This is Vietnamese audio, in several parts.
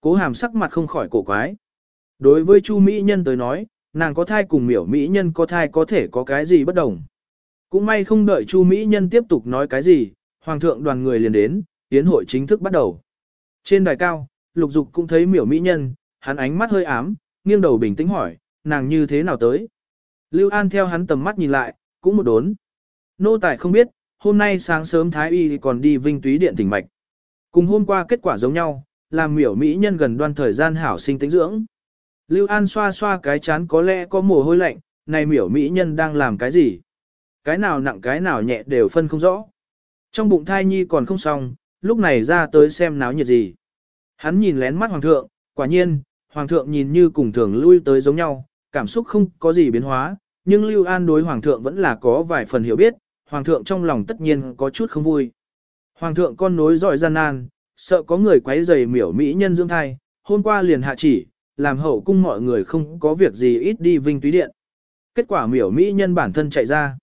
cố hàm sắc mặt không khỏi cổ quái. Đối với Chu Mỹ Nhân tới nói, nàng có thai cùng miểu Mỹ Nhân có thai có thể có cái gì bất đồng. Cũng may không đợi Chu Mỹ Nhân tiếp tục nói cái gì, Hoàng thượng đoàn người liền đến, tiến hội chính thức bắt đầu. Trên đài cao, Lục Dục cũng thấy miểu Mỹ Nhân, hắn ánh mắt hơi ám, nghiêng đầu bình tĩnh hỏi, nàng như thế nào tới. Lưu An theo hắn tầm mắt nhìn lại, cũng một đốn. Nô tài không biết, hôm nay sáng sớm Thái Y còn đi vinh túy điện tỉnh mạch. Cùng hôm qua kết quả giống nhau, làm miểu Mỹ Nhân gần đoan thời gian hảo sinh tính dưỡng. Lưu An xoa xoa cái chán có lẽ có mồ hôi lạnh, này miểu Mỹ Nhân đang làm cái gì? Cái nào nặng cái nào nhẹ đều phân không rõ. Trong bụng thai nhi còn không xong, lúc này ra tới xem náo nhiệt gì. Hắn nhìn lén mắt hoàng thượng, quả nhiên, hoàng thượng nhìn như cùng thường lui tới giống nhau, cảm xúc không có gì biến hóa, nhưng Lưu An đối hoàng thượng vẫn là có vài phần hiểu biết, hoàng thượng trong lòng tất nhiên có chút không vui. Hoàng thượng con nối giỏi gian nan, sợ có người quấy rầy miểu mỹ nhân dưỡng thai, hôm qua liền hạ chỉ, làm hậu cung mọi người không có việc gì ít đi vinh túy điện. Kết quả miểu mỹ nhân bản thân chạy ra.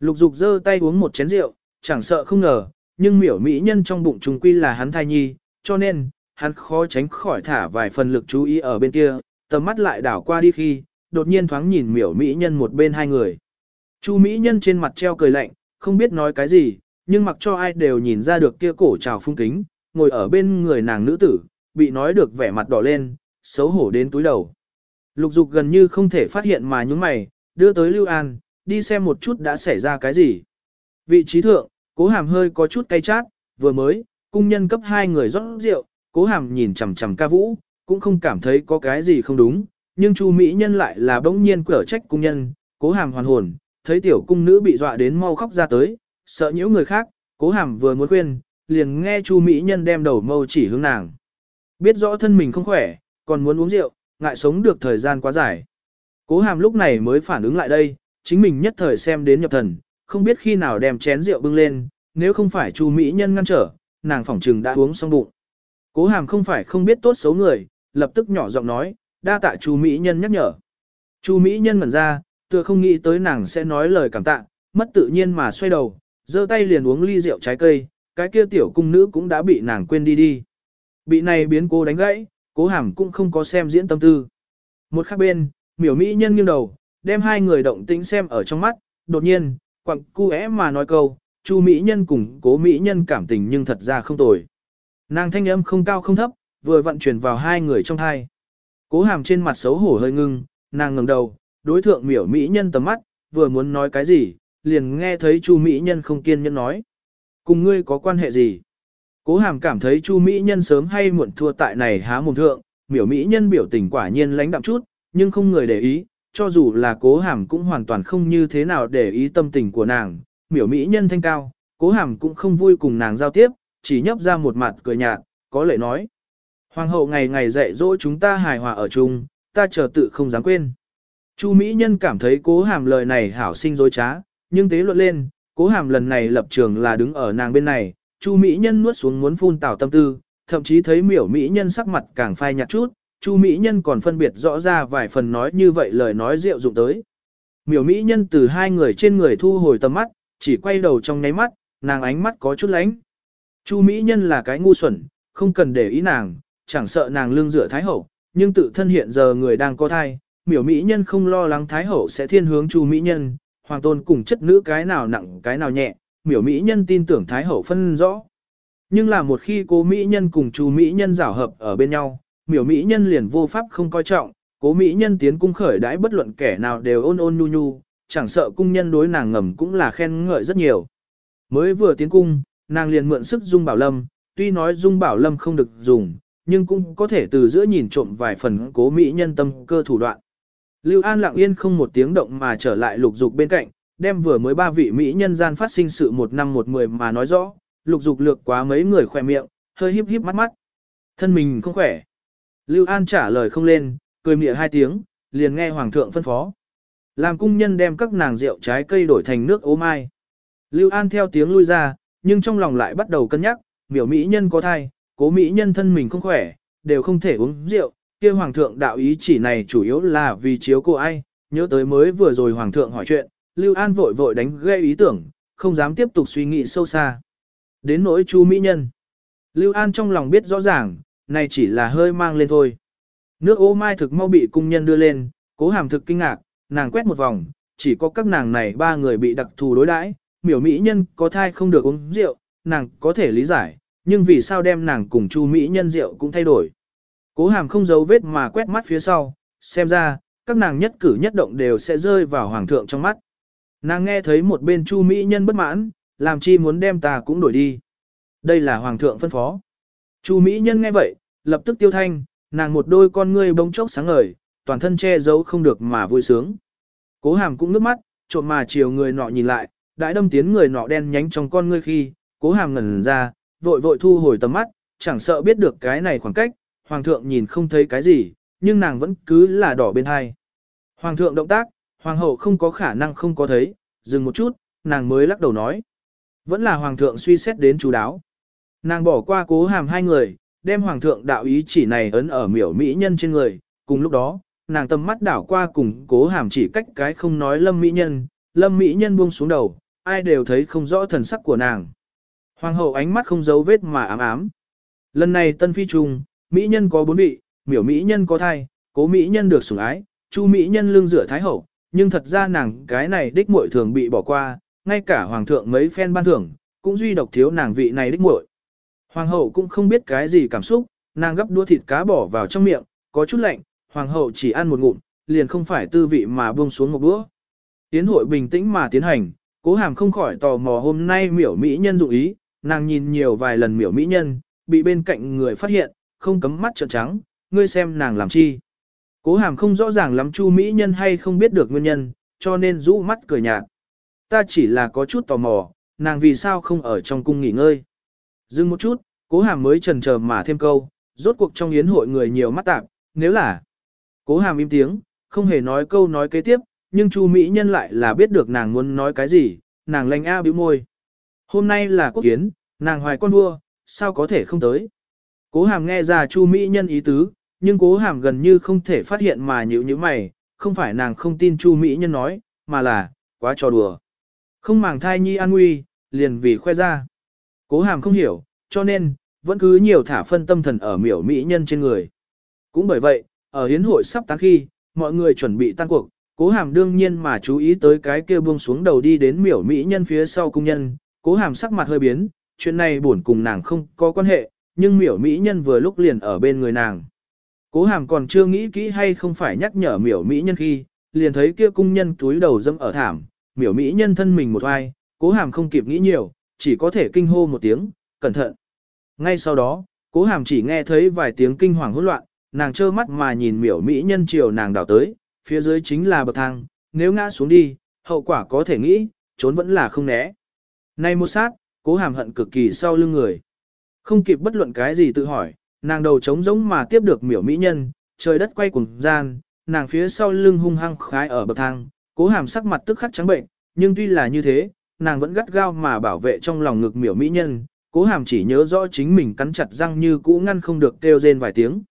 Lục dục giơ tay uống một chén rượu, chẳng sợ không ngờ, nhưng miểu mỹ nhân trong bụng trùng quy là hắn thai nhi, cho nên, hắn khó tránh khỏi thả vài phần lực chú ý ở bên kia, tầm mắt lại đảo qua đi khi, đột nhiên thoáng nhìn miểu mỹ nhân một bên hai người. Chu mỹ nhân trên mặt treo cười lạnh, không biết nói cái gì, nhưng mặc cho ai đều nhìn ra được kia cổ trào phung kính, ngồi ở bên người nàng nữ tử, bị nói được vẻ mặt đỏ lên, xấu hổ đến túi đầu. Lục dục gần như không thể phát hiện mà nhúng mày, đưa tới Lưu An, đi xem một chút đã xảy ra cái gì. Vị trí thượng, cố hàm hơi có chút cay chát, vừa mới, cung nhân cấp hai người rót rượu, cố hàm nhìn chằm chằm ca vũ, cũng không cảm thấy có cái gì không đúng, nhưng chu Mỹ nhân lại là bỗng nhiên quở trách cung nhân, cố hàm hoàn hồn, thấy tiểu cung nữ bị dọa đến mau khóc ra tới, sợ nhiễu người khác, cố hàm vừa muốn khuyên, liền nghe chu Mỹ nhân đem đầu mâu chỉ hướng nàng. Biết rõ thân mình không khỏe, còn muốn uống rượu, ngại sống được thời gian quá dài. Cố hàm lúc này mới phản ứng lại đây, chính mình nhất thời xem đến nhập thần, không biết khi nào đem chén rượu bưng lên, nếu không phải Chu Mỹ Nhân ngăn trở, nàng phỏng trừng đã uống xong bụng. Cố hàm không phải không biết tốt xấu người, lập tức nhỏ giọng nói, đa tạ Chu Mỹ Nhân nhắc nhở. Chu Mỹ Nhân mẩn ra, tựa không nghĩ tới nàng sẽ nói lời cảm tạ, mất tự nhiên mà xoay đầu, giơ tay liền uống ly rượu trái cây, cái kia tiểu cung nữ cũng đã bị nàng quên đi đi. Bị này biến cô đánh gãy, cố hàm cũng không có xem diễn tâm tư. Một khác bên, miểu Mỹ Nhân nghiêng đầu, đem hai người động tĩnh xem ở trong mắt, đột nhiên, quặng cu é mà nói câu, Chu Mỹ Nhân cùng cố Mỹ Nhân cảm tình nhưng thật ra không tồi. Nàng thanh âm không cao không thấp, vừa vận chuyển vào hai người trong hai. Cố hàm trên mặt xấu hổ hơi ngưng, nàng ngẩng đầu, đối thượng miểu Mỹ Nhân tầm mắt, vừa muốn nói cái gì, liền nghe thấy Chu Mỹ Nhân không kiên nhẫn nói. Cùng ngươi có quan hệ gì? Cố hàm cảm thấy Chu Mỹ Nhân sớm hay muộn thua tại này há mồm thượng, miểu Mỹ Nhân biểu tình quả nhiên lãnh đạm chút, nhưng không người để ý, cho dù là cố hàm cũng hoàn toàn không như thế nào để ý tâm tình của nàng, miểu mỹ nhân thanh cao, cố hàm cũng không vui cùng nàng giao tiếp, chỉ nhấp ra một mặt cười nhạt, có lệ nói. Hoàng hậu ngày ngày dạy dỗ chúng ta hài hòa ở chung, ta chờ tự không dám quên. Chu Mỹ Nhân cảm thấy cố hàm lời này hảo sinh dối trá, nhưng tế luận lên, cố hàm lần này lập trường là đứng ở nàng bên này, Chu Mỹ Nhân nuốt xuống muốn phun tảo tâm tư, thậm chí thấy miểu Mỹ Nhân sắc mặt càng phai nhạt chút, Chu Mỹ Nhân còn phân biệt rõ ra vài phần nói như vậy lời nói rượu dụng tới. Miểu Mỹ Nhân từ hai người trên người thu hồi tầm mắt, chỉ quay đầu trong nháy mắt, nàng ánh mắt có chút lánh. Chu Mỹ Nhân là cái ngu xuẩn, không cần để ý nàng, chẳng sợ nàng lương dựa Thái Hậu, nhưng tự thân hiện giờ người đang có thai, miểu Mỹ Nhân không lo lắng Thái Hậu sẽ thiên hướng Chu Mỹ Nhân, hoàng tôn cùng chất nữ cái nào nặng cái nào nhẹ, miểu Mỹ Nhân tin tưởng Thái Hậu phân rõ. Nhưng là một khi cô Mỹ Nhân cùng chú Mỹ Nhân giảo hợp ở bên nhau, miểu mỹ nhân liền vô pháp không coi trọng, cố mỹ nhân tiến cung khởi đãi bất luận kẻ nào đều ôn ôn nhu nhu, chẳng sợ cung nhân đối nàng ngầm cũng là khen ngợi rất nhiều. Mới vừa tiến cung, nàng liền mượn sức Dung Bảo Lâm, tuy nói Dung Bảo Lâm không được dùng, nhưng cũng có thể từ giữa nhìn trộm vài phần cố mỹ nhân tâm cơ thủ đoạn. Lưu An lặng yên không một tiếng động mà trở lại lục dục bên cạnh, đem vừa mới ba vị mỹ nhân gian phát sinh sự một năm một mười mà nói rõ, lục dục lược quá mấy người khỏe miệng, hơi híp híp mắt mắt. Thân mình không khỏe. Lưu An trả lời không lên, cười mỉa hai tiếng, liền nghe Hoàng thượng phân phó. Làm cung nhân đem các nàng rượu trái cây đổi thành nước ô mai. Lưu An theo tiếng lui ra, nhưng trong lòng lại bắt đầu cân nhắc, miểu mỹ nhân có thai, cố mỹ nhân thân mình không khỏe, đều không thể uống rượu, kia Hoàng thượng đạo ý chỉ này chủ yếu là vì chiếu cô ai, nhớ tới mới vừa rồi Hoàng thượng hỏi chuyện, Lưu An vội vội đánh gây ý tưởng, không dám tiếp tục suy nghĩ sâu xa. Đến nỗi chu mỹ nhân. Lưu An trong lòng biết rõ ràng, này chỉ là hơi mang lên thôi. Nước ô mai thực mau bị cung nhân đưa lên, cố hàm thực kinh ngạc, nàng quét một vòng, chỉ có các nàng này ba người bị đặc thù đối đãi, miểu mỹ nhân có thai không được uống rượu, nàng có thể lý giải, nhưng vì sao đem nàng cùng chu mỹ nhân rượu cũng thay đổi. Cố hàm không giấu vết mà quét mắt phía sau, xem ra, các nàng nhất cử nhất động đều sẽ rơi vào hoàng thượng trong mắt. Nàng nghe thấy một bên chu mỹ nhân bất mãn, làm chi muốn đem ta cũng đổi đi. Đây là hoàng thượng phân phó. Chu mỹ nhân nghe vậy, lập tức tiêu thanh, nàng một đôi con ngươi bỗng chốc sáng ngời, toàn thân che giấu không được mà vui sướng. Cố hàm cũng nước mắt, trộm mà chiều người nọ nhìn lại, đại đâm tiến người nọ đen nhánh trong con ngươi khi, cố hàm ngẩn ra, vội vội thu hồi tầm mắt, chẳng sợ biết được cái này khoảng cách, hoàng thượng nhìn không thấy cái gì, nhưng nàng vẫn cứ là đỏ bên hai. Hoàng thượng động tác, hoàng hậu không có khả năng không có thấy, dừng một chút, nàng mới lắc đầu nói. Vẫn là hoàng thượng suy xét đến chú đáo. Nàng bỏ qua cố hàm hai người, đem hoàng thượng đạo ý chỉ này ấn ở miểu mỹ nhân trên người, cùng lúc đó, nàng tầm mắt đảo qua cùng cố hàm chỉ cách cái không nói lâm mỹ nhân, lâm mỹ nhân buông xuống đầu, ai đều thấy không rõ thần sắc của nàng. Hoàng hậu ánh mắt không giấu vết mà ám ám. Lần này tân phi trùng, mỹ nhân có bốn vị, miểu mỹ nhân có thai, cố mỹ nhân được sủng ái, chu mỹ nhân lương rửa thái hậu, nhưng thật ra nàng cái này đích muội thường bị bỏ qua, ngay cả hoàng thượng mấy phen ban thưởng, cũng duy độc thiếu nàng vị này đích muội. Hoàng hậu cũng không biết cái gì cảm xúc, nàng gấp đua thịt cá bỏ vào trong miệng, có chút lạnh, hoàng hậu chỉ ăn một ngụm, liền không phải tư vị mà buông xuống một đũa. Tiến hội bình tĩnh mà tiến hành, cố hàm không khỏi tò mò hôm nay miểu mỹ nhân dụng ý, nàng nhìn nhiều vài lần miểu mỹ nhân, bị bên cạnh người phát hiện, không cấm mắt trợn trắng, ngươi xem nàng làm chi. Cố hàm không rõ ràng lắm chu mỹ nhân hay không biết được nguyên nhân, cho nên rũ mắt cười nhạt. Ta chỉ là có chút tò mò, nàng vì sao không ở trong cung nghỉ ngơi. Dừng một chút, cố hàm mới trần chờ mà thêm câu, rốt cuộc trong yến hội người nhiều mắt tạp, nếu là Cố hàm im tiếng, không hề nói câu nói kế tiếp, nhưng Chu Mỹ Nhân lại là biết được nàng muốn nói cái gì, nàng lanh a bĩu môi. Hôm nay là quốc kiến, nàng hoài con vua, sao có thể không tới. Cố hàm nghe ra Chu Mỹ Nhân ý tứ, nhưng cố hàm gần như không thể phát hiện mà nhữ như mày, không phải nàng không tin Chu Mỹ Nhân nói, mà là, quá trò đùa. Không màng thai nhi an nguy, liền vì khoe ra. Cố hàm không hiểu, cho nên, vẫn cứ nhiều thả phân tâm thần ở miểu Mỹ Nhân trên người. Cũng bởi vậy, ở hiến hội sắp tán khi, mọi người chuẩn bị tan cuộc, cố hàm đương nhiên mà chú ý tới cái kia buông xuống đầu đi đến miểu mỹ nhân phía sau cung nhân, cố hàm sắc mặt hơi biến, chuyện này buồn cùng nàng không có quan hệ, nhưng miểu mỹ nhân vừa lúc liền ở bên người nàng. Cố hàm còn chưa nghĩ kỹ hay không phải nhắc nhở miểu mỹ nhân khi, liền thấy kia cung nhân túi đầu dâm ở thảm, miểu mỹ nhân thân mình một oai, cố hàm không kịp nghĩ nhiều, chỉ có thể kinh hô một tiếng, cẩn thận. Ngay sau đó, cố hàm chỉ nghe thấy vài tiếng kinh hoàng hỗn loạn, nàng trơ mắt mà nhìn miểu mỹ nhân chiều nàng đảo tới, phía dưới chính là bậc thang, nếu ngã xuống đi, hậu quả có thể nghĩ, trốn vẫn là không né. Này một sát, cố hàm hận cực kỳ sau lưng người. Không kịp bất luận cái gì tự hỏi, nàng đầu trống giống mà tiếp được miểu mỹ nhân, trời đất quay cùng gian, nàng phía sau lưng hung hăng khái ở bậc thang, cố hàm sắc mặt tức khắc trắng bệnh, nhưng tuy là như thế, nàng vẫn gắt gao mà bảo vệ trong lòng ngực miểu mỹ nhân, cố hàm chỉ nhớ rõ chính mình cắn chặt răng như cũ ngăn không được kêu rên vài tiếng.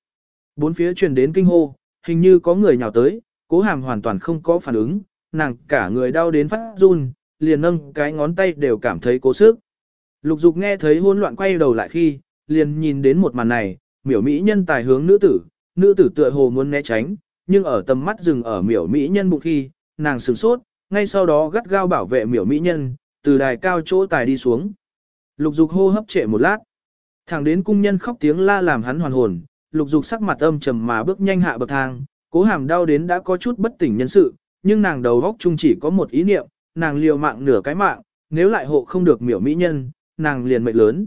Bốn phía truyền đến kinh hô, hình như có người nhào tới, cố hàm hoàn toàn không có phản ứng, nàng cả người đau đến phát run, liền nâng cái ngón tay đều cảm thấy cố sức. Lục dục nghe thấy hỗn loạn quay đầu lại khi, liền nhìn đến một màn này, miểu mỹ nhân tài hướng nữ tử, nữ tử tựa hồ muốn né tránh, nhưng ở tầm mắt dừng ở miểu mỹ nhân bụng khi, nàng sửng sốt, ngay sau đó gắt gao bảo vệ miểu mỹ nhân, từ đài cao chỗ tài đi xuống. Lục dục hô hấp trệ một lát, thẳng đến cung nhân khóc tiếng la làm hắn hoàn hồn, lục dục sắc mặt âm trầm mà bước nhanh hạ bậc thang, cố hàm đau đến đã có chút bất tỉnh nhân sự, nhưng nàng đầu góc chung chỉ có một ý niệm, nàng liều mạng nửa cái mạng, nếu lại hộ không được miểu mỹ nhân, nàng liền mệnh lớn.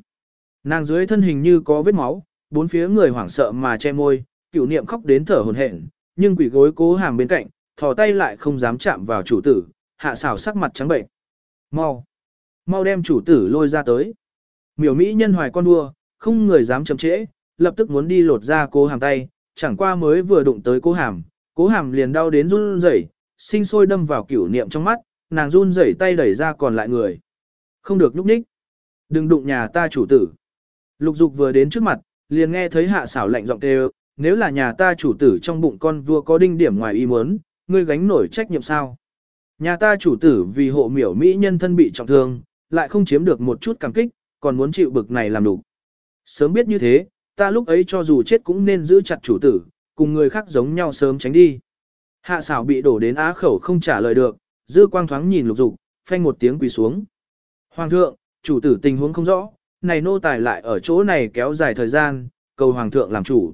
Nàng dưới thân hình như có vết máu, bốn phía người hoảng sợ mà che môi, cửu niệm khóc đến thở hổn hển, nhưng quỷ gối cố hàm bên cạnh, thò tay lại không dám chạm vào chủ tử, hạ xảo sắc mặt trắng bệnh. Mau, mau đem chủ tử lôi ra tới. Miểu mỹ nhân hoài con vua, không người dám chậm trễ, lập tức muốn đi lột ra cố hàm tay, chẳng qua mới vừa đụng tới cố hàm, cố hàm liền đau đến run rẩy, sinh sôi đâm vào cửu niệm trong mắt, nàng run rẩy tay đẩy ra còn lại người. Không được nhúc nhích. Đừng đụng nhà ta chủ tử. Lục dục vừa đến trước mặt, liền nghe thấy hạ xảo lạnh giọng kêu, nếu là nhà ta chủ tử trong bụng con vua có đinh điểm ngoài ý muốn, ngươi gánh nổi trách nhiệm sao? Nhà ta chủ tử vì hộ miểu mỹ nhân thân bị trọng thương, lại không chiếm được một chút cảm kích, còn muốn chịu bực này làm đủ. Sớm biết như thế, ta lúc ấy cho dù chết cũng nên giữ chặt chủ tử, cùng người khác giống nhau sớm tránh đi. Hạ xảo bị đổ đến á khẩu không trả lời được, dư quang thoáng nhìn lục dục, phanh một tiếng quỳ xuống. Hoàng thượng, chủ tử tình huống không rõ, này nô tài lại ở chỗ này kéo dài thời gian, cầu hoàng thượng làm chủ.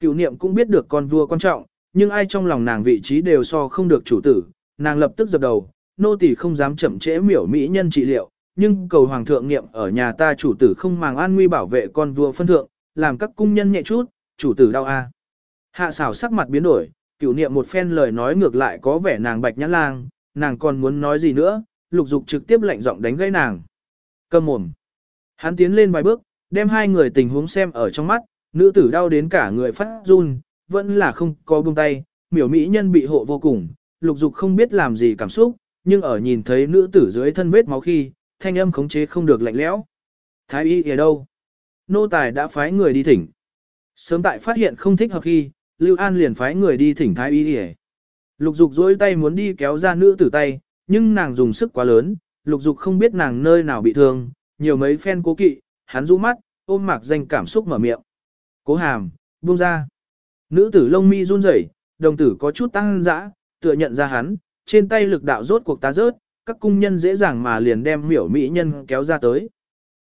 Cựu niệm cũng biết được con vua quan trọng, nhưng ai trong lòng nàng vị trí đều so không được chủ tử, nàng lập tức dập đầu, nô tỳ không dám chậm trễ miểu mỹ nhân trị liệu, nhưng cầu hoàng thượng niệm ở nhà ta chủ tử không màng an nguy bảo vệ con vua phân thượng, làm các cung nhân nhẹ chút, chủ tử đau a. Hạ xảo sắc mặt biến đổi, cựu niệm một phen lời nói ngược lại có vẻ nàng bạch nhã lang, nàng còn muốn nói gì nữa, lục dục trực tiếp lạnh giọng đánh gãy nàng. Cầm mồm. Hắn tiến lên vài bước, đem hai người tình huống xem ở trong mắt, nữ tử đau đến cả người phát run, vẫn là không có buông tay, miểu mỹ nhân bị hộ vô cùng, lục dục không biết làm gì cảm xúc, nhưng ở nhìn thấy nữ tử dưới thân vết máu khi, thanh âm khống chế không được lạnh lẽo. Thái y ở đâu? Nô tài đã phái người đi thỉnh. Sớm tại phát hiện không thích hợp khi, Lưu An liền phái người đi thỉnh thái y y. Lục dục dối tay muốn đi kéo ra nữ tử tay, nhưng nàng dùng sức quá lớn, lục dục không biết nàng nơi nào bị thương, nhiều mấy phen cố kỵ, hắn rũ mắt, ôm mạc danh cảm xúc mở miệng. Cố hàm, buông ra. Nữ tử lông mi run rẩy, đồng tử có chút tăng dã, tựa nhận ra hắn, trên tay lực đạo rốt cuộc tá rớt, các cung nhân dễ dàng mà liền đem miểu mỹ nhân kéo ra tới.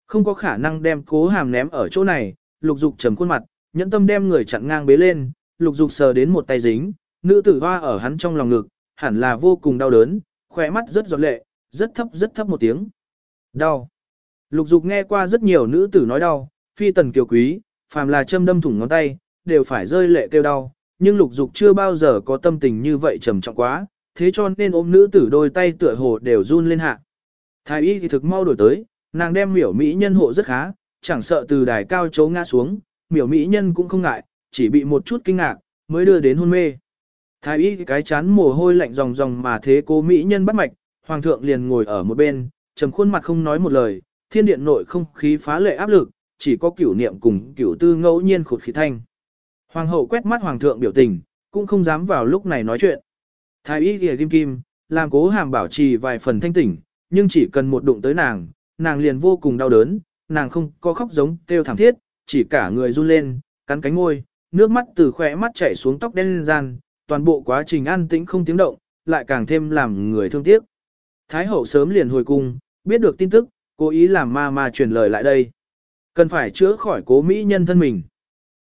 Không có khả năng đem cố hàm ném ở chỗ này, lục dục trầm khuôn mặt, nhẫn tâm đem người chặn ngang bế lên, lục dục sờ đến một tay dính, nữ tử hoa ở hắn trong lòng ngực, hẳn là vô cùng đau đớn, khỏe mắt rất giọt lệ, rất thấp rất thấp một tiếng. Đau. Lục dục nghe qua rất nhiều nữ tử nói đau, phi tần kiều quý, phàm là châm đâm thủng ngón tay, đều phải rơi lệ kêu đau, nhưng lục dục chưa bao giờ có tâm tình như vậy trầm trọng quá, thế cho nên ôm nữ tử đôi tay tựa hồ đều run lên hạ. Thái y thì thực mau đổi tới, nàng đem miểu mỹ nhân hộ rất khá, chẳng sợ từ đài cao chấu ngã xuống, miểu mỹ nhân cũng không ngại, chỉ bị một chút kinh ngạc, mới đưa đến hôn mê. Thái y cái chán mồ hôi lạnh ròng ròng mà thế cô mỹ nhân bắt mạch, hoàng thượng liền ngồi ở một bên, trầm khuôn mặt không nói một lời, thiên điện nội không khí phá lệ áp lực, chỉ có cửu niệm cùng cửu tư ngẫu nhiên khụt khí thanh. Hoàng hậu quét mắt hoàng thượng biểu tình, cũng không dám vào lúc này nói chuyện. Thái y kìa kim kim, làm cố hàm bảo trì vài phần thanh tỉnh, nhưng chỉ cần một đụng tới nàng, nàng liền vô cùng đau đớn, nàng không có khóc giống kêu thảm thiết, chỉ cả người run lên, cắn cánh môi, nước mắt từ khỏe mắt chảy xuống tóc đen lên gian, toàn bộ quá trình an tĩnh không tiếng động, lại càng thêm làm người thương tiếc. Thái hậu sớm liền hồi cung, biết được tin tức, cố ý làm ma ma truyền lời lại đây. Cần phải chữa khỏi cố mỹ nhân thân mình.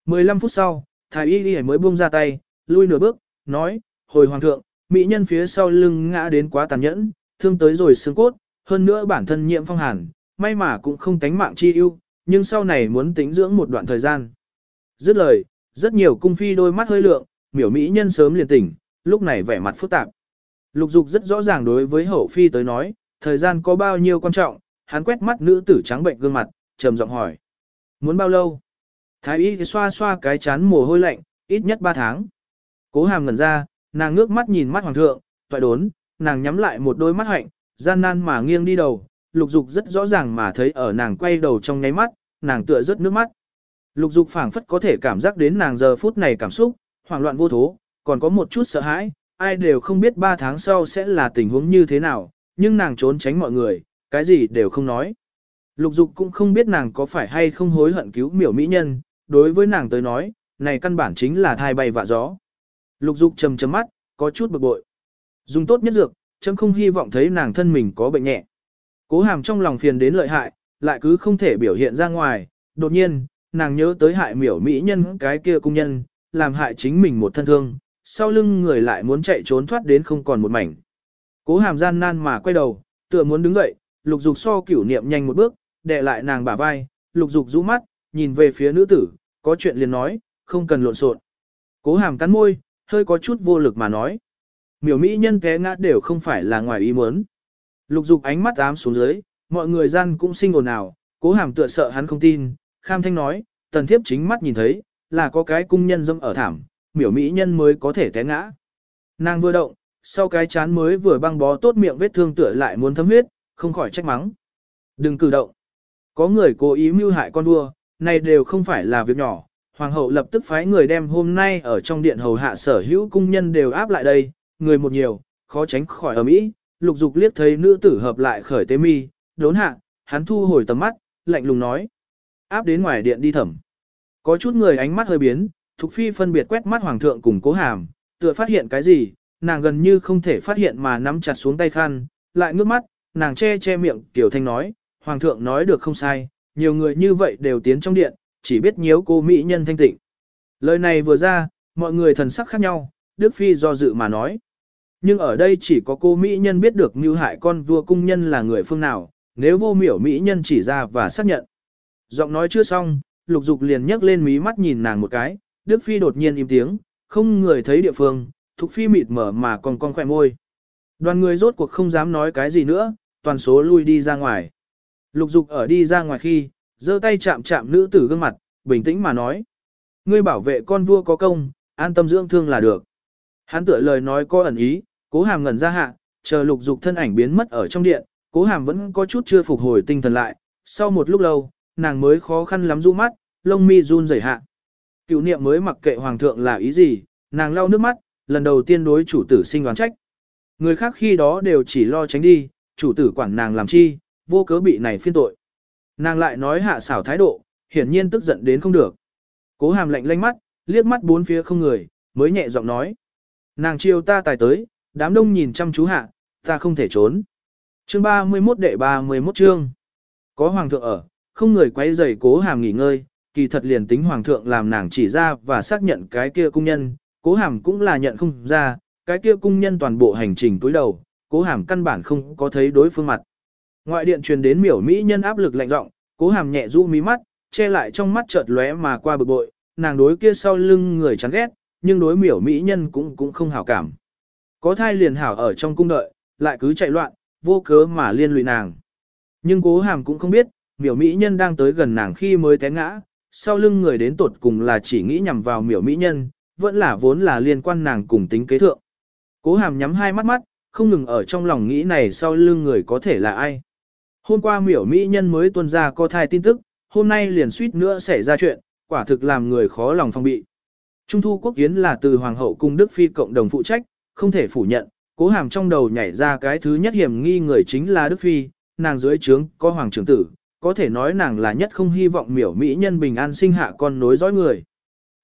15 phút sau, thái y y mới buông ra tay, lui nửa bước, nói, hồi hoàng thượng, mỹ nhân phía sau lưng ngã đến quá tàn nhẫn, thương tới rồi xương cốt, hơn nữa bản thân nhiễm phong hàn, may mà cũng không tánh mạng chi ưu, nhưng sau này muốn tính dưỡng một đoạn thời gian. Dứt lời, rất nhiều cung phi đôi mắt hơi lượng, miểu mỹ nhân sớm liền tỉnh, lúc này vẻ mặt phức tạp. Lục dục rất rõ ràng đối với hậu phi tới nói, thời gian có bao nhiêu quan trọng, hắn quét mắt nữ tử trắng bệnh gương mặt, trầm giọng hỏi. Muốn bao lâu? Thái y xoa xoa cái chán mồ hôi lạnh, ít nhất 3 tháng. Cố hàm ngẩn ra, nàng ngước mắt nhìn mắt hoàng thượng, toại đốn, nàng nhắm lại một đôi mắt hạnh, gian nan mà nghiêng đi đầu, lục dục rất rõ ràng mà thấy ở nàng quay đầu trong nháy mắt, nàng tựa rất nước mắt. Lục dục phảng phất có thể cảm giác đến nàng giờ phút này cảm xúc, hoảng loạn vô thố, còn có một chút sợ hãi, ai đều không biết 3 tháng sau sẽ là tình huống như thế nào, nhưng nàng trốn tránh mọi người, cái gì đều không nói. Lục dục cũng không biết nàng có phải hay không hối hận cứu miểu mỹ nhân, đối với nàng tới nói, này căn bản chính là thai bay vạ gió. Lục dục trầm trầm mắt, có chút bực bội. Dùng tốt nhất dược, chấm không hy vọng thấy nàng thân mình có bệnh nhẹ. Cố hàm trong lòng phiền đến lợi hại, lại cứ không thể biểu hiện ra ngoài. Đột nhiên, nàng nhớ tới hại miểu mỹ nhân cái kia cung nhân, làm hại chính mình một thân thương, sau lưng người lại muốn chạy trốn thoát đến không còn một mảnh. Cố hàm gian nan mà quay đầu, tựa muốn đứng dậy, lục dục so cửu niệm nhanh một bước, đè lại nàng bả vai, lục dục rũ mắt, nhìn về phía nữ tử, có chuyện liền nói, không cần lộn xộn. Cố hàm cắn môi, hơi có chút vô lực mà nói. Miểu mỹ nhân té ngã đều không phải là ngoài ý muốn. Lục dục ánh mắt ám xuống dưới, mọi người gian cũng sinh ồn ào, cố hàm tựa sợ hắn không tin, kham thanh nói, tần thiếp chính mắt nhìn thấy, là có cái cung nhân dâm ở thảm, miểu mỹ nhân mới có thể té ngã. Nàng vừa động, sau cái chán mới vừa băng bó tốt miệng vết thương tựa lại muốn thấm huyết, không khỏi trách mắng. Đừng cử động. Có người cố ý mưu hại con vua, này đều không phải là việc nhỏ. Hoàng hậu lập tức phái người đem hôm nay ở trong điện hầu hạ sở hữu cung nhân đều áp lại đây, người một nhiều, khó tránh khỏi ở mỹ. Lục dục liếc thấy nữ tử hợp lại khởi tế mi, đốn hạ, hắn thu hồi tầm mắt, lạnh lùng nói. Áp đến ngoài điện đi thẩm. Có chút người ánh mắt hơi biến, Thục Phi phân biệt quét mắt Hoàng thượng cùng cố hàm, tựa phát hiện cái gì, nàng gần như không thể phát hiện mà nắm chặt xuống tay khăn, lại ngước mắt, nàng che che miệng, Tiểu Thanh nói, Hoàng thượng nói được không sai, nhiều người như vậy đều tiến trong điện, chỉ biết nhiếu cô mỹ nhân thanh tịnh. Lời này vừa ra, mọi người thần sắc khác nhau, Đức Phi do dự mà nói. Nhưng ở đây chỉ có cô mỹ nhân biết được mưu hại con vua cung nhân là người phương nào, nếu vô miểu mỹ nhân chỉ ra và xác nhận. Giọng nói chưa xong, lục dục liền nhấc lên mí mắt nhìn nàng một cái, Đức Phi đột nhiên im tiếng, không người thấy địa phương, Thục Phi mịt mở mà còn con khỏe môi. Đoàn người rốt cuộc không dám nói cái gì nữa, toàn số lui đi ra ngoài. Lục dục ở đi ra ngoài khi, giơ tay chạm chạm nữ tử gương mặt, bình tĩnh mà nói. Ngươi bảo vệ con vua có công, an tâm dưỡng thương là được. Hắn tựa lời nói có ẩn ý, cố hàm ngẩn ra hạ, chờ lục dục thân ảnh biến mất ở trong điện, cố hàm vẫn có chút chưa phục hồi tinh thần lại. Sau một lúc lâu, nàng mới khó khăn lắm rũ mắt, lông mi run rẩy hạ. Cựu niệm mới mặc kệ hoàng thượng là ý gì, nàng lau nước mắt, lần đầu tiên đối chủ tử sinh đoán trách. Người khác khi đó đều chỉ lo tránh đi, chủ tử quản nàng làm chi, vô cớ bị này phiên tội. Nàng lại nói hạ xảo thái độ, hiển nhiên tức giận đến không được. Cố hàm lạnh lanh mắt, liếc mắt bốn phía không người, mới nhẹ giọng nói. Nàng chiều ta tài tới, đám đông nhìn chăm chú hạ, ta không thể trốn. Chương 31 đệ 31 chương. Có hoàng thượng ở, không người quay rầy cố hàm nghỉ ngơi, kỳ thật liền tính hoàng thượng làm nàng chỉ ra và xác nhận cái kia cung nhân, cố hàm cũng là nhận không ra, cái kia cung nhân toàn bộ hành trình túi đầu, cố hàm căn bản không có thấy đối phương mặt. Ngoại điện truyền đến miểu mỹ nhân áp lực lạnh giọng, cố hàm nhẹ du mí mắt, che lại trong mắt chợt lóe mà qua bực bội, nàng đối kia sau lưng người chán ghét, nhưng đối miểu mỹ nhân cũng cũng không hảo cảm. Có thai liền hảo ở trong cung đợi, lại cứ chạy loạn, vô cớ mà liên lụy nàng. Nhưng cố hàm cũng không biết, miểu mỹ nhân đang tới gần nàng khi mới té ngã, sau lưng người đến tột cùng là chỉ nghĩ nhằm vào miểu mỹ nhân, vẫn là vốn là liên quan nàng cùng tính kế thượng. Cố hàm nhắm hai mắt mắt, không ngừng ở trong lòng nghĩ này sau lưng người có thể là ai. Hôm qua miểu mỹ nhân mới tuân ra có thai tin tức, hôm nay liền suýt nữa xảy ra chuyện, quả thực làm người khó lòng phong bị. Trung thu quốc kiến là từ Hoàng hậu cung Đức Phi cộng đồng phụ trách, không thể phủ nhận, cố hàm trong đầu nhảy ra cái thứ nhất hiểm nghi người chính là Đức Phi, nàng dưới trướng có Hoàng trưởng tử, có thể nói nàng là nhất không hy vọng miểu mỹ nhân bình an sinh hạ con nối dõi người.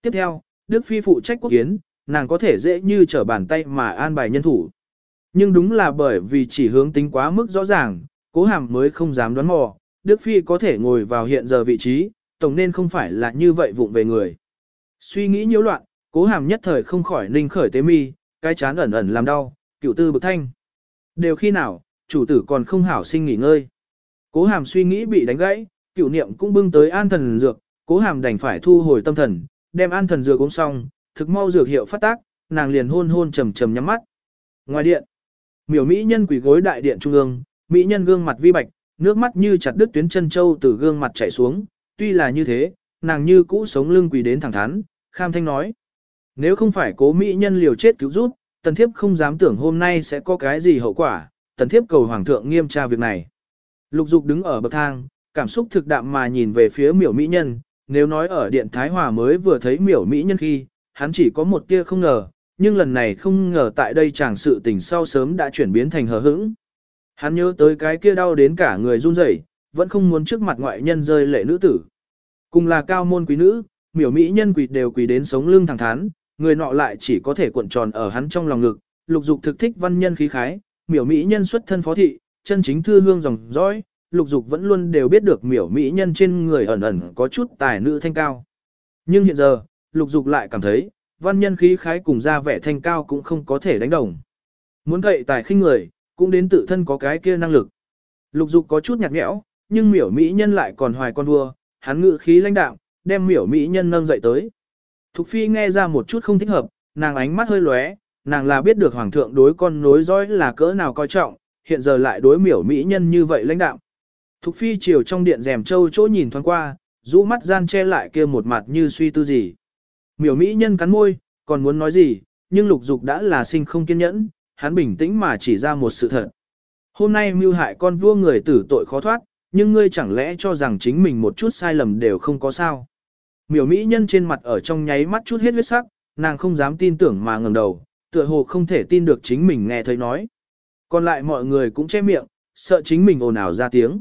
Tiếp theo, Đức Phi phụ trách quốc kiến, nàng có thể dễ như trở bàn tay mà an bài nhân thủ. Nhưng đúng là bởi vì chỉ hướng tính quá mức rõ ràng, cố hàm mới không dám đoán mò, Đức Phi có thể ngồi vào hiện giờ vị trí, tổng nên không phải là như vậy vụng về người. Suy nghĩ nhiễu loạn, cố hàm nhất thời không khỏi ninh khởi tế mi, cái chán ẩn ẩn làm đau, cựu tư bực thanh. Đều khi nào, chủ tử còn không hảo sinh nghỉ ngơi. Cố hàm suy nghĩ bị đánh gãy, cựu niệm cũng bưng tới an thần dược, cố hàm đành phải thu hồi tâm thần, đem an thần dược uống xong, thực mau dược hiệu phát tác, nàng liền hôn hôn trầm trầm nhắm mắt. Ngoài điện, miểu mỹ nhân quỷ gối đại điện trung ương, mỹ nhân gương mặt vi bạch, nước mắt như chặt đứt tuyến chân châu từ gương mặt chảy xuống, tuy là như thế, nàng như cũ sống lưng quỳ đến thẳng thắn, kham thanh nói. Nếu không phải cố mỹ nhân liều chết cứu giúp, tần thiếp không dám tưởng hôm nay sẽ có cái gì hậu quả, tần thiếp cầu hoàng thượng nghiêm tra việc này. Lục dục đứng ở bậc thang, cảm xúc thực đạm mà nhìn về phía miểu mỹ nhân, nếu nói ở điện Thái Hòa mới vừa thấy miểu mỹ nhân khi, hắn chỉ có một tia không ngờ, nhưng lần này không ngờ tại đây chàng sự tình sau sớm đã chuyển biến thành hờ hững. Hắn nhớ tới cái kia đau đến cả người run rẩy, vẫn không muốn trước mặt ngoại nhân rơi lệ nữ tử. Cùng là cao môn quý nữ, miểu mỹ nhân quỳ đều quỳ đến sống lưng thẳng thắn, người nọ lại chỉ có thể cuộn tròn ở hắn trong lòng ngực, lục dục thực thích văn nhân khí khái, miểu mỹ nhân xuất thân phó thị, chân chính thư hương dòng dõi, lục dục vẫn luôn đều biết được miểu mỹ nhân trên người ẩn ẩn có chút tài nữ thanh cao. Nhưng hiện giờ, lục dục lại cảm thấy, văn nhân khí khái cùng ra vẻ thanh cao cũng không có thể đánh đồng. Muốn cậy tài khinh người, cũng đến tự thân có cái kia năng lực. Lục dục có chút nhạt nhẽo, nhưng miểu mỹ nhân lại còn hoài con vua, hắn ngự khí lãnh đạm, đem miểu mỹ nhân nâng dậy tới. Thục phi nghe ra một chút không thích hợp, nàng ánh mắt hơi lóe, nàng là biết được hoàng thượng đối con nối dõi là cỡ nào coi trọng, hiện giờ lại đối miểu mỹ nhân như vậy lãnh đạo, Thục phi chiều trong điện rèm châu chỗ nhìn thoáng qua, rũ mắt gian che lại kia một mặt như suy tư gì. Miểu mỹ nhân cắn môi, còn muốn nói gì, nhưng lục dục đã là sinh không kiên nhẫn, hắn bình tĩnh mà chỉ ra một sự thật. Hôm nay mưu hại con vua người tử tội khó thoát, nhưng ngươi chẳng lẽ cho rằng chính mình một chút sai lầm đều không có sao. Miểu mỹ nhân trên mặt ở trong nháy mắt chút hết huyết sắc, nàng không dám tin tưởng mà ngẩng đầu, tựa hồ không thể tin được chính mình nghe thấy nói. Còn lại mọi người cũng che miệng, sợ chính mình ồn ào ra tiếng.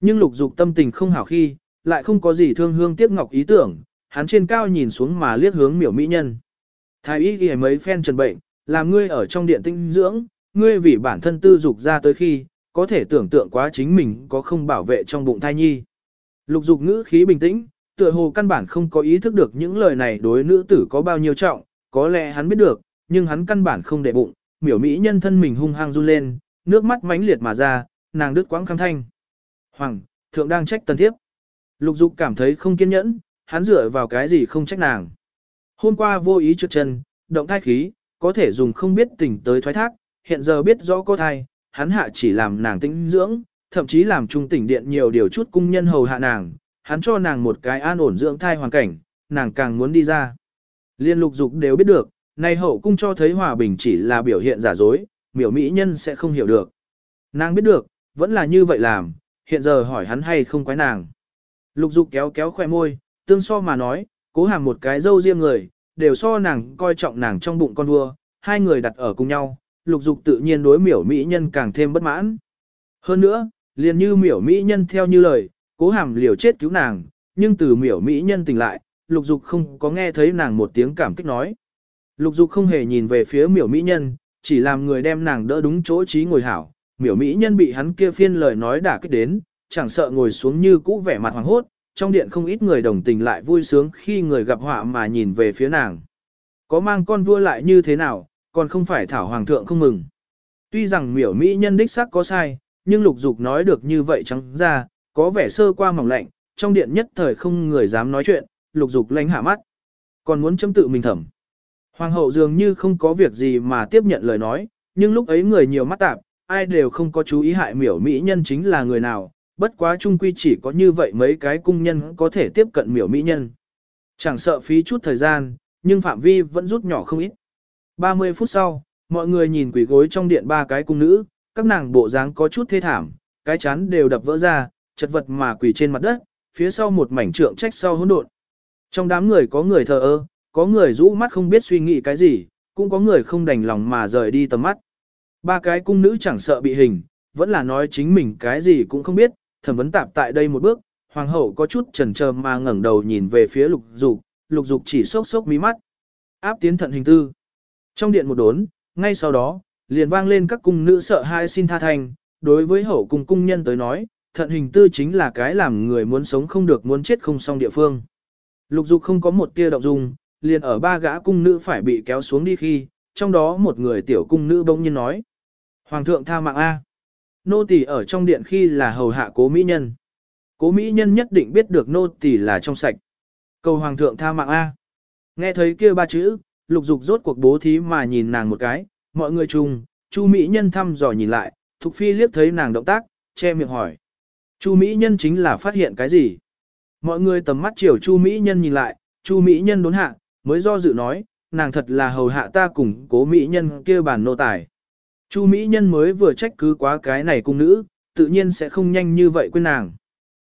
Nhưng lục dục tâm tình không hảo khi, lại không có gì thương hương tiếc ngọc ý tưởng, hắn trên cao nhìn xuống mà liếc hướng miểu mỹ nhân. Thái y ghi mấy phen trần bệnh, làm ngươi ở trong điện tinh dưỡng, ngươi vì bản thân tư dục ra tới khi, có thể tưởng tượng quá chính mình có không bảo vệ trong bụng thai nhi. Lục dục ngữ khí bình tĩnh, tựa hồ căn bản không có ý thức được những lời này đối nữ tử có bao nhiêu trọng, có lẽ hắn biết được, nhưng hắn căn bản không để bụng, miểu mỹ nhân thân mình hung hăng run lên, nước mắt mãnh liệt mà ra, nàng đứt quãng khăng thanh. Hoàng, thượng đang trách tân thiếp. Lục dục cảm thấy không kiên nhẫn, hắn dựa vào cái gì không trách nàng. Hôm qua vô ý trượt chân, động thai khí, có thể dùng không biết tỉnh tới thoái thác, hiện giờ biết rõ có thai, hắn hạ chỉ làm nàng tĩnh dưỡng, thậm chí làm trung tỉnh điện nhiều điều chút cung nhân hầu hạ nàng, hắn cho nàng một cái an ổn dưỡng thai hoàn cảnh, nàng càng muốn đi ra. Liên lục dục đều biết được, nay hậu cung cho thấy hòa bình chỉ là biểu hiện giả dối, miểu mỹ nhân sẽ không hiểu được. Nàng biết được, vẫn là như vậy làm, hiện giờ hỏi hắn hay không quái nàng. Lục dục kéo kéo khoe môi, tương so mà nói, cố hàm một cái dâu riêng người, đều so nàng coi trọng nàng trong bụng con vua, hai người đặt ở cùng nhau, lục dục tự nhiên đối miểu mỹ nhân càng thêm bất mãn. Hơn nữa, liền như miểu mỹ nhân theo như lời, cố hàm liều chết cứu nàng, nhưng từ miểu mỹ nhân tỉnh lại, lục dục không có nghe thấy nàng một tiếng cảm kích nói. Lục dục không hề nhìn về phía miểu mỹ nhân, chỉ làm người đem nàng đỡ đúng chỗ trí ngồi hảo. Miểu mỹ nhân bị hắn kia phiên lời nói đả kích đến, chẳng sợ ngồi xuống như cũ vẻ mặt hoàng hốt, trong điện không ít người đồng tình lại vui sướng khi người gặp họa mà nhìn về phía nàng. Có mang con vua lại như thế nào, còn không phải thảo hoàng thượng không mừng. Tuy rằng miểu mỹ nhân đích xác có sai, nhưng lục dục nói được như vậy trắng ra, có vẻ sơ qua mỏng lạnh, trong điện nhất thời không người dám nói chuyện, lục dục lánh hạ mắt. Còn muốn châm tự mình thẩm. Hoàng hậu dường như không có việc gì mà tiếp nhận lời nói, nhưng lúc ấy người nhiều mắt tạp, ai đều không có chú ý hại miểu mỹ nhân chính là người nào, bất quá trung quy chỉ có như vậy mấy cái cung nhân có thể tiếp cận miểu mỹ nhân. Chẳng sợ phí chút thời gian, nhưng phạm vi vẫn rút nhỏ không ít. 30 phút sau, mọi người nhìn quỷ gối trong điện ba cái cung nữ, các nàng bộ dáng có chút thê thảm, cái chán đều đập vỡ ra, chật vật mà quỳ trên mặt đất, phía sau một mảnh trượng trách sau hỗn độn. Trong đám người có người thờ ơ, có người rũ mắt không biết suy nghĩ cái gì, cũng có người không đành lòng mà rời đi tầm mắt. Ba cái cung nữ chẳng sợ bị hình, vẫn là nói chính mình cái gì cũng không biết, thẩm vấn tạp tại đây một bước, hoàng hậu có chút chần chờ mà ngẩng đầu nhìn về phía lục dục, lục dục chỉ sốc sốc mí mắt. Áp tiến thận hình tư. Trong điện một đốn, ngay sau đó, liền vang lên các cung nữ sợ hai xin tha thành, đối với hậu cung cung nhân tới nói, thận hình tư chính là cái làm người muốn sống không được muốn chết không xong địa phương. Lục dục không có một tia động dung, liền ở ba gã cung nữ phải bị kéo xuống đi khi, trong đó một người tiểu cung nữ bỗng nhiên nói. Hoàng thượng tha mạng A. Nô tỳ ở trong điện khi là hầu hạ cố mỹ nhân. Cố mỹ nhân nhất định biết được nô tỳ là trong sạch. Cầu hoàng thượng tha mạng A. Nghe thấy kia ba chữ, lục dục rốt cuộc bố thí mà nhìn nàng một cái, mọi người chung, chu mỹ nhân thăm dò nhìn lại, thục phi liếc thấy nàng động tác, che miệng hỏi. Chu mỹ nhân chính là phát hiện cái gì? Mọi người tầm mắt chiều chu mỹ nhân nhìn lại, chu mỹ nhân đốn hạ, mới do dự nói, nàng thật là hầu hạ ta cùng cố mỹ nhân kia bản nô tài. Chu mỹ nhân mới vừa trách cứ quá cái này cung nữ, tự nhiên sẽ không nhanh như vậy quên nàng.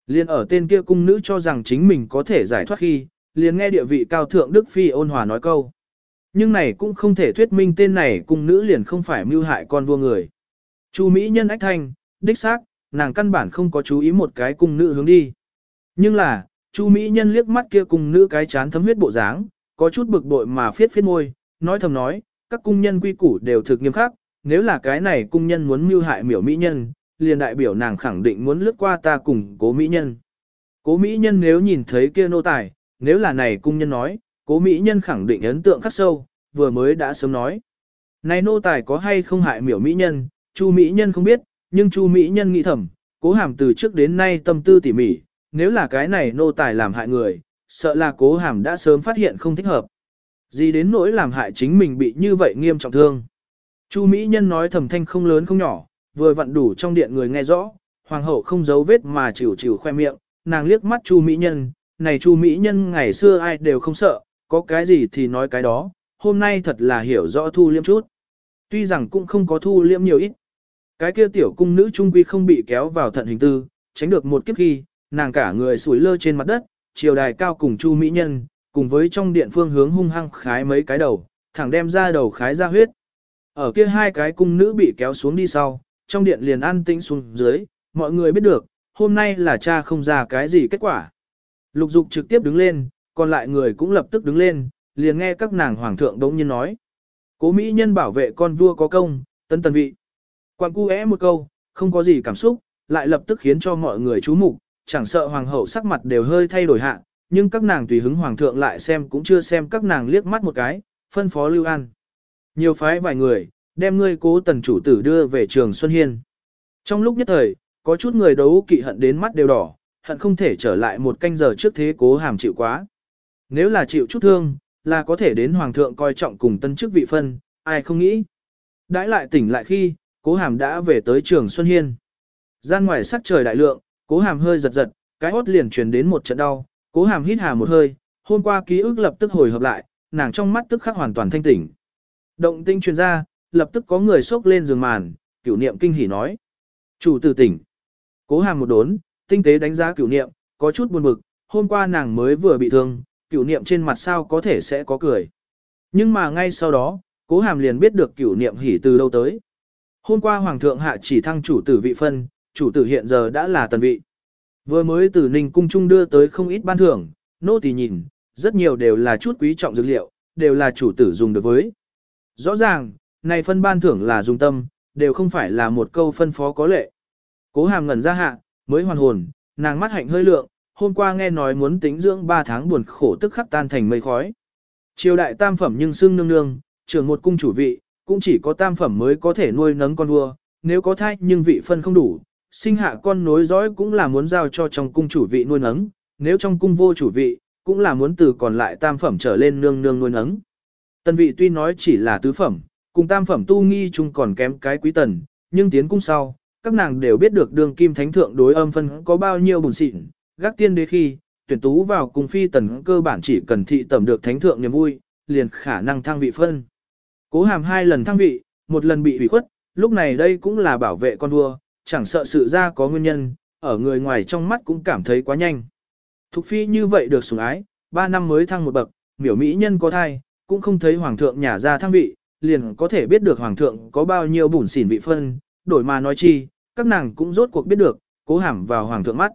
Liên ở tên kia cung nữ cho rằng chính mình có thể giải thoát khi, liền nghe địa vị cao thượng Đức Phi ôn hòa nói câu. Nhưng này cũng không thể thuyết minh tên này cung nữ liền không phải mưu hại con vua người. Chu Mỹ nhân ách thanh, đích xác, nàng căn bản không có chú ý một cái cung nữ hướng đi. Nhưng là, Chu Mỹ nhân liếc mắt kia cung nữ cái chán thấm huyết bộ dáng, có chút bực bội mà phiết phiết môi, nói thầm nói, các cung nhân quy củ đều thực nghiêm khắc, nếu là cái này cung nhân muốn mưu hại miểu mỹ nhân, liền đại biểu nàng khẳng định muốn lướt qua ta cùng cố mỹ nhân. Cố mỹ nhân nếu nhìn thấy kia nô tài, nếu là này cung nhân nói, cố mỹ nhân khẳng định ấn tượng khắc sâu, vừa mới đã sớm nói. Này nô tài có hay không hại miểu mỹ nhân, chu mỹ nhân không biết, nhưng chu mỹ nhân nghĩ thầm, cố hàm từ trước đến nay tâm tư tỉ mỉ, nếu là cái này nô tài làm hại người, sợ là cố hàm đã sớm phát hiện không thích hợp. Gì đến nỗi làm hại chính mình bị như vậy nghiêm trọng thương. Chu Mỹ Nhân nói thầm thanh không lớn không nhỏ, vừa vặn đủ trong điện người nghe rõ, hoàng hậu không giấu vết mà chịu chịu khoe miệng, nàng liếc mắt Chu Mỹ Nhân, này Chu Mỹ Nhân ngày xưa ai đều không sợ, có cái gì thì nói cái đó, hôm nay thật là hiểu rõ thu liêm chút. Tuy rằng cũng không có thu liêm nhiều ít. Cái kia tiểu cung nữ trung quy không bị kéo vào thận hình tư, tránh được một kiếp khi, nàng cả người sủi lơ trên mặt đất, triều đài cao cùng Chu Mỹ Nhân, cùng với trong điện phương hướng hung hăng khái mấy cái đầu, thẳng đem ra đầu khái ra huyết. Ở kia hai cái cung nữ bị kéo xuống đi sau, trong điện liền an tĩnh xuống dưới, mọi người biết được, hôm nay là cha không ra cái gì kết quả. Lục dục trực tiếp đứng lên, còn lại người cũng lập tức đứng lên, liền nghe các nàng hoàng thượng đống nhiên nói. Cố Mỹ nhân bảo vệ con vua có công, tân tần vị. Quan cu é một câu, không có gì cảm xúc, lại lập tức khiến cho mọi người chú mục, chẳng sợ hoàng hậu sắc mặt đều hơi thay đổi hạ, nhưng các nàng tùy hứng hoàng thượng lại xem cũng chưa xem các nàng liếc mắt một cái, phân phó lưu an. Nhiều phái vài người, đem ngươi cố tần chủ tử đưa về trường Xuân Hiên. Trong lúc nhất thời, có chút người đấu kỵ hận đến mắt đều đỏ, hận không thể trở lại một canh giờ trước thế cố hàm chịu quá. Nếu là chịu chút thương, là có thể đến hoàng thượng coi trọng cùng tân chức vị phân, ai không nghĩ. Đãi lại tỉnh lại khi, cố hàm đã về tới trường Xuân Hiên. Gian ngoài sắc trời đại lượng, cố hàm hơi giật giật, cái hốt liền truyền đến một trận đau, cố hàm hít hà một hơi, hôm qua ký ức lập tức hồi hợp lại, nàng trong mắt tức khắc hoàn toàn thanh tỉnh. Động tinh truyền ra, lập tức có người xốc lên giường màn, cửu niệm kinh hỉ nói. Chủ tử tỉnh. Cố hàm một đốn, tinh tế đánh giá cửu niệm, có chút buồn bực, hôm qua nàng mới vừa bị thương, cửu niệm trên mặt sao có thể sẽ có cười. Nhưng mà ngay sau đó, cố hàm liền biết được cửu niệm hỉ từ đâu tới. Hôm qua Hoàng thượng hạ chỉ thăng chủ tử vị phân, chủ tử hiện giờ đã là tần vị. Vừa mới từ Ninh Cung Trung đưa tới không ít ban thưởng, nô tỳ nhìn, rất nhiều đều là chút quý trọng dược liệu, đều là chủ tử dùng được với. Rõ ràng, này phân ban thưởng là dùng tâm, đều không phải là một câu phân phó có lệ. Cố hàm ngẩn ra hạ, mới hoàn hồn, nàng mắt hạnh hơi lượng, hôm qua nghe nói muốn tính dưỡng 3 tháng buồn khổ tức khắc tan thành mây khói. Triều đại tam phẩm nhưng xưng nương nương, trưởng một cung chủ vị, cũng chỉ có tam phẩm mới có thể nuôi nấng con vua, nếu có thai nhưng vị phân không đủ, sinh hạ con nối dõi cũng là muốn giao cho trong cung chủ vị nuôi nấng, nếu trong cung vô chủ vị, cũng là muốn từ còn lại tam phẩm trở lên nương nương nuôi nấng. Tần vị tuy nói chỉ là tứ phẩm, cùng tam phẩm tu nghi chung còn kém cái quý tần, nhưng tiến cung sau, các nàng đều biết được đường kim thánh thượng đối âm phân có bao nhiêu bùn xịn, gác tiên đế khi, tuyển tú vào cùng phi tần cơ bản chỉ cần thị tẩm được thánh thượng niềm vui, liền khả năng thăng vị phân. Cố hàm hai lần thăng vị, một lần bị hủy khuất, lúc này đây cũng là bảo vệ con vua, chẳng sợ sự ra có nguyên nhân, ở người ngoài trong mắt cũng cảm thấy quá nhanh. Thục phi như vậy được sủng ái, ba năm mới thăng một bậc, miểu mỹ nhân có thai, cũng không thấy hoàng thượng nhà ra thăng vị, liền có thể biết được hoàng thượng có bao nhiêu bùn xỉn vị phân, đổi mà nói chi, các nàng cũng rốt cuộc biết được, cố hàm vào hoàng thượng mắt.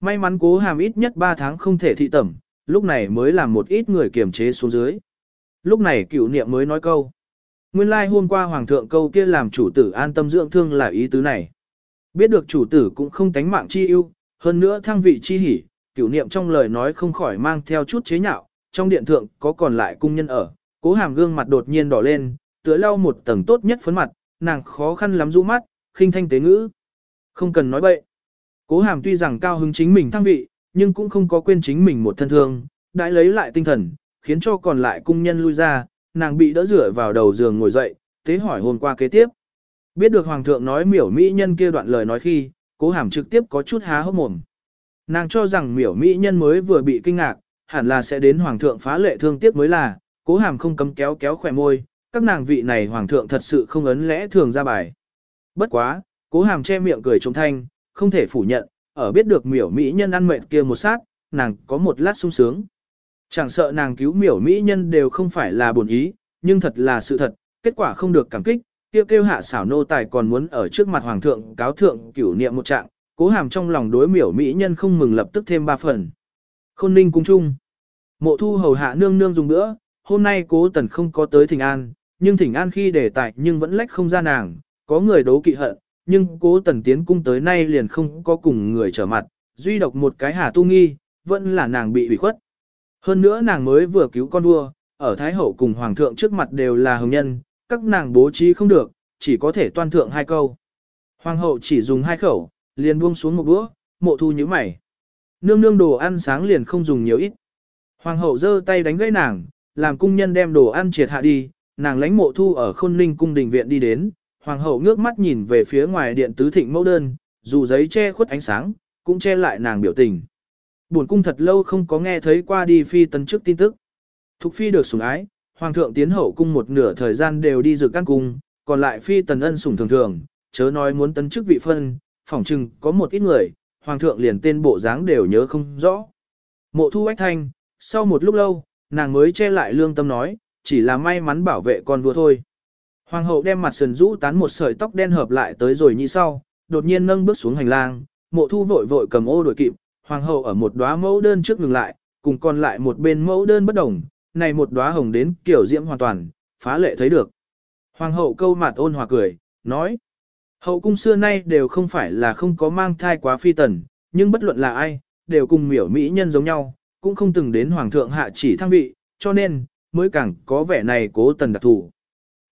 May mắn cố hàm ít nhất 3 tháng không thể thị tẩm, lúc này mới làm một ít người kiềm chế xuống dưới. Lúc này cựu niệm mới nói câu. Nguyên lai like hôm qua hoàng thượng câu kia làm chủ tử an tâm dưỡng thương là ý tứ này. Biết được chủ tử cũng không tánh mạng chi ưu, hơn nữa thăng vị chi hỉ, cửu niệm trong lời nói không khỏi mang theo chút chế nhạo, trong điện thượng có còn lại cung nhân ở, cố hàm gương mặt đột nhiên đỏ lên, tựa lau một tầng tốt nhất phấn mặt, nàng khó khăn lắm rũ mắt, khinh thanh tế ngữ. Không cần nói bậy. Cố hàm tuy rằng cao hứng chính mình thăng vị, nhưng cũng không có quên chính mình một thân thương, đã lấy lại tinh thần, khiến cho còn lại cung nhân lui ra, nàng bị đỡ rửa vào đầu giường ngồi dậy, tế hỏi hôm qua kế tiếp. Biết được hoàng thượng nói miểu mỹ nhân kia đoạn lời nói khi, cố hàm trực tiếp có chút há hốc mồm. Nàng cho rằng miểu mỹ nhân mới vừa bị kinh ngạc, hẳn là sẽ đến hoàng thượng phá lệ thương tiếc mới là, cố hàm không cấm kéo kéo khỏe môi, các nàng vị này hoàng thượng thật sự không ấn lẽ thường ra bài. Bất quá, cố hàm che miệng cười trống thanh, không thể phủ nhận, ở biết được miểu mỹ nhân ăn mệt kia một sát, nàng có một lát sung sướng. Chẳng sợ nàng cứu miểu mỹ nhân đều không phải là buồn ý, nhưng thật là sự thật, kết quả không được cảm kích, kêu kêu hạ xảo nô tài còn muốn ở trước mặt hoàng thượng cáo thượng cửu niệm một trạng, cố hàm trong lòng đối miểu mỹ nhân không mừng lập tức thêm ba phần. Khôn ninh cung chung. Mộ thu hầu hạ nương nương dùng nữa, hôm nay cố tần không có tới thỉnh an, nhưng thỉnh an khi để tại nhưng vẫn lách không ra nàng, có người đấu kỵ hận, nhưng cố tần tiến cung tới nay liền không có cùng người trở mặt, duy độc một cái hà tu nghi, vẫn là nàng bị ủy khuất. Hơn nữa nàng mới vừa cứu con vua, ở Thái Hậu cùng Hoàng thượng trước mặt đều là hồng nhân, các nàng bố trí không được, chỉ có thể toan thượng hai câu. Hoàng hậu chỉ dùng hai khẩu, liền buông xuống một đũa, mộ thu như mày. Nương nương đồ ăn sáng liền không dùng nhiều ít. Hoàng hậu giơ tay đánh gãy nàng, làm cung nhân đem đồ ăn triệt hạ đi, nàng lãnh mộ thu ở khôn ninh cung đình viện đi đến. Hoàng hậu ngước mắt nhìn về phía ngoài điện tứ thịnh mẫu đơn, dù giấy che khuất ánh sáng, cũng che lại nàng biểu tình. Buồn cung thật lâu không có nghe thấy qua đi phi tấn trước tin tức. Thục phi được sủng ái, hoàng thượng tiến hậu cung một nửa thời gian đều đi dự căn cung, còn lại phi tần ân sủng thường thường, chớ nói muốn tấn chức vị phân, phỏng chừng có một ít người, hoàng thượng liền tên bộ dáng đều nhớ không rõ. Mộ thu ách thanh, sau một lúc lâu, nàng mới che lại lương tâm nói, chỉ là may mắn bảo vệ con vua thôi. Hoàng hậu đem mặt sườn rũ tán một sợi tóc đen hợp lại tới rồi như sau, đột nhiên nâng bước xuống hành lang, mộ thu vội vội cầm ô đuổi kịp, hoàng hậu ở một đóa mẫu đơn trước ngừng lại, cùng còn lại một bên mẫu đơn bất đồng, này một đóa hồng đến kiểu diễm hoàn toàn, phá lệ thấy được. Hoàng hậu câu mặt ôn hòa cười, nói, hậu cung xưa nay đều không phải là không có mang thai quá phi tần, nhưng bất luận là ai, đều cùng miểu mỹ nhân giống nhau, cũng không từng đến hoàng thượng hạ chỉ thăng vị, cho nên, mới càng có vẻ này cố tần đặc thủ.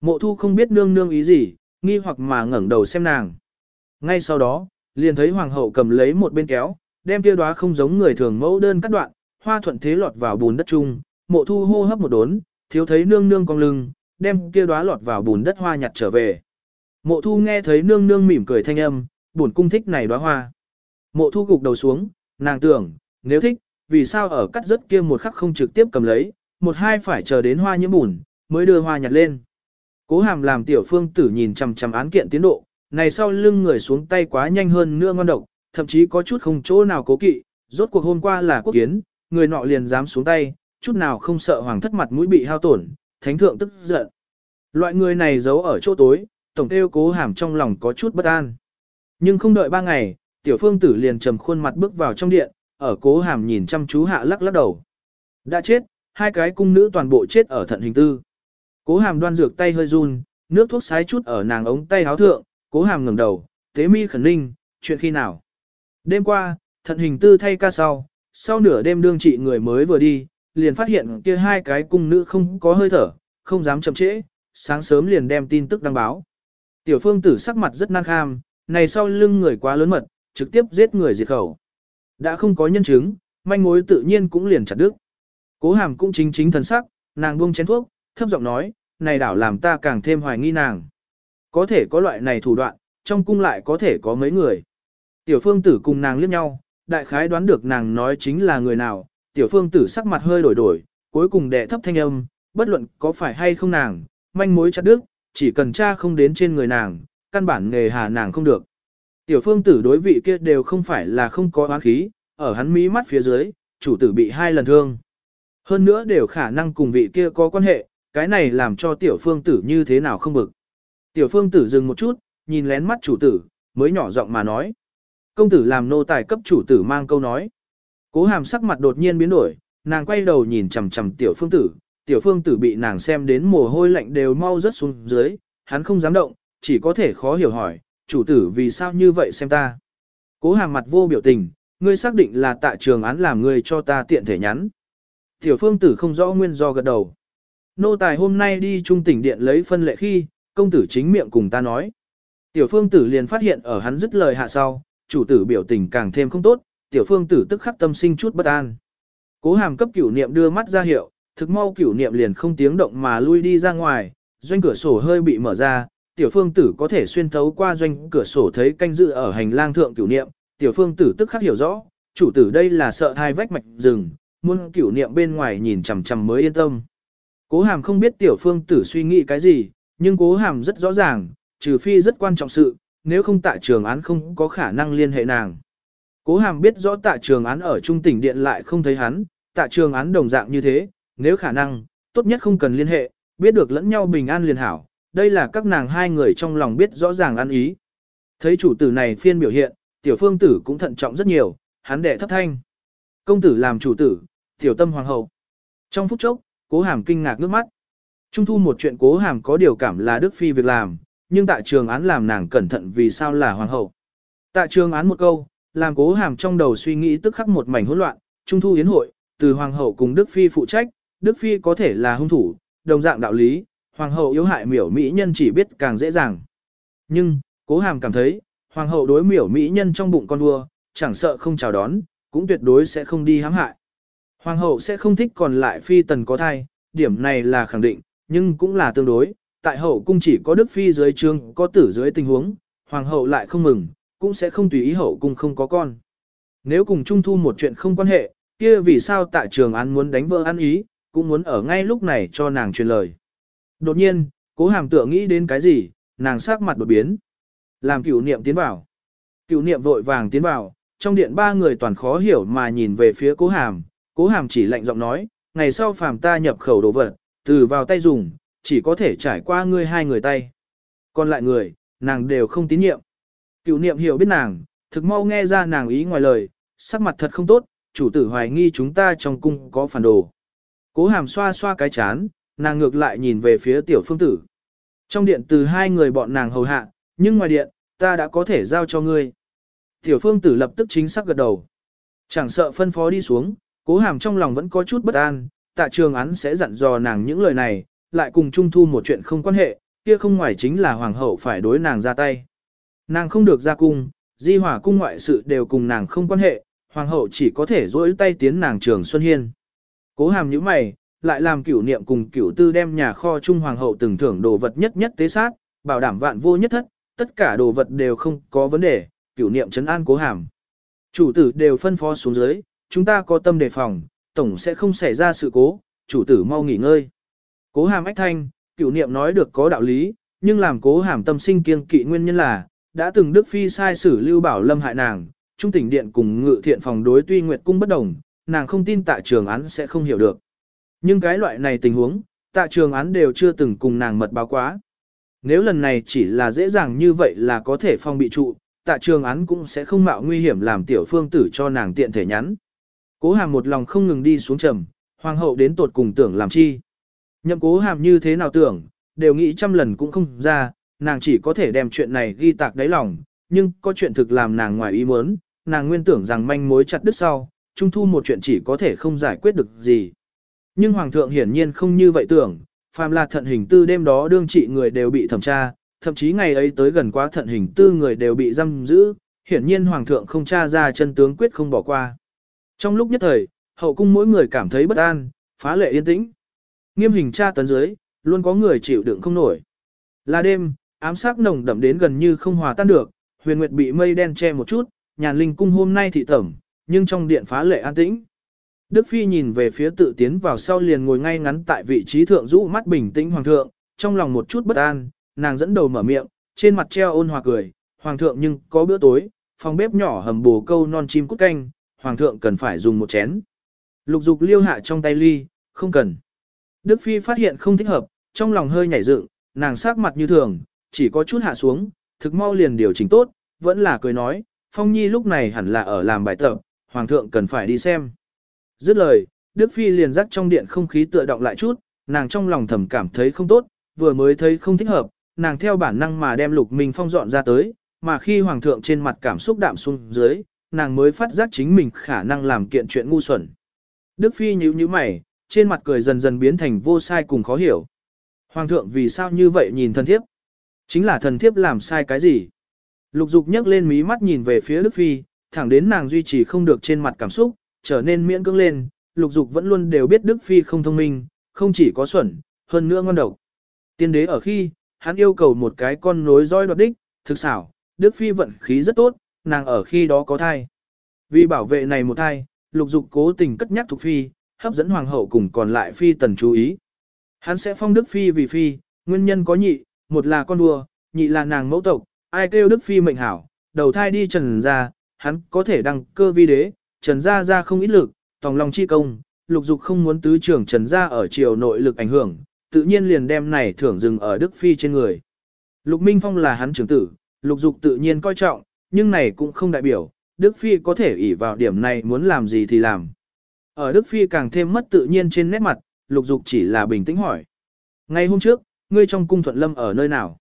Mộ thu không biết nương nương ý gì, nghi hoặc mà ngẩng đầu xem nàng. Ngay sau đó, liền thấy hoàng hậu cầm lấy một bên kéo, đem kia đóa không giống người thường mẫu đơn cắt đoạn, hoa thuận thế lọt vào bùn đất chung, mộ thu hô hấp một đốn, thiếu thấy nương nương cong lưng, đem kia đóa lọt vào bùn đất hoa nhặt trở về. Mộ thu nghe thấy nương nương mỉm cười thanh âm, buồn cung thích này đóa hoa. Mộ thu gục đầu xuống, nàng tưởng, nếu thích, vì sao ở cắt rất kia một khắc không trực tiếp cầm lấy, một hai phải chờ đến hoa nhiễm bùn, mới đưa hoa nhặt lên. Cố hàm làm tiểu phương tử nhìn chằm chằm án kiện tiến độ, này sau lưng người xuống tay quá nhanh hơn nữa ngon độc, thậm chí có chút không chỗ nào cố kỵ, rốt cuộc hôm qua là quốc kiến, người nọ liền dám xuống tay, chút nào không sợ hoàng thất mặt mũi bị hao tổn, thánh thượng tức giận. Loại người này giấu ở chỗ tối, tổng tiêu cố hàm trong lòng có chút bất an. Nhưng không đợi ba ngày, tiểu phương tử liền trầm khuôn mặt bước vào trong điện, ở cố hàm nhìn chăm chú hạ lắc lắc đầu. Đã chết, hai cái cung nữ toàn bộ chết ở thận hình tư. Cố hàm đoan dược tay hơi run, nước thuốc sái chút ở nàng ống tay háo thượng, cố hàm ngẩng đầu, tế mi khẩn ninh, chuyện khi nào. Đêm qua, thận hình tư thay ca sau, sau nửa đêm đương trị người mới vừa đi, liền phát hiện kia hai cái cung nữ không có hơi thở, không dám chậm trễ, sáng sớm liền đem tin tức đăng báo. Tiểu phương tử sắc mặt rất năng kham, này sau lưng người quá lớn mật, trực tiếp giết người diệt khẩu. Đã không có nhân chứng, manh mối tự nhiên cũng liền chặt đứt. Cố hàm cũng chính chính thần sắc, nàng buông chén thuốc, thấp giọng nói, này đảo làm ta càng thêm hoài nghi nàng. Có thể có loại này thủ đoạn, trong cung lại có thể có mấy người. Tiểu phương tử cùng nàng liếc nhau, đại khái đoán được nàng nói chính là người nào, tiểu phương tử sắc mặt hơi đổi đổi, cuối cùng đệ thấp thanh âm, bất luận có phải hay không nàng, manh mối chặt đứt, chỉ cần cha không đến trên người nàng, căn bản nghề hà nàng không được. Tiểu phương tử đối vị kia đều không phải là không có oán khí, ở hắn mí mắt phía dưới, chủ tử bị hai lần thương. Hơn nữa đều khả năng cùng vị kia có quan hệ, cái này làm cho tiểu phương tử như thế nào không bực. Tiểu phương tử dừng một chút, nhìn lén mắt chủ tử, mới nhỏ giọng mà nói. Công tử làm nô tài cấp chủ tử mang câu nói. Cố hàm sắc mặt đột nhiên biến đổi, nàng quay đầu nhìn chằm chằm tiểu phương tử, tiểu phương tử bị nàng xem đến mồ hôi lạnh đều mau rớt xuống dưới, hắn không dám động, chỉ có thể khó hiểu hỏi, chủ tử vì sao như vậy xem ta. Cố hàm mặt vô biểu tình, ngươi xác định là tại trường án làm ngươi cho ta tiện thể nhắn. Tiểu phương tử không rõ nguyên do gật đầu. Nô tài hôm nay đi trung tỉnh điện lấy phân lệ khi, công tử chính miệng cùng ta nói. Tiểu phương tử liền phát hiện ở hắn dứt lời hạ sau, chủ tử biểu tình càng thêm không tốt, tiểu phương tử tức khắc tâm sinh chút bất an. Cố hàm cấp cửu niệm đưa mắt ra hiệu, thực mau cửu niệm liền không tiếng động mà lui đi ra ngoài, doanh cửa sổ hơi bị mở ra, tiểu phương tử có thể xuyên thấu qua doanh cửa sổ thấy canh dự ở hành lang thượng cửu niệm, tiểu phương tử tức khắc hiểu rõ, chủ tử đây là sợ thai vách mạch rừng, muốn cửu niệm bên ngoài nhìn chằm chằm mới yên tâm. Cố hàm không biết tiểu phương tử suy nghĩ cái gì, nhưng cố hàm rất rõ ràng, trừ phi rất quan trọng sự, nếu không tại trường án không có khả năng liên hệ nàng. Cố hàm biết rõ Tạ trường án ở trung tỉnh điện lại không thấy hắn, Tạ trường án đồng dạng như thế, nếu khả năng, tốt nhất không cần liên hệ, biết được lẫn nhau bình an liền hảo, đây là các nàng hai người trong lòng biết rõ ràng ăn ý. Thấy chủ tử này phiên biểu hiện, tiểu phương tử cũng thận trọng rất nhiều, hắn đệ thấp thanh. Công tử làm chủ tử, tiểu tâm hoàng hậu. Trong phút chốc, cố hàm kinh ngạc nước mắt. Trung thu một chuyện cố hàm có điều cảm là Đức Phi việc làm, nhưng tại trường án làm nàng cẩn thận vì sao là hoàng hậu. Tại trường án một câu, làm cố hàm trong đầu suy nghĩ tức khắc một mảnh hỗn loạn, Trung thu yến hội, từ hoàng hậu cùng Đức Phi phụ trách, Đức Phi có thể là hung thủ, đồng dạng đạo lý, hoàng hậu yếu hại miểu mỹ nhân chỉ biết càng dễ dàng. Nhưng, cố hàm cảm thấy, hoàng hậu đối miểu mỹ nhân trong bụng con vua, chẳng sợ không chào đón, cũng tuyệt đối sẽ không đi hãm hại. Hoàng hậu sẽ không thích còn lại phi tần có thai, điểm này là khẳng định, nhưng cũng là tương đối. Tại hậu cung chỉ có đức phi dưới trương, có tử dưới tình huống, hoàng hậu lại không mừng, cũng sẽ không tùy ý hậu cung không có con. Nếu cùng trung thu một chuyện không quan hệ, kia vì sao tại trường án muốn đánh vợ ăn ý, cũng muốn ở ngay lúc này cho nàng truyền lời. Đột nhiên, cố hàm tựa nghĩ đến cái gì, nàng sắc mặt đột biến. Làm cửu niệm tiến vào. Cửu niệm vội vàng tiến vào, trong điện ba người toàn khó hiểu mà nhìn về phía cố hàm, cố hàm chỉ lạnh giọng nói, ngày sau phàm ta nhập khẩu đồ vật, từ vào tay dùng, chỉ có thể trải qua ngươi hai người tay. Còn lại người, nàng đều không tín nhiệm. Cựu niệm hiểu biết nàng, thực mau nghe ra nàng ý ngoài lời, sắc mặt thật không tốt, chủ tử hoài nghi chúng ta trong cung có phản đồ. Cố hàm xoa xoa cái chán, nàng ngược lại nhìn về phía tiểu phương tử. Trong điện từ hai người bọn nàng hầu hạ, nhưng ngoài điện, ta đã có thể giao cho ngươi. Tiểu phương tử lập tức chính xác gật đầu. Chẳng sợ phân phó đi xuống, cố hàm trong lòng vẫn có chút bất an, tạ trường án sẽ dặn dò nàng những lời này, lại cùng trung thu một chuyện không quan hệ, kia không ngoài chính là hoàng hậu phải đối nàng ra tay. Nàng không được ra cung, di hỏa cung ngoại sự đều cùng nàng không quan hệ, hoàng hậu chỉ có thể dỗi tay tiến nàng trường Xuân Hiên. Cố hàm như mày, lại làm cửu niệm cùng cửu tư đem nhà kho trung hoàng hậu từng thưởng đồ vật nhất nhất tế sát, bảo đảm vạn vô nhất thất, tất cả đồ vật đều không có vấn đề, cửu niệm trấn an cố hàm. Chủ tử đều phân phó xuống dưới, chúng ta có tâm đề phòng, tổng sẽ không xảy ra sự cố, chủ tử mau nghỉ ngơi. Cố hàm ách thanh, cửu niệm nói được có đạo lý, nhưng làm cố hàm tâm sinh kiên kỵ nguyên nhân là, đã từng Đức Phi sai sử lưu bảo lâm hại nàng, trung tỉnh điện cùng ngự thiện phòng đối tuy nguyệt cung bất đồng, nàng không tin tạ trường án sẽ không hiểu được. Nhưng cái loại này tình huống, tạ trường án đều chưa từng cùng nàng mật báo quá. Nếu lần này chỉ là dễ dàng như vậy là có thể phong bị trụ, tạ trường án cũng sẽ không mạo nguy hiểm làm tiểu phương tử cho nàng tiện thể nhắn. Cố hàm một lòng không ngừng đi xuống trầm, hoàng hậu đến tột cùng tưởng làm chi. Nhậm cố hàm như thế nào tưởng, đều nghĩ trăm lần cũng không ra, nàng chỉ có thể đem chuyện này ghi tạc đáy lòng, nhưng có chuyện thực làm nàng ngoài ý muốn, nàng nguyên tưởng rằng manh mối chặt đứt sau, trung thu một chuyện chỉ có thể không giải quyết được gì. Nhưng hoàng thượng hiển nhiên không như vậy tưởng, phàm là thận hình tư đêm đó đương trị người đều bị thẩm tra, thậm chí ngày ấy tới gần quá thận hình tư người đều bị giam giữ, hiển nhiên hoàng thượng không tra ra chân tướng quyết không bỏ qua. Trong lúc nhất thời, hậu cung mỗi người cảm thấy bất an, phá lệ yên tĩnh. Nghiêm hình tra tấn dưới, luôn có người chịu đựng không nổi. Là đêm, ám sát nồng đậm đến gần như không hòa tan được, huyền nguyệt bị mây đen che một chút, nhàn linh cung hôm nay thị tẩm, nhưng trong điện phá lệ an tĩnh. Đức Phi nhìn về phía tự tiến vào sau liền ngồi ngay ngắn tại vị trí thượng rũ mắt bình tĩnh hoàng thượng, trong lòng một chút bất an, nàng dẫn đầu mở miệng, trên mặt treo ôn hòa cười, hoàng thượng nhưng có bữa tối, phòng bếp nhỏ hầm bồ câu non chim cút canh, hoàng thượng cần phải dùng một chén. Lục dục liêu hạ trong tay ly, không cần. Đức Phi phát hiện không thích hợp, trong lòng hơi nhảy dựng, nàng sắc mặt như thường, chỉ có chút hạ xuống, thực mau liền điều chỉnh tốt, vẫn là cười nói, Phong Nhi lúc này hẳn là ở làm bài tập, Hoàng thượng cần phải đi xem. Dứt lời, Đức Phi liền dắt trong điện không khí tựa động lại chút, nàng trong lòng thầm cảm thấy không tốt, vừa mới thấy không thích hợp, nàng theo bản năng mà đem Lục Minh Phong dọn ra tới, mà khi Hoàng thượng trên mặt cảm xúc đạm xuống dưới, nàng mới phát giác chính mình khả năng làm kiện chuyện ngu xuẩn. Đức Phi nhíu nhíu mày, trên mặt cười dần dần biến thành vô sai cùng khó hiểu. Hoàng thượng vì sao như vậy nhìn thân thiếp? Chính là thần thiếp làm sai cái gì? Lục dục nhấc lên mí mắt nhìn về phía Đức Phi, thẳng đến nàng duy trì không được trên mặt cảm xúc, trở nên miễn cưỡng lên, lục dục vẫn luôn đều biết Đức Phi không thông minh, không chỉ có xuẩn, hơn nữa ngon độc. Tiên đế ở khi, hắn yêu cầu một cái con nối roi đoạt đích, thực xảo, Đức Phi vận khí rất tốt, nàng ở khi đó có thai. Vì bảo vệ này một thai, lục dục cố tình cất nhắc thuộc Phi, hấp dẫn hoàng hậu cùng còn lại Phi tần chú ý. Hắn sẽ phong Đức Phi vì Phi, nguyên nhân có nhị, một là con vua, nhị là nàng mẫu tộc, ai kêu Đức Phi mệnh hảo, đầu thai đi trần ra, hắn có thể đăng cơ vi đế, trần ra ra không ít lực, tòng lòng chi công, lục dục không muốn tứ trưởng trần ra ở triều nội lực ảnh hưởng, tự nhiên liền đem này thưởng dừng ở Đức Phi trên người. Lục Minh Phong là hắn trưởng tử, lục dục tự nhiên coi trọng, nhưng này cũng không đại biểu, Đức Phi có thể ỷ vào điểm này muốn làm gì thì làm. Ở Đức Phi càng thêm mất tự nhiên trên nét mặt, lục dục chỉ là bình tĩnh hỏi. Ngay hôm trước, ngươi trong cung thuận lâm ở nơi nào?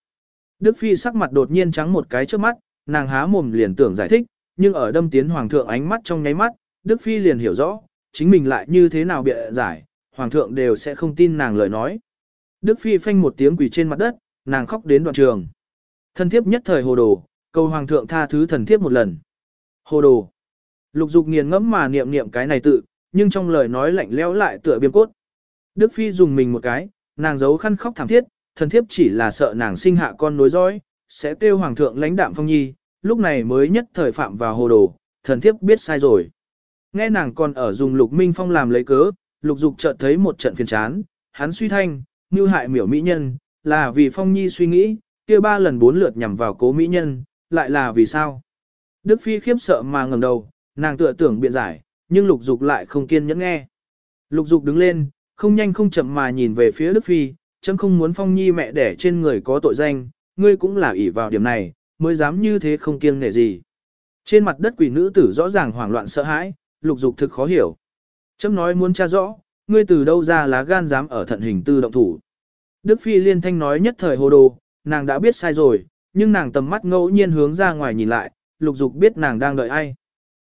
Đức Phi sắc mặt đột nhiên trắng một cái trước mắt, nàng há mồm liền tưởng giải thích, nhưng ở đâm tiến hoàng thượng ánh mắt trong nháy mắt, Đức Phi liền hiểu rõ, chính mình lại như thế nào bịa giải, hoàng thượng đều sẽ không tin nàng lời nói. Đức Phi phanh một tiếng quỳ trên mặt đất, nàng khóc đến đoạn trường. Thần thiếp nhất thời hồ đồ, cầu hoàng thượng tha thứ thần thiếp một lần. Hồ đồ. Lục dục nghiền ngẫm mà niệm niệm cái này tự, nhưng trong lời nói lạnh lẽo lại tựa biêm cốt. Đức Phi dùng mình một cái, nàng giấu khăn khóc thảm thiết, thần thiếp chỉ là sợ nàng sinh hạ con nối dõi, sẽ kêu hoàng thượng lãnh đạm phong nhi, lúc này mới nhất thời phạm vào hồ đồ, thần thiếp biết sai rồi. Nghe nàng còn ở dùng lục minh phong làm lấy cớ, lục dục chợt thấy một trận phiền chán, hắn suy thanh, như hại miểu mỹ nhân, là vì phong nhi suy nghĩ, kia ba lần bốn lượt nhằm vào cố mỹ nhân, lại là vì sao? Đức Phi khiếp sợ mà ngẩng đầu, nàng tựa tưởng biện giải, nhưng lục dục lại không kiên nhẫn nghe. Lục dục đứng lên, không nhanh không chậm mà nhìn về phía Đức Phi, chấm không muốn phong nhi mẹ đẻ trên người có tội danh, ngươi cũng là ỷ vào điểm này, mới dám như thế không kiêng nể gì. Trên mặt đất quỷ nữ tử rõ ràng hoảng loạn sợ hãi, lục dục thực khó hiểu. Chấm nói muốn tra rõ, ngươi từ đâu ra lá gan dám ở thận hình tư động thủ. Đức Phi liên thanh nói nhất thời hồ đồ, nàng đã biết sai rồi, nhưng nàng tầm mắt ngẫu nhiên hướng ra ngoài nhìn lại, lục dục biết nàng đang đợi ai.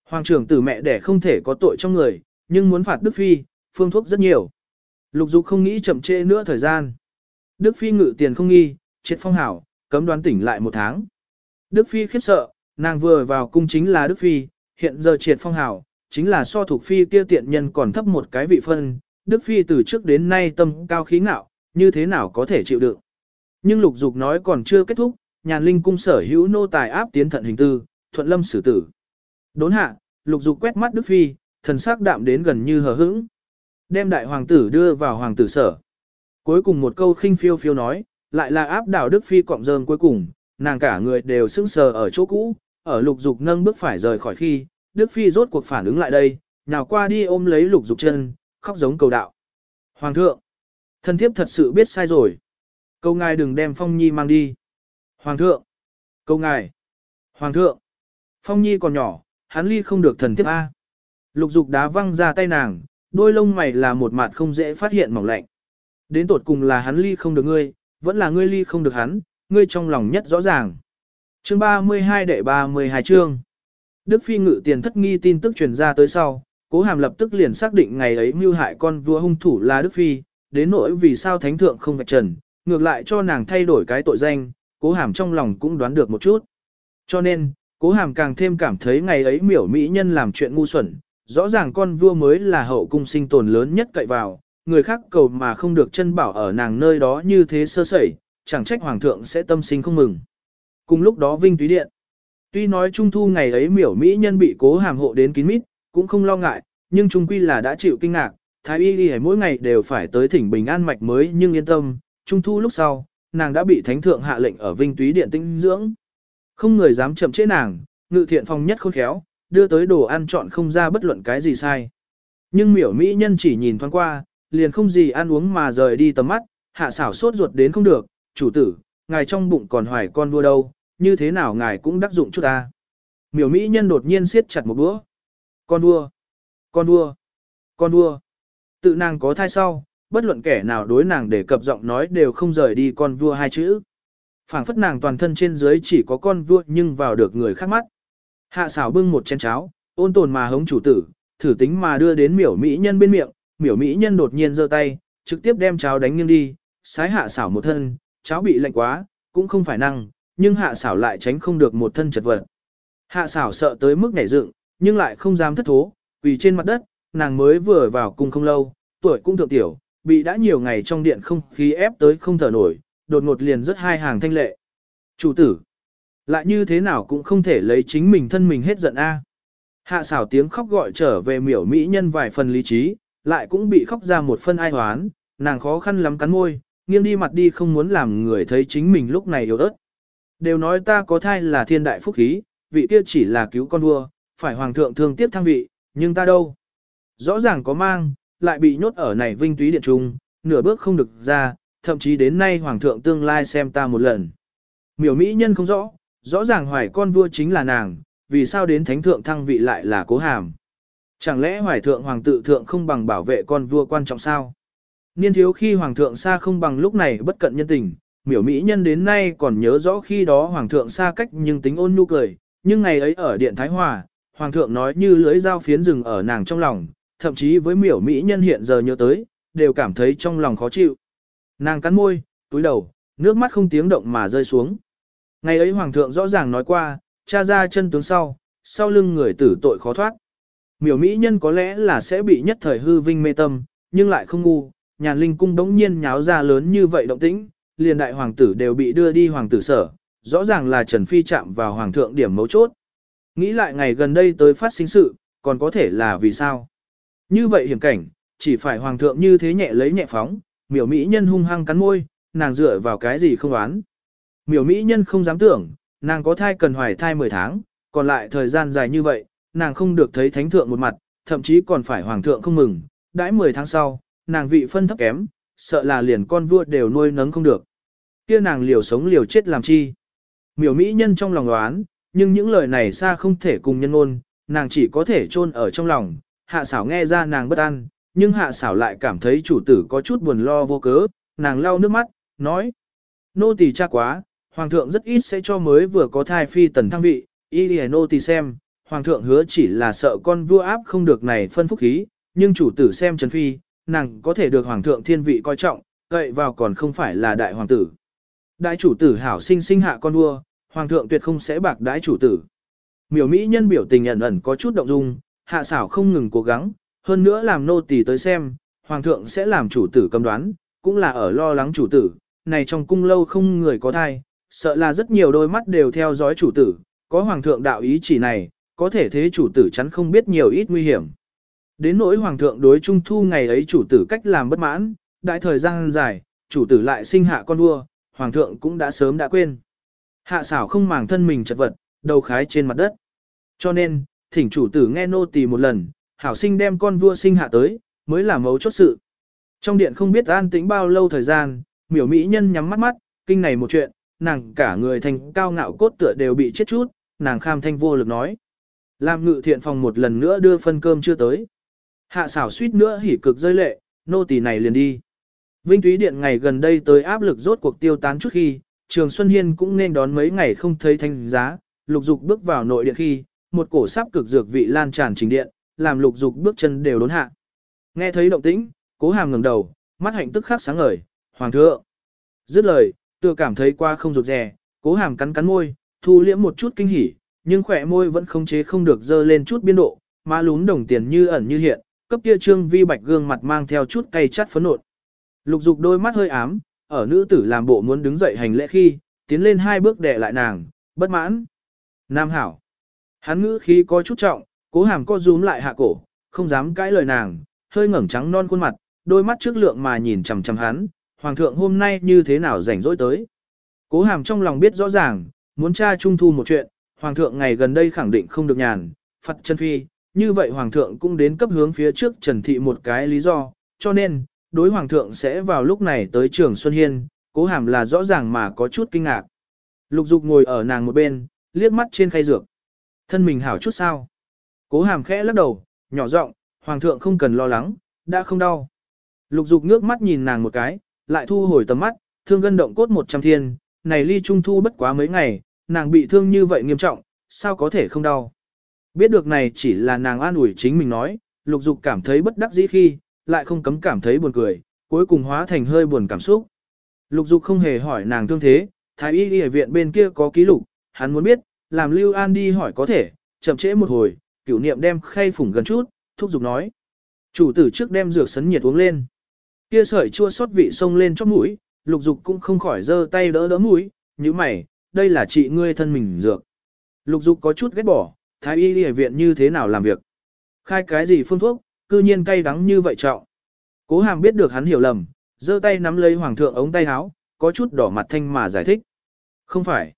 Hoàng trưởng tử mẹ đẻ không thể có tội trong người, nhưng muốn phạt Đức Phi, phương thuốc rất nhiều. Lục dục không nghĩ chậm trễ nữa thời gian. Đức Phi ngự tiền không nghi, triệt phong hảo, cấm đoán tỉnh lại một tháng. Đức Phi khiếp sợ, nàng vừa vào cung chính là Đức Phi, hiện giờ triệt phong hảo, chính là so thuộc Phi kia tiện nhân còn thấp một cái vị phân. Đức Phi từ trước đến nay tâm cao khí ngạo, như thế nào có thể chịu đựng. Nhưng lục dục nói còn chưa kết thúc, nhàn linh cung sở hữu nô tài áp tiến thận hình tư, thuận lâm xử tử. Đốn hạ, lục dục quét mắt Đức Phi, thần sắc đạm đến gần như hờ hững. Đem đại hoàng tử đưa vào hoàng tử sở. Cuối cùng một câu khinh phiêu phiêu nói, lại là áp đảo Đức Phi cọng rơm cuối cùng, nàng cả người đều sững sờ ở chỗ cũ, ở lục dục nâng bước phải rời khỏi khi, Đức Phi rốt cuộc phản ứng lại đây, nào qua đi ôm lấy lục dục chân, khóc giống cầu đạo. Hoàng thượng, thân thiếp thật sự biết sai rồi. Câu ngài đừng đem Phong Nhi mang đi. Hoàng thượng, câu ngài, Hoàng thượng, Phong Nhi còn nhỏ, hắn ly không được thần thiếp A. Lục dục đá văng ra tay nàng, đôi lông mày là một mặt không dễ phát hiện mỏng lạnh. Đến tột cùng là hắn ly không được ngươi, vẫn là ngươi ly không được hắn, ngươi trong lòng nhất rõ ràng. Chương 32 đệ 32 chương. Đức Phi ngự tiền thất nghi tin tức truyền ra tới sau, Cố Hàm lập tức liền xác định ngày ấy mưu hại con vua hung thủ là Đức Phi, đến nỗi vì sao thánh thượng không vạch trần, ngược lại cho nàng thay đổi cái tội danh, Cố Hàm trong lòng cũng đoán được một chút. Cho nên, Cố Hàm càng thêm cảm thấy ngày ấy miểu mỹ nhân làm chuyện ngu xuẩn, rõ ràng con vua mới là hậu cung sinh tồn lớn nhất cậy vào, người khác cầu mà không được chân bảo ở nàng nơi đó như thế sơ sẩy, chẳng trách hoàng thượng sẽ tâm sinh không mừng. Cùng lúc đó Vinh Túy Điện, tuy nói trung thu ngày ấy miểu mỹ nhân bị cố hàm hộ đến kín mít, cũng không lo ngại, nhưng trung quy là đã chịu kinh ngạc, thái y y mỗi ngày đều phải tới thỉnh bình an mạch mới nhưng yên tâm, trung thu lúc sau, nàng đã bị thánh thượng hạ lệnh ở Vinh Túy Điện tinh dưỡng. Không người dám chậm chế nàng, ngự thiện phòng nhất khôn khéo, đưa tới đồ ăn chọn không ra bất luận cái gì sai. Nhưng miểu mỹ nhân chỉ nhìn thoáng qua, liền không gì ăn uống mà rời đi tầm mắt, hạ xảo sốt ruột đến không được, chủ tử, ngài trong bụng còn hoài con vua đâu, như thế nào ngài cũng đắc dụng chút ta. Miểu mỹ nhân đột nhiên siết chặt một búa. Con vua, con vua, con vua. Tự nàng có thai sau, bất luận kẻ nào đối nàng để cập giọng nói đều không rời đi con vua hai chữ. phảng phất nàng toàn thân trên dưới chỉ có con vua nhưng vào được người khác mắt. Hạ xảo bưng một chén cháo, ôn tồn mà hống chủ tử, thử tính mà đưa đến miểu mỹ nhân bên miệng, miểu mỹ nhân đột nhiên giơ tay, trực tiếp đem cháo đánh nghiêng đi, sái hạ xảo một thân, cháo bị lạnh quá, cũng không phải năng, nhưng hạ xảo lại tránh không được một thân chật vật. Hạ xảo sợ tới mức nhảy dựng, nhưng lại không dám thất thố, vì trên mặt đất, nàng mới vừa vào cung không lâu, tuổi cũng thượng tiểu, bị đã nhiều ngày trong điện không khí ép tới không thở nổi, đột ngột liền rất hai hàng thanh lệ. Chủ tử, lại như thế nào cũng không thể lấy chính mình thân mình hết giận a. Hạ xảo tiếng khóc gọi trở về miểu mỹ nhân vài phần lý trí, lại cũng bị khóc ra một phân ai hoán, nàng khó khăn lắm cắn môi, nghiêng đi mặt đi không muốn làm người thấy chính mình lúc này yếu ớt. Đều nói ta có thai là thiên đại phúc khí, vị kia chỉ là cứu con vua, phải hoàng thượng thương tiếp thăng vị, nhưng ta đâu. Rõ ràng có mang, lại bị nhốt ở này vinh túy điện trung, nửa bước không được ra, thậm chí đến nay hoàng thượng tương lai xem ta một lần. Miểu mỹ nhân không rõ, rõ ràng hoài con vua chính là nàng, vì sao đến thánh thượng thăng vị lại là cố hàm. Chẳng lẽ hoài thượng hoàng tự thượng không bằng bảo vệ con vua quan trọng sao? Niên thiếu khi hoàng thượng xa không bằng lúc này bất cận nhân tình, miểu mỹ nhân đến nay còn nhớ rõ khi đó hoàng thượng xa cách nhưng tính ôn nhu cười, nhưng ngày ấy ở điện Thái Hòa, hoàng thượng nói như lưới dao phiến rừng ở nàng trong lòng, thậm chí với miểu mỹ nhân hiện giờ nhớ tới, đều cảm thấy trong lòng khó chịu. Nàng cắn môi, túi đầu, nước mắt không tiếng động mà rơi xuống. Ngày ấy hoàng thượng rõ ràng nói qua, cha ra chân tướng sau, sau lưng người tử tội khó thoát. Miểu mỹ nhân có lẽ là sẽ bị nhất thời hư vinh mê tâm, nhưng lại không ngu, nhàn linh cung đống nhiên nháo ra lớn như vậy động tĩnh, liền đại hoàng tử đều bị đưa đi hoàng tử sở, rõ ràng là Trần Phi chạm vào hoàng thượng điểm mấu chốt. Nghĩ lại ngày gần đây tới phát sinh sự, còn có thể là vì sao? Như vậy hiểm cảnh, chỉ phải hoàng thượng như thế nhẹ lấy nhẹ phóng, miểu mỹ nhân hung hăng cắn môi, nàng dựa vào cái gì không đoán. Miểu mỹ nhân không dám tưởng, nàng có thai cần hoài thai 10 tháng, còn lại thời gian dài như vậy, nàng không được thấy thánh thượng một mặt, thậm chí còn phải hoàng thượng không mừng, đãi 10 tháng sau, nàng vị phân thấp kém, sợ là liền con vua đều nuôi nấng không được. Kia nàng liều sống liều chết làm chi? Miểu mỹ nhân trong lòng đoán, nhưng những lời này xa không thể cùng nhân ngôn, nàng chỉ có thể chôn ở trong lòng, hạ xảo nghe ra nàng bất an, nhưng hạ xảo lại cảm thấy chủ tử có chút buồn lo vô cớ, nàng lau nước mắt, nói. Nô tỳ cha quá, hoàng thượng rất ít sẽ cho mới vừa có thai phi tần thăng vị, y lìa nô tỳ xem, hoàng thượng hứa chỉ là sợ con vua áp không được này phân phúc khí, nhưng chủ tử xem Trần Phi, nàng có thể được hoàng thượng thiên vị coi trọng, cậy vào còn không phải là đại hoàng tử. Đại chủ tử hảo sinh sinh hạ con vua, hoàng thượng tuyệt không sẽ bạc đái chủ tử. Miểu Mỹ nhân biểu tình ẩn ẩn có chút động dung, hạ xảo không ngừng cố gắng, hơn nữa làm nô tỳ tới xem, hoàng thượng sẽ làm chủ tử cầm đoán, cũng là ở lo lắng chủ tử, này trong cung lâu không người có thai, sợ là rất nhiều đôi mắt đều theo dõi chủ tử, có hoàng thượng đạo ý chỉ này, có thể thế chủ tử chắn không biết nhiều ít nguy hiểm. Đến nỗi hoàng thượng đối trung thu ngày ấy chủ tử cách làm bất mãn, đại thời gian dài, chủ tử lại sinh hạ con vua, hoàng thượng cũng đã sớm đã quên. Hạ xảo không màng thân mình chật vật, đầu khái trên mặt đất. Cho nên, thỉnh chủ tử nghe nô tỳ một lần, hảo sinh đem con vua sinh hạ tới, mới là mấu chốt sự. Trong điện không biết an tĩnh bao lâu thời gian, miểu mỹ nhân nhắm mắt mắt, kinh này một chuyện, nàng cả người thành cao ngạo cốt tựa đều bị chết chút, nàng kham thanh vô lực nói. Làm ngự thiện phòng một lần nữa đưa phân cơm chưa tới. Hạ xảo suýt nữa hỉ cực rơi lệ, nô tỳ này liền đi. Vinh Túy Điện ngày gần đây tới áp lực rốt cuộc tiêu tán chút khi, Trường Xuân Hiên cũng nên đón mấy ngày không thấy thanh giá, lục dục bước vào nội điện khi, một cổ sáp cực dược vị lan tràn trình điện, làm lục dục bước chân đều đốn hạ. Nghe thấy động tĩnh, cố hàm ngẩng đầu, mắt hạnh tức khắc sáng ngời, hoàng thượng. Dứt lời, tựa cảm thấy qua không rụt rè, cố hàm cắn cắn môi, thu liễm một chút kinh hỉ, nhưng khỏe môi vẫn không chế không được dơ lên chút biên độ, má lún đồng tiền như ẩn như hiện, cấp kia trương vi bạch gương mặt mang theo chút cay chát phấn nộn. Lục dục đôi mắt hơi ám, ở nữ tử làm bộ muốn đứng dậy hành lễ khi, tiến lên hai bước đè lại nàng, bất mãn. Nam hảo. Hắn ngữ khí có chút trọng, cố hàm co rúm lại hạ cổ, không dám cãi lời nàng, hơi ngẩng trắng non khuôn mặt, đôi mắt trước lượng mà nhìn chằm chằm hắn, hoàng thượng hôm nay như thế nào rảnh rỗi tới. Cố hàm trong lòng biết rõ ràng, muốn tra trung thu một chuyện, hoàng thượng ngày gần đây khẳng định không được nhàn, phật chân phi, như vậy hoàng thượng cũng đến cấp hướng phía trước Trần Thị một cái lý do, cho nên, đối hoàng thượng sẽ vào lúc này tới trường Xuân Hiên, cố hàm là rõ ràng mà có chút kinh ngạc. Lục dục ngồi ở nàng một bên, liếc mắt trên khay dược. Thân mình hảo chút sao. Cố hàm khẽ lắc đầu, nhỏ giọng, hoàng thượng không cần lo lắng, đã không đau. Lục dục nước mắt nhìn nàng một cái, lại thu hồi tầm mắt, thương gân động cốt một trăm thiên, này ly trung thu bất quá mấy ngày, nàng bị thương như vậy nghiêm trọng, sao có thể không đau. Biết được này chỉ là nàng an ủi chính mình nói, lục dục cảm thấy bất đắc dĩ khi, lại không cấm cảm thấy buồn cười, cuối cùng hóa thành hơi buồn cảm xúc. Lục dục không hề hỏi nàng thương thế, thái y y viện bên kia có ký lục, hắn muốn biết, làm Lưu An đi hỏi có thể, chậm trễ một hồi, cửu niệm đem khay phủng gần chút, thúc giục nói. Chủ tử trước đem dược sấn nhiệt uống lên. Kia sợi chua xót vị sông lên chót mũi, lục dục cũng không khỏi giơ tay đỡ đỡ mũi, như mày, đây là chị ngươi thân mình dược. Lục dục có chút ghét bỏ, thái y y viện như thế nào làm việc. Khai cái gì phương thuốc, cư nhiên cay đắng như vậy trọng. Cố hàm biết được hắn hiểu lầm, giơ tay nắm lấy hoàng thượng ống tay áo, có chút đỏ mặt thanh mà giải thích. Không phải.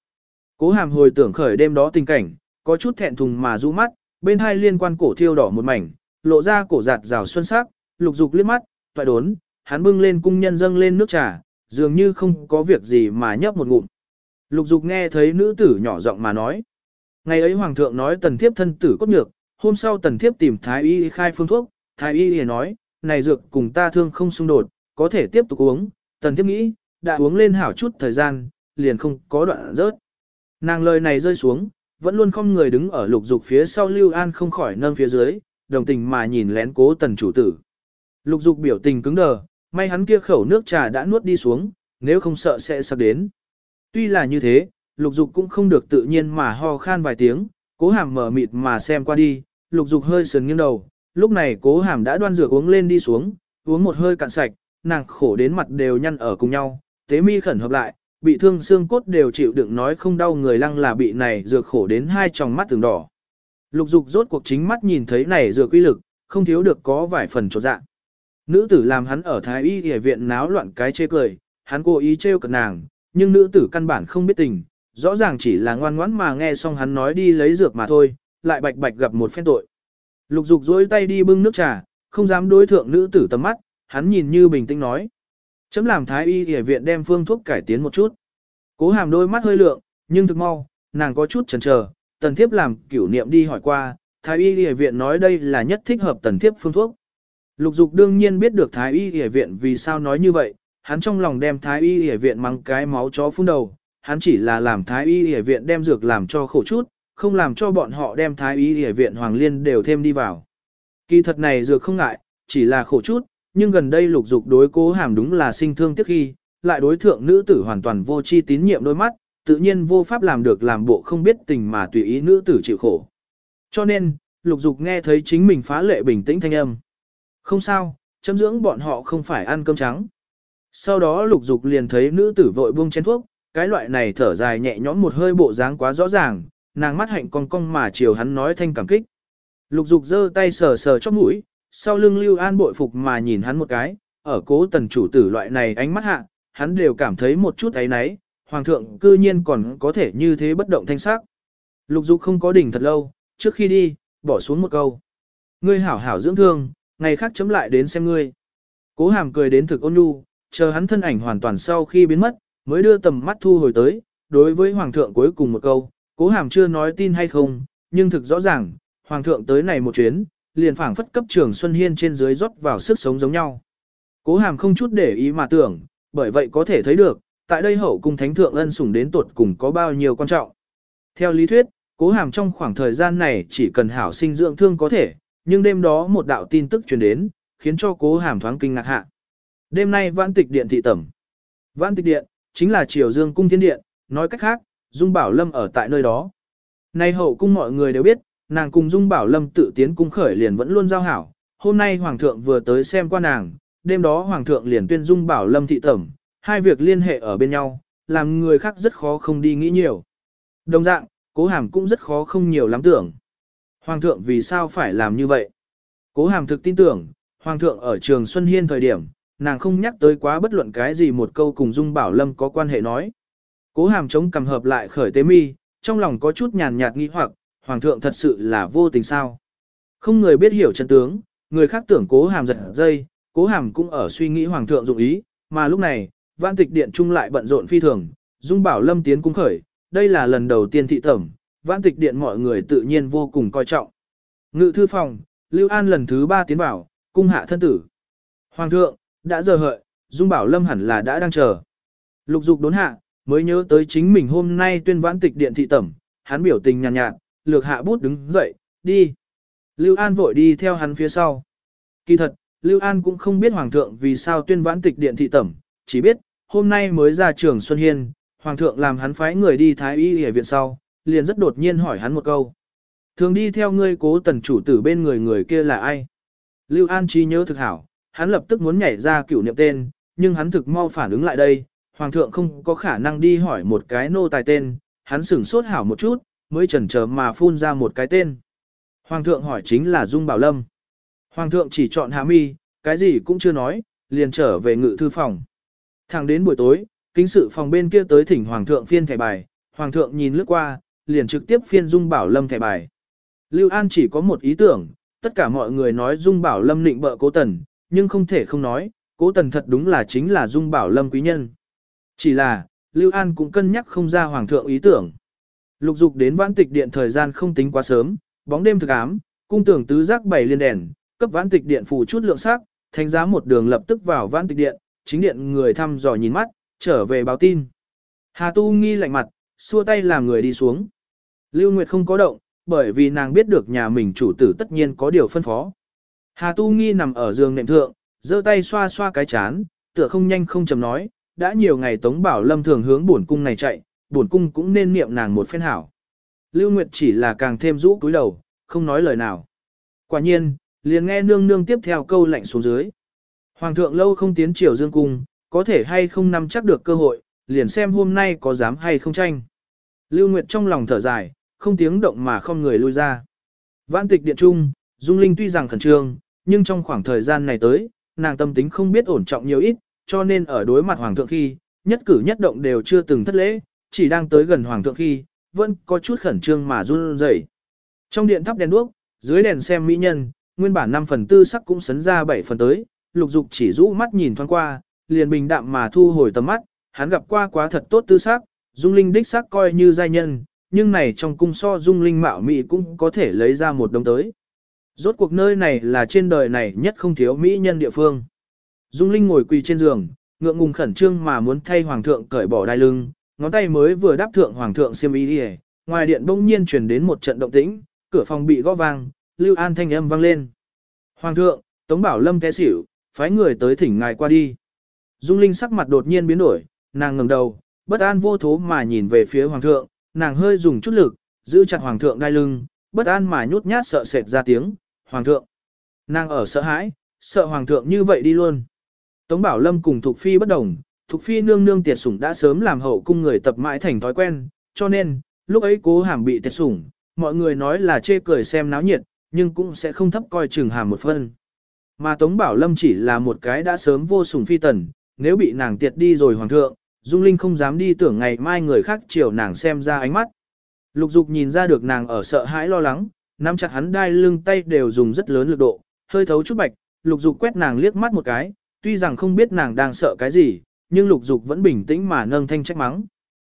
Cố hàm hồi tưởng khởi đêm đó tình cảnh, có chút thẹn thùng mà rũ mắt, bên hai liên quan cổ thiêu đỏ một mảnh, lộ ra cổ giạt rào xuân sắc, lục dục liếc mắt, toại đốn, hắn bưng lên cung nhân dâng lên nước trà, dường như không có việc gì mà nhấp một ngụm. Lục dục nghe thấy nữ tử nhỏ giọng mà nói. Ngày ấy hoàng thượng nói tần thiếp thân tử cốt nhược, hôm sau tần thiếp tìm thái y khai phương thuốc, thái y liền nói, này dược cùng ta thương không xung đột, có thể tiếp tục uống, tần thiếp nghĩ, đã uống lên hảo chút thời gian, liền không có đoạn rớt. Nàng lời này rơi xuống, vẫn luôn không người đứng ở lục dục phía sau Lưu An không khỏi nâng phía dưới, đồng tình mà nhìn lén cố tần chủ tử. Lục dục biểu tình cứng đờ, may hắn kia khẩu nước trà đã nuốt đi xuống, nếu không sợ sẽ sặc đến. Tuy là như thế, lục dục cũng không được tự nhiên mà ho khan vài tiếng, cố hàm mở mịt mà xem qua đi, lục dục hơi sườn nghiêng đầu, lúc này cố hàm đã đoan rửa uống lên đi xuống, uống một hơi cạn sạch, nàng khổ đến mặt đều nhăn ở cùng nhau, tế mi khẩn hợp lại, bị thương xương cốt đều chịu đựng nói không đau người lăng là bị này dược khổ đến hai tròng mắt từng đỏ. Lục dục rốt cuộc chính mắt nhìn thấy này dược uy lực, không thiếu được có vài phần trột dạ. Nữ tử làm hắn ở thái y y viện náo loạn cái chê cười, hắn cố ý trêu cợt nàng, nhưng nữ tử căn bản không biết tình, rõ ràng chỉ là ngoan ngoãn mà nghe xong hắn nói đi lấy dược mà thôi, lại bạch bạch gặp một phen tội. Lục dục duỗi tay đi bưng nước trà, không dám đối thượng nữ tử tầm mắt, hắn nhìn như bình tĩnh nói. Chấm làm thái y y viện đem phương thuốc cải tiến một chút. Cố hàm đôi mắt hơi lượng, nhưng thực mau, nàng có chút chần chờ, tần thiếp làm cửu niệm đi hỏi qua, Thái y y viện nói đây là nhất thích hợp tần thiếp phương thuốc. Lục dục đương nhiên biết được Thái y y viện vì sao nói như vậy, hắn trong lòng đem Thái y y viện mang cái máu chó phun đầu, hắn chỉ là làm Thái y y viện đem dược làm cho khổ chút, không làm cho bọn họ đem Thái y y viện Hoàng Liên đều thêm đi vào. Kỳ thật này dược không ngại, chỉ là khổ chút, nhưng gần đây lục dục đối cố hàm đúng là sinh thương tiếc khi, lại đối thượng nữ tử hoàn toàn vô chi tín nhiệm đôi mắt, tự nhiên vô pháp làm được làm bộ không biết tình mà tùy ý nữ tử chịu khổ. Cho nên, lục dục nghe thấy chính mình phá lệ bình tĩnh thanh âm. Không sao, chấm dưỡng bọn họ không phải ăn cơm trắng. Sau đó lục dục liền thấy nữ tử vội buông chén thuốc, cái loại này thở dài nhẹ nhõm một hơi bộ dáng quá rõ ràng, nàng mắt hạnh cong cong mà chiều hắn nói thanh cảm kích. Lục dục giơ tay sờ sờ chóp mũi, sau lưng Lưu An bội phục mà nhìn hắn một cái, ở cố tần chủ tử loại này ánh mắt hạ, hắn đều cảm thấy một chút ấy náy, hoàng thượng cư nhiên còn có thể như thế bất động thanh sắc. Lục dục không có đỉnh thật lâu, trước khi đi, bỏ xuống một câu. Ngươi hảo hảo dưỡng thương, ngày khác chấm lại đến xem ngươi. Cố hàm cười đến thực ôn nhu, chờ hắn thân ảnh hoàn toàn sau khi biến mất, mới đưa tầm mắt thu hồi tới, đối với hoàng thượng cuối cùng một câu, cố hàm chưa nói tin hay không, nhưng thực rõ ràng, hoàng thượng tới này một chuyến, liền phảng phất cấp trường Xuân Hiên trên dưới rót vào sức sống giống nhau. Cố hàm không chút để ý mà tưởng, bởi vậy có thể thấy được, tại đây hậu cung thánh thượng ân sủng đến tuột cùng có bao nhiêu quan trọng. Theo lý thuyết, cố hàm trong khoảng thời gian này chỉ cần hảo sinh dưỡng thương có thể, nhưng đêm đó một đạo tin tức truyền đến, khiến cho cố hàm thoáng kinh ngạc hạ. Đêm nay vãn tịch điện thị tẩm. Vãn tịch điện, chính là triều dương cung thiên điện, nói cách khác, Dung Bảo Lâm ở tại nơi đó. Nay hậu cung mọi người đều biết, nàng cùng Dung Bảo Lâm tự tiến cung khởi liền vẫn luôn giao hảo. Hôm nay Hoàng thượng vừa tới xem qua nàng, đêm đó Hoàng thượng liền tuyên Dung Bảo Lâm thị tẩm, hai việc liên hệ ở bên nhau, làm người khác rất khó không đi nghĩ nhiều. Đồng dạng, cố hàm cũng rất khó không nhiều lắm tưởng. Hoàng thượng vì sao phải làm như vậy? Cố hàm thực tin tưởng, Hoàng thượng ở trường Xuân Hiên thời điểm, nàng không nhắc tới quá bất luận cái gì một câu cùng Dung Bảo Lâm có quan hệ nói. Cố hàm chống cầm hợp lại khởi tế mi, trong lòng có chút nhàn nhạt nghi hoặc, Hoàng thượng thật sự là vô tình sao? Không người biết hiểu chân tướng, người khác tưởng cố hàm giật dây, cố hàm cũng ở suy nghĩ Hoàng thượng dụng ý, mà lúc này, vạn tịch điện trung lại bận rộn phi thường, Dung Bảo Lâm tiến cung khởi, đây là lần đầu tiên thị thẩm vãn tịch điện mọi người tự nhiên vô cùng coi trọng. Ngự thư phòng, Lưu An lần thứ ba tiến vào, cung hạ thân tử. Hoàng thượng, đã giờ hợi, Dung Bảo Lâm hẳn là đã đang chờ. Lục dục đốn hạ, mới nhớ tới chính mình hôm nay tuyên vãn tịch điện thị tẩm, hắn biểu tình nhàn nhạt, nhạt, lược hạ bút đứng dậy, đi. Lưu An vội đi theo hắn phía sau. Kỳ thật, Lưu An cũng không biết Hoàng thượng vì sao tuyên vãn tịch điện thị tẩm, chỉ biết, hôm nay mới ra trường Xuân Hiên, Hoàng thượng làm hắn phái người đi Thái Y Y viện sau, liền rất đột nhiên hỏi hắn một câu. Thường đi theo ngươi cố tần chủ tử bên người người kia là ai? Lưu An chi nhớ thực hảo, hắn lập tức muốn nhảy ra cửu niệm tên, nhưng hắn thực mau phản ứng lại đây, Hoàng thượng không có khả năng đi hỏi một cái nô tài tên, hắn sửng sốt hảo một chút, mới chần chờ mà phun ra một cái tên. Hoàng thượng hỏi chính là Dung Bảo Lâm. Hoàng thượng chỉ chọn hạ mi, cái gì cũng chưa nói, liền trở về ngự thư phòng. Thẳng đến buổi tối, kính sự phòng bên kia tới thỉnh Hoàng thượng phiên thẻ bài, Hoàng thượng nhìn lướt qua, liền trực tiếp phiên Dung Bảo Lâm thẻ bài. Lưu An chỉ có một ý tưởng, tất cả mọi người nói Dung Bảo Lâm nịnh bợ cố tần, nhưng không thể không nói, cố tần thật đúng là chính là Dung Bảo Lâm quý nhân. Chỉ là, Lưu An cũng cân nhắc không ra Hoàng thượng ý tưởng. Lục dục đến vãn tịch điện thời gian không tính quá sớm, bóng đêm thực ám, cung tưởng tứ giác bảy liên đèn, cấp vãn tịch điện phủ chút lượng sắc, thanh giá một đường lập tức vào vãn tịch điện, chính điện người thăm dò nhìn mắt, trở về báo tin. Hà Tu nghi lạnh mặt, xua tay làm người đi xuống. Lưu Nguyệt không có động, bởi vì nàng biết được nhà mình chủ tử tất nhiên có điều phân phó. Hà Tu nghi nằm ở giường nệm thượng, giơ tay xoa xoa cái chán, tựa không nhanh không chậm nói, đã nhiều ngày Tống Bảo Lâm thường hướng bổn cung này chạy, bổn cung cũng nên niệm nàng một phen hảo. Lưu Nguyệt chỉ là càng thêm rũ cúi đầu, không nói lời nào. Quả nhiên, liền nghe nương nương tiếp theo câu lạnh xuống dưới. Hoàng thượng lâu không tiến triều dương cung, có thể hay không nắm chắc được cơ hội, liền xem hôm nay có dám hay không tranh. Lưu Nguyệt trong lòng thở dài, không tiếng động mà không người lui ra. Vãn tịch điện trung, Dung Linh tuy rằng khẩn trương, nhưng trong khoảng thời gian này tới, nàng tâm tính không biết ổn trọng nhiều ít, cho nên ở đối mặt hoàng thượng khi, nhất cử nhất động đều chưa từng thất lễ, chỉ đang tới gần hoàng thượng khi, vẫn có chút khẩn trương mà run rẩy. Trong điện thắp đèn đuốc, dưới đèn xem mỹ nhân, nguyên bản 5 phần tư sắc cũng sấn ra 7 phần tới, lục dục chỉ rũ mắt nhìn thoáng qua, liền bình đạm mà thu hồi tầm mắt, hắn gặp qua quá thật tốt tư sắc, dung linh đích sắc coi như giai nhân, nhưng này trong cung so dung linh mạo mỹ cũng có thể lấy ra một đồng tới. Rốt cuộc nơi này là trên đời này nhất không thiếu mỹ nhân địa phương. Dung Linh ngồi quỳ trên giường, ngượng ngùng khẩn trương mà muốn thay hoàng thượng cởi bỏ đai lưng, ngón tay mới vừa đáp thượng hoàng thượng xiêm y đi ngoài điện bỗng nhiên truyền đến một trận động tĩnh, cửa phòng bị gõ vang, Lưu An thanh âm vang lên. Hoàng thượng, Tống Bảo Lâm té xỉu, phái người tới thỉnh ngài qua đi. Dung Linh sắc mặt đột nhiên biến đổi, nàng ngẩng đầu, bất an vô thố mà nhìn về phía hoàng thượng, nàng hơi dùng chút lực, giữ chặt hoàng thượng đai lưng, bất an mà nhút nhát sợ sệt ra tiếng, hoàng thượng. Nàng ở sợ hãi, sợ hoàng thượng như vậy đi luôn. Tống Bảo Lâm cùng Thục Phi bất đồng, Thục Phi nương nương tiệt sủng đã sớm làm hậu cung người tập mãi thành thói quen, cho nên, lúc ấy cố hàm bị tiệt sủng, mọi người nói là chê cười xem náo nhiệt, nhưng cũng sẽ không thấp coi chừng hàm một phân. Mà Tống Bảo Lâm chỉ là một cái đã sớm vô sủng phi tần, nếu bị nàng tiệt đi rồi hoàng thượng, Dung Linh không dám đi tưởng ngày mai người khác chiều nàng xem ra ánh mắt. Lục dục nhìn ra được nàng ở sợ hãi lo lắng, nắm chặt hắn đai lưng tay đều dùng rất lớn lực độ, hơi thấu chút bạch, lục dục quét nàng liếc mắt một cái, tuy rằng không biết nàng đang sợ cái gì, nhưng lục dục vẫn bình tĩnh mà nâng thanh trách mắng.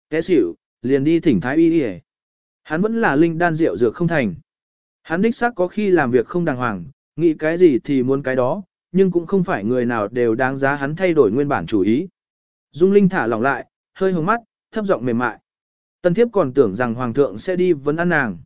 Té xỉu, liền đi thỉnh thái y đi Hắn vẫn là linh đan rượu dược không thành. Hắn đích xác có khi làm việc không đàng hoàng, nghĩ cái gì thì muốn cái đó, nhưng cũng không phải người nào đều đáng giá hắn thay đổi nguyên bản chủ ý. Dung Linh thả lỏng lại, hơi hướng mắt, thấp giọng mềm mại. Tân thiếp còn tưởng rằng hoàng thượng sẽ đi vấn ăn nàng.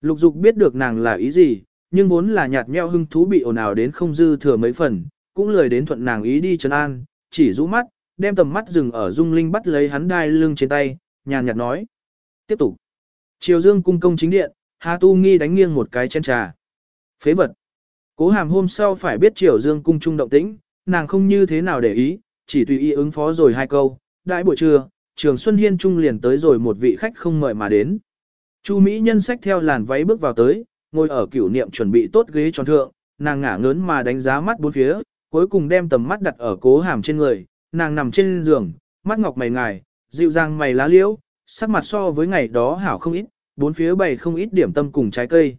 Lục dục biết được nàng là ý gì, nhưng vốn là nhạt nheo hưng thú bị ồn ào đến không dư thừa mấy phần, cũng lười đến thuận nàng ý đi trấn an, chỉ rũ mắt, đem tầm mắt dừng ở Dung Linh bắt lấy hắn đai lưng trên tay, nhàn nhạt nói. Tiếp tục. Triều Dương cung công chính điện, Hà Tu Nghi đánh nghiêng một cái chén trà. Phế vật. Cố hàm hôm sau phải biết Triều Dương cung trung động tĩnh, nàng không như thế nào để ý, chỉ tùy ý ứng phó rồi hai câu. Đại buổi trưa, Trường Xuân Hiên Trung liền tới rồi một vị khách không mời mà đến. Chu Mỹ nhân sách theo làn váy bước vào tới, ngồi ở cửu niệm chuẩn bị tốt ghế tròn thượng, nàng ngả ngớn mà đánh giá mắt bốn phía, cuối cùng đem tầm mắt đặt ở cố hàm trên người, nàng nằm trên giường, mắt ngọc mày ngài, dịu dàng mày lá liễu, sắc mặt so với ngày đó hảo không ít, bốn phía bày không ít điểm tâm cùng trái cây.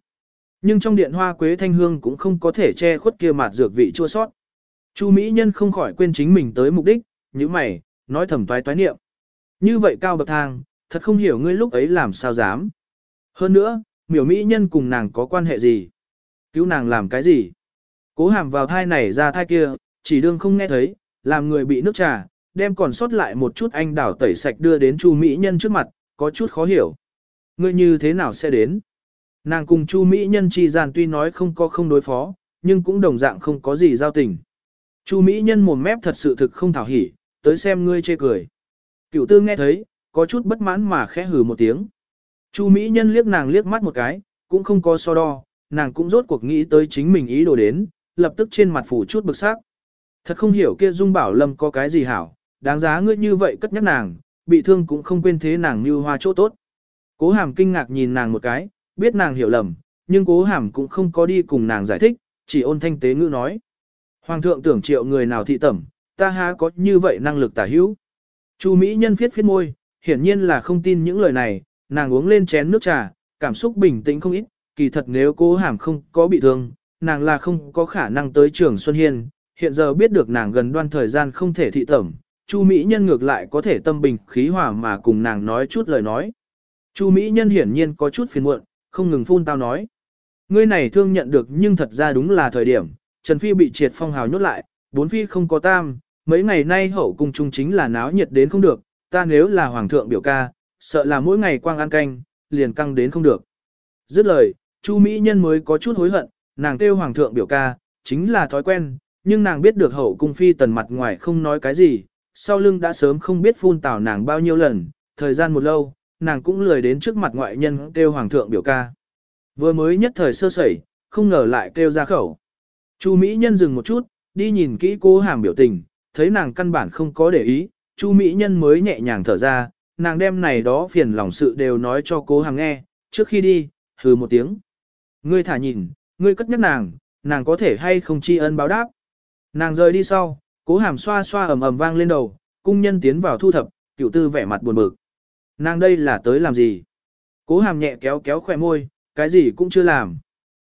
Nhưng trong điện hoa quế thanh hương cũng không có thể che khuất kia mạt dược vị chua sót. Chu Mỹ Nhân không khỏi quên chính mình tới mục đích, như mày, nói thầm toái toái niệm. Như vậy cao bậc thang, thật không hiểu ngươi lúc ấy làm sao dám. Hơn nữa, miểu Mỹ Nhân cùng nàng có quan hệ gì? Cứu nàng làm cái gì? Cố hàm vào thai này ra thai kia, chỉ đương không nghe thấy, làm người bị nước trà, đem còn sót lại một chút anh đảo tẩy sạch đưa đến Chu Mỹ Nhân trước mặt, có chút khó hiểu. Ngươi như thế nào sẽ đến? Nàng cùng Chu Mỹ Nhân chi gian tuy nói không có không đối phó, nhưng cũng đồng dạng không có gì giao tình. Chu Mỹ Nhân mồm mép thật sự thực không thảo hỉ, tới xem ngươi chê cười. Cửu tư nghe thấy, có chút bất mãn mà khẽ hừ một tiếng. Chu Mỹ Nhân liếc nàng liếc mắt một cái, cũng không có so đo, nàng cũng rốt cuộc nghĩ tới chính mình ý đồ đến, lập tức trên mặt phủ chút bực sắc. Thật không hiểu kia Dung Bảo Lâm có cái gì hảo, đáng giá ngươi như vậy cất nhắc nàng, bị thương cũng không quên thế nàng như hoa chỗ tốt. Cố hàm kinh ngạc nhìn nàng một cái, biết nàng hiểu lầm, nhưng cố hàm cũng không có đi cùng nàng giải thích, chỉ ôn thanh tế ngữ nói. Hoàng thượng tưởng triệu người nào thị tẩm, ta há có như vậy năng lực tả hữu. Chu Mỹ nhân phiết phiết môi, hiển nhiên là không tin những lời này, nàng uống lên chén nước trà, cảm xúc bình tĩnh không ít, kỳ thật nếu cố hàm không có bị thương, nàng là không có khả năng tới trường Xuân Hiên, hiện giờ biết được nàng gần đoan thời gian không thể thị tẩm, Chu Mỹ Nhân ngược lại có thể tâm bình khí hòa mà cùng nàng nói chút lời nói. Chu Mỹ Nhân hiển nhiên có chút phiền muộn, không ngừng phun tao nói. Ngươi này thương nhận được nhưng thật ra đúng là thời điểm, Trần Phi bị triệt phong hào nhốt lại, bốn phi không có tam, mấy ngày nay hậu cung trung chính là náo nhiệt đến không được, ta nếu là hoàng thượng biểu ca, sợ là mỗi ngày quang ăn canh, liền căng đến không được. Dứt lời, Chu Mỹ Nhân mới có chút hối hận, nàng kêu hoàng thượng biểu ca, chính là thói quen, nhưng nàng biết được hậu cung phi tần mặt ngoài không nói cái gì, sau lưng đã sớm không biết phun tảo nàng bao nhiêu lần, thời gian một lâu, nàng cũng lười đến trước mặt ngoại nhân kêu hoàng thượng biểu ca. Vừa mới nhất thời sơ sẩy, không ngờ lại kêu ra khẩu. Chu Mỹ Nhân dừng một chút, đi nhìn kỹ cô hàm biểu tình, thấy nàng căn bản không có để ý, Chu Mỹ Nhân mới nhẹ nhàng thở ra, nàng đem này đó phiền lòng sự đều nói cho cô hàm nghe, trước khi đi, hừ một tiếng. Ngươi thả nhìn, ngươi cất nhắc nàng, nàng có thể hay không tri ân báo đáp. Nàng rời đi sau, cố hàm xoa xoa ầm ầm vang lên đầu, cung nhân tiến vào thu thập, cựu tư vẻ mặt buồn bực. Nàng đây là tới làm gì? Cố hàm nhẹ kéo kéo khỏe môi, cái gì cũng chưa làm.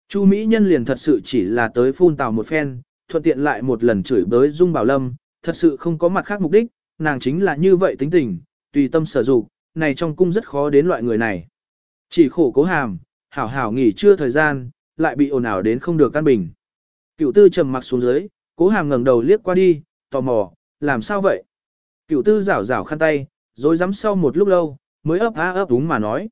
Chu Mỹ Nhân liền thật sự chỉ là tới phun tào một phen, thuận tiện lại một lần chửi bới Dung Bảo Lâm, thật sự không có mặt khác mục đích, nàng chính là như vậy tính tình, tùy tâm sở dụng, này trong cung rất khó đến loại người này. Chỉ khổ cố hàm, hảo hảo nghỉ trưa thời gian, lại bị ồn ào đến không được căn bình. Cựu tư trầm mặc xuống dưới, cố hàm ngẩng đầu liếc qua đi, tò mò, làm sao vậy? Cựu tư rảo rảo khăn tay, rồi dám sau một lúc lâu, mới ấp á ấp đúng mà nói.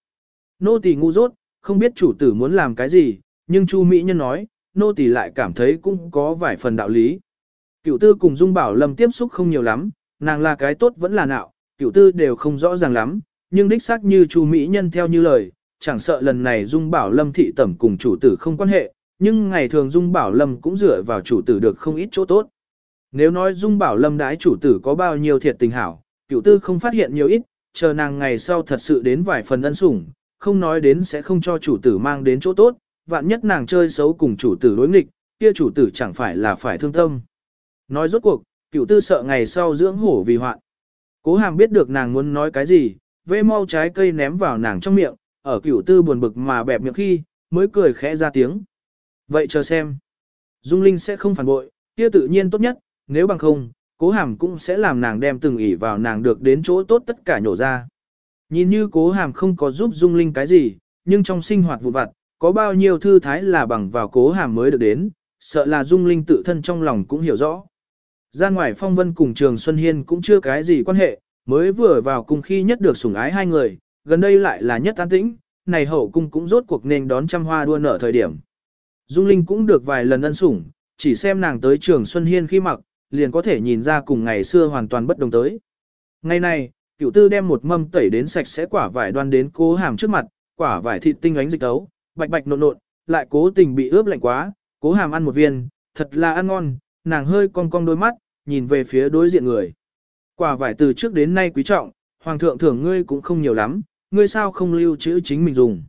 Nô tỳ ngu dốt, không biết chủ tử muốn làm cái gì, nhưng Chu Mỹ Nhân nói, nô tỳ lại cảm thấy cũng có vài phần đạo lý. Cựu tư cùng Dung Bảo Lâm tiếp xúc không nhiều lắm, nàng là cái tốt vẫn là nạo, cựu tư đều không rõ ràng lắm, nhưng đích xác như Chu Mỹ Nhân theo như lời, chẳng sợ lần này Dung Bảo Lâm thị tẩm cùng chủ tử không quan hệ, nhưng ngày thường Dung Bảo Lâm cũng dựa vào chủ tử được không ít chỗ tốt. Nếu nói Dung Bảo Lâm đái chủ tử có bao nhiêu thiệt tình hảo, cựu tư không phát hiện nhiều ít, chờ nàng ngày sau thật sự đến vài phần ân sủng, không nói đến sẽ không cho chủ tử mang đến chỗ tốt, vạn nhất nàng chơi xấu cùng chủ tử đối nghịch, kia chủ tử chẳng phải là phải thương tâm. Nói rốt cuộc, cựu tư sợ ngày sau dưỡng hổ vì hoạn. Cố hàm biết được nàng muốn nói cái gì, vê mau trái cây ném vào nàng trong miệng, ở cựu tư buồn bực mà bẹp miệng khi, mới cười khẽ ra tiếng. Vậy chờ xem. Dung Linh sẽ không phản bội, kia tự nhiên tốt nhất, nếu bằng không, cố hàm cũng sẽ làm nàng đem từng ỉ vào nàng được đến chỗ tốt tất cả nhổ ra. Nhìn như cố hàm không có giúp Dung Linh cái gì, nhưng trong sinh hoạt vụ vặt, có bao nhiêu thư thái là bằng vào cố hàm mới được đến, sợ là Dung Linh tự thân trong lòng cũng hiểu rõ. Ra ngoài phong vân cùng Trường Xuân Hiên cũng chưa cái gì quan hệ, mới vừa vào cùng khi nhất được sủng ái hai người, gần đây lại là nhất an tĩnh, này hậu cung cũng rốt cuộc nên đón trăm hoa đua nở thời điểm. Dung Linh cũng được vài lần ân sủng, chỉ xem nàng tới Trường Xuân Hiên khi mặc, liền có thể nhìn ra cùng ngày xưa hoàn toàn bất đồng tới. Ngày này, cựu tư đem một mâm tẩy đến sạch sẽ quả vải đoan đến cố hàm trước mặt, quả vải thịt tinh ánh dịch tấu, bạch bạch nộn nộn, lại cố tình bị ướp lạnh quá, cố hàm ăn một viên, thật là ăn ngon, nàng hơi cong cong đôi mắt, nhìn về phía đối diện người. Quả vải từ trước đến nay quý trọng, hoàng thượng thưởng ngươi cũng không nhiều lắm, ngươi sao không lưu trữ chính mình dùng.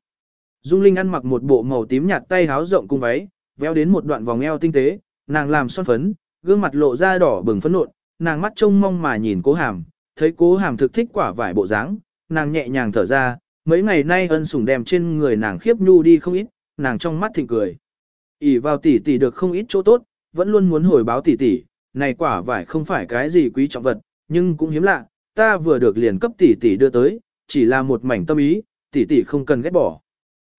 Dung Linh ăn mặc một bộ màu tím nhạt tay háo rộng cung váy, véo đến một đoạn vòng eo tinh tế, nàng làm son phấn, gương mặt lộ ra đỏ bừng phấn nộn, nàng mắt trông mong mà nhìn cố hàm, thấy cố hàm thực thích quả vải bộ dáng, nàng nhẹ nhàng thở ra, mấy ngày nay ân sủng đem trên người nàng khiếp nhu đi không ít, nàng trong mắt thịnh cười. ỉ vào tỷ tỷ được không ít chỗ tốt, vẫn luôn muốn hồi báo tỷ tỷ, này quả vải không phải cái gì quý trọng vật, nhưng cũng hiếm lạ, ta vừa được liền cấp tỷ tỷ đưa tới, chỉ là một mảnh tâm ý, tỷ tỷ không cần ghét bỏ.